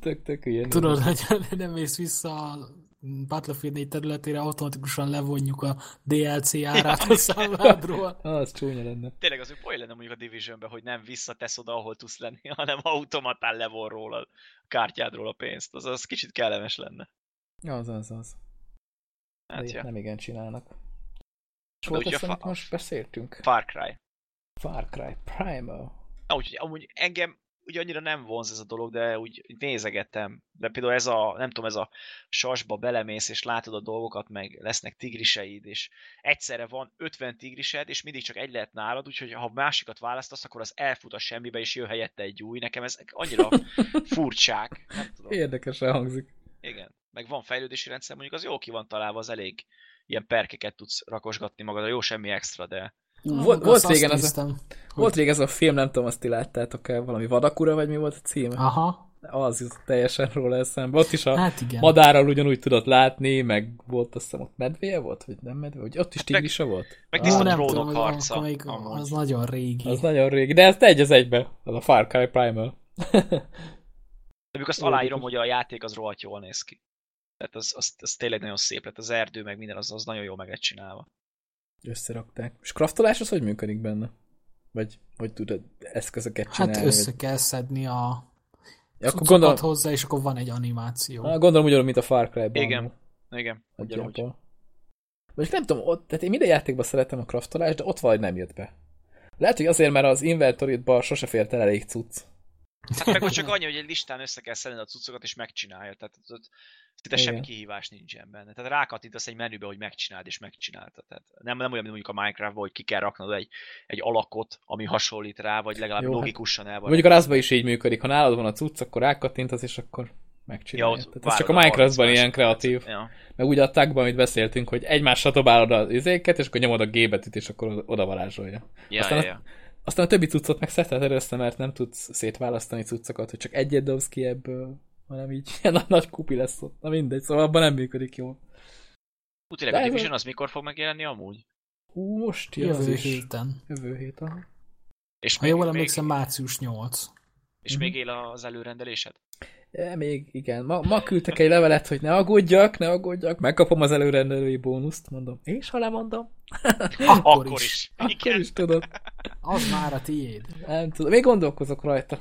tök, tök ilyen. Tudod, hogy nem mész vissza a Battlefield 4 területére, automatikusan levonjuk a DLC árát a számládról. Ah, az csúnya lenne. Tényleg az poén lenne mondjuk a Divisionbe, hogy nem visszatesz oda, ahol tudsz lenni, hanem automatán levon róla a kártyádról a pénzt. Az, az kicsit kellemes lenne. Az, az, az. Hát, ja. nem igen csinálnak. És De volt ugye azt, a amit fa- most beszéltünk? Far Cry. Far Cry Primal. Na, úgyhogy amúgy engem ugye annyira nem vonz ez a dolog, de úgy nézegettem. De például ez a, nem tudom, ez a sasba belemész, és látod a dolgokat, meg lesznek tigriseid, és egyszerre van 50 tigrised, és mindig csak egy lehet nálad, úgyhogy ha másikat választasz, akkor az elfut a semmibe, és jön helyette egy új. Nekem ez annyira furcsák. Nem tudom. Érdekesen hangzik. Igen. Meg van fejlődési rendszer, mondjuk az jó ki van találva, az elég ilyen perkeket tudsz rakosgatni magadra, jó semmi extra, de volt, volt azt régen az a, volt régen ez a film, nem tudom, azt ti láttátok el, valami vadakura, vagy mi volt a címe? Aha. Az jutott teljesen róla eszembe. Ott is a Hát igen. madárral ugyanúgy tudott látni, meg volt azt hiszem ott medvéje volt, vagy nem medve, vagy ott is tigrisa volt? Meg Ah, tiszta nem trónok harca. amúgy. az nagyon régi. Az nagyon régi, de ez egy az egybe, az a Far Cry Primal. De azt aláírom, hogy a játék az rohadt jól néz ki. Tehát az, az, az tényleg nagyon szép lett, az erdő, meg minden, az, az nagyon jól meg lett csinálva. Összerakták. És craftolás az hogy működik benne? Vagy hogy tudod eszközöket csinálni? Hát össze kell szedni a vagy... Akkor gondolom, hozzá, és akkor van egy animáció. ah, gondolom ugyanúgy, mint a Far Cry-ban. Igen, igen, ugyanúgy. Vagy nem tudom, ott, tehát én minden játékban szeretem a craftolást, de ott valahogy nem jött be. Lehet, hogy azért, mert az inventory-ba sose fért el elég cucc. Hát meg csak annyi, hogy egy listán össze kell szedni a cuccokat, és megcsinálja. Tehát ott szinte semmi kihívás nincsen benne. Tehát rákattintasz egy menübe, hogy megcsináld, és megcsinálta. Tehát nem, nem olyan, mint mondjuk a Minecraftban, hogy ki kell raknod egy, egy alakot, ami hasonlít rá, vagy legalább Jó, hát- logikusan el van. Mondjuk a Rustban is így működik, ha nálad van a cucc, akkor rákattintasz, és akkor megcsinálja. Ja, Tehát ez csak a Minecraftban 30 ilyen kreatív. Ja. Meg ugye a tagban, amit beszéltünk, hogy egymásra dobálod az izéket, és akkor nyomod a G betűt, és akkor oda varázsolja. Ja, Aztán ja, ja. Aztán a többi cuccot meg szedheted össze, mert nem tudsz szétválasztani cuccokat, hogy csak egyet dobsz ki ebből, hanem így ilyen nagy- kupi lesz ott. Na mindegy, szóval abban nem működik jól. Utileg De a Division az mikor fog megjelenni amúgy? Hú, most Jövő is. héten. Jövő hét, aha. És Ha még, jól még, emlékszem, március 8. és még él az előrendelésed? E, még igen. Ma, ma küldtek egy levelet, hogy ne aggódjak, ne aggódjak, megkapom az előrendelői bónuszt, mondom. És ha lemondom? Akkor, is. is. Akkor Igen. is tudod. Az már a tiéd. Nem tudom, még gondolkozok rajta.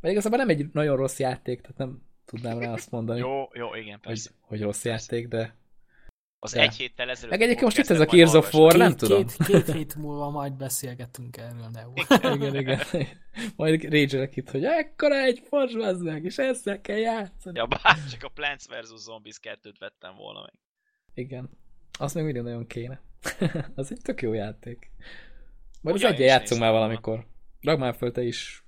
Mert igazából nem egy nagyon rossz játék, tehát nem tudnám rá azt mondani, Jó, jó, igen, hogy, persze. hogy rossz játék, de... Az de. egy héttel ezelőtt Meg egyébként most itt ez a Gears of War, nem két, tudom. Két, két hét múlva majd beszélgetünk erről, Neo. Igen, igen. Majd rage itt, hogy ekkora egy fos, meg, és ezzel kell játszani. Ja, bár csak a Plants vs. Zombies 2-t vettem volna meg. Igen. Az még mindig nagyon kéne. az egy tök jó játék. Majd az Ugyan, egyen én is játszunk már valamikor. Ragd már föl te is,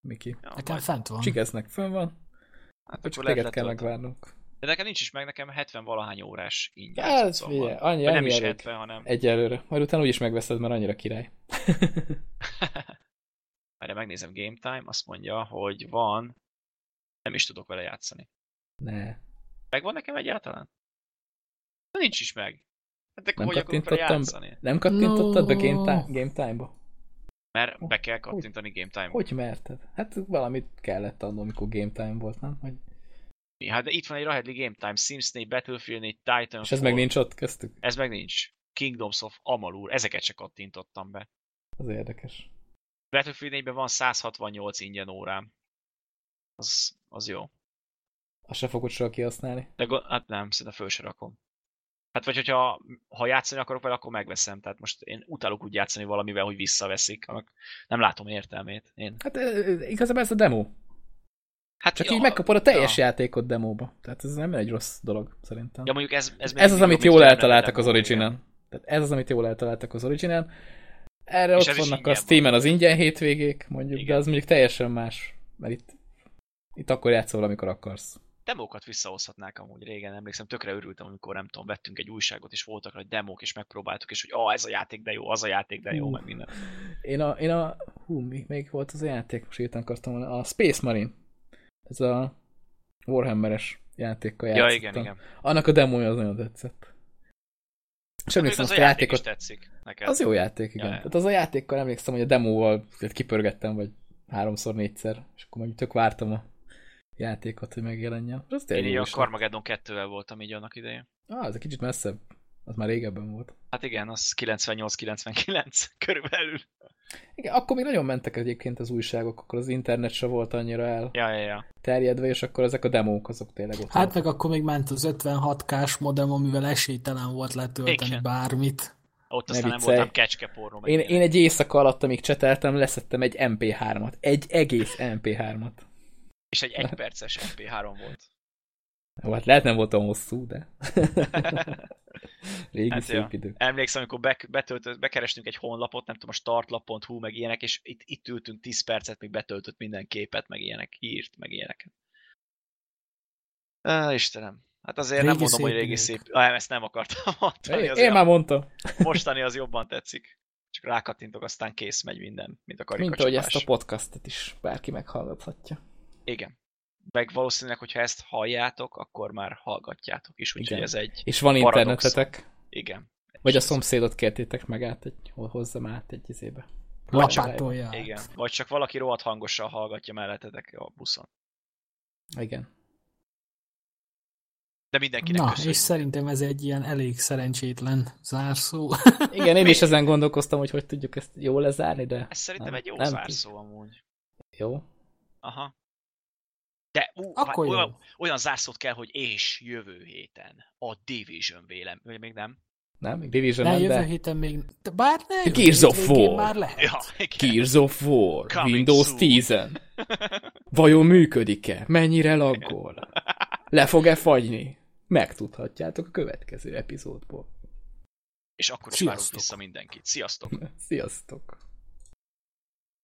Miki. Ja, Nekem fent van. Csigeznek, fönn van. hát akkor téged kell megvárnunk. De nekem nincs is meg, nekem 70 valahány órás ingyen Hát, van. annyi, Vagy nem annyi is elég. 70, hanem... Egyelőre. Majd utána úgyis megveszed, mert annyira király. Erre megnézem Game Time, azt mondja, hogy van... Nem is tudok vele játszani. ne. Megvan nekem egyáltalán? De nincs is meg. Hát akkor Nem hogy kattintottam? Nem kattintottad be No. Game, Time, Game Time-ba? Mert be kell kattintani Game Time-ba. Hogy merted? Hát valamit kellett adnom, amikor Game Time volt, nem? Hogy... Hát de itt van egy Rahedli Game Time, Sims 4, Battlefield 4, Titanfall. És ez meg nincs ott köztük? Ez meg nincs. Kingdoms of Amalur, ezeket se kattintottam be. Az érdekes. Battlefield 4-ben van 168 ingyen órám. Az, az jó. Azt se fogod soha kihasználni. De hát nem, szerintem föl se rakom. Hát vagy hogyha ha játszani akarok vele, akkor megveszem. Tehát most én utálok úgy játszani valamivel, hogy visszaveszik. Annak Nem látom értelmét. Én. Hát igazából ez a demo. Hát Csak ja, így megkapod a teljes ja. játékot demóba. Tehát ez nem egy rossz dolog, szerintem. Ja, mondjuk ez, ez, ez az, amit jól eltaláltak az originen. Tehát ez az, amit jól eltaláltak az originen. Erre És ott vannak a ingyen Steam-en az ingyen hétvégék, mondjuk, Igen. de az mondjuk teljesen más. Mert itt, itt akkor játszol, amikor akarsz. demókat visszahozhatnák amúgy régen, emlékszem, tökre örültem, amikor nem tudom, vettünk egy újságot, és voltak rajta demók, és megpróbáltuk, és hogy ah, ez a játék de jó, az a játék de jó, Hú. meg minden. Én a, én a hú, mi, még volt az a játék, most írtam akartam volna, a Space Marine. Ez a Warhammeres játékkal Ja, játszottam. igen, igen. Annak a demója az nagyon tetszett. És emlékszem, az a játék játékot... tetszik neked. Az jó játék, igen. Ja, ja. Tehát az a játékkal emlékszem, hogy a demóval kipörgettem, vagy háromszor, négyszer, és akkor mondjuk tök vártam a játékot, hogy megjelenjen. Az Én így a. Carmageddon 2-vel voltam így annak idején. Ah, ez egy kicsit messzebb. Az már régebben volt. Hát igen, az 98-99 körülbelül. Igen, akkor még nagyon mentek egyébként az újságok, akkor az internet se volt annyira Ja, ja, ja. elterjedve, és akkor ezek a demók azok tényleg ott Hát voltak. meg akkor még ment az 56K-s modem, amivel esélytelen volt letölteni Igen. bármit. Ott Ne aztán nem viccelj. voltam kecskepornó. meg Én, én egy éjszaka alatt, amíg cseteltem, leszettem egy MP3-at. Egy egész MP3-at. És egy egyperces MP3 volt. Jó, hát lehet nem voltam hosszú, de régi Hát szép ja. idők. Emlékszem, amikor be, betöltött, bekerestünk egy honlapot, nem tudom, a startlap.hu, meg ilyenek, és itt, itt ültünk 10 percet, még betöltött minden képet, meg ilyenek, írt, meg ilyeneket. Á, Istenem. Hát azért Régi nem mondom, hogy régi szép. Ah, ezt nem akartam mondani. Én, én már mondtam. Mostani az jobban tetszik. Csak rákattintok, aztán kész, megy minden, mint a Mint ahogy ezt a karikacsapás. podcastet is bárki meghallgathatja. Igen. Meg valószínűleg, hogyha ezt halljátok, akkor már hallgatjátok is, úgyhogy Igen. ez egy És van paradoxon. internetetek, Igen. vagy a szomszédot kértétek meg át, egy, hozzam át egy izébe. Lapátolja. Igen. Vagy csak valaki rohadt hangosan hallgatja mellettetek a buszon. Igen. De mindenkinek Na, köszönjük. és szerintem ez egy ilyen elég szerencsétlen zárszó. Igen, én is ezen gondolkoztam, hogy hogy tudjuk ezt jól lezárni, de... Ez szerintem nem- egy jó nem zárszó amúgy. Jó. Aha. De ú, Akkor jó. olyan, olyan zárszót kell, hogy és jövő héten a Division vélem. Vagy még nem? Nem? Még Division Ne, nem, jövő de... héten még... De bár ne, Gears of War. már lehet. Ja, igen. Gears of War, Coming Windows soon. 10 Vajon működik-e? Mennyire laggol? Le fog-e fagyni? Megtudhatjátok a következő epizódból. És akkor is várunk Sziasztok. vissza mindenkit. Sziasztok! Sziasztok!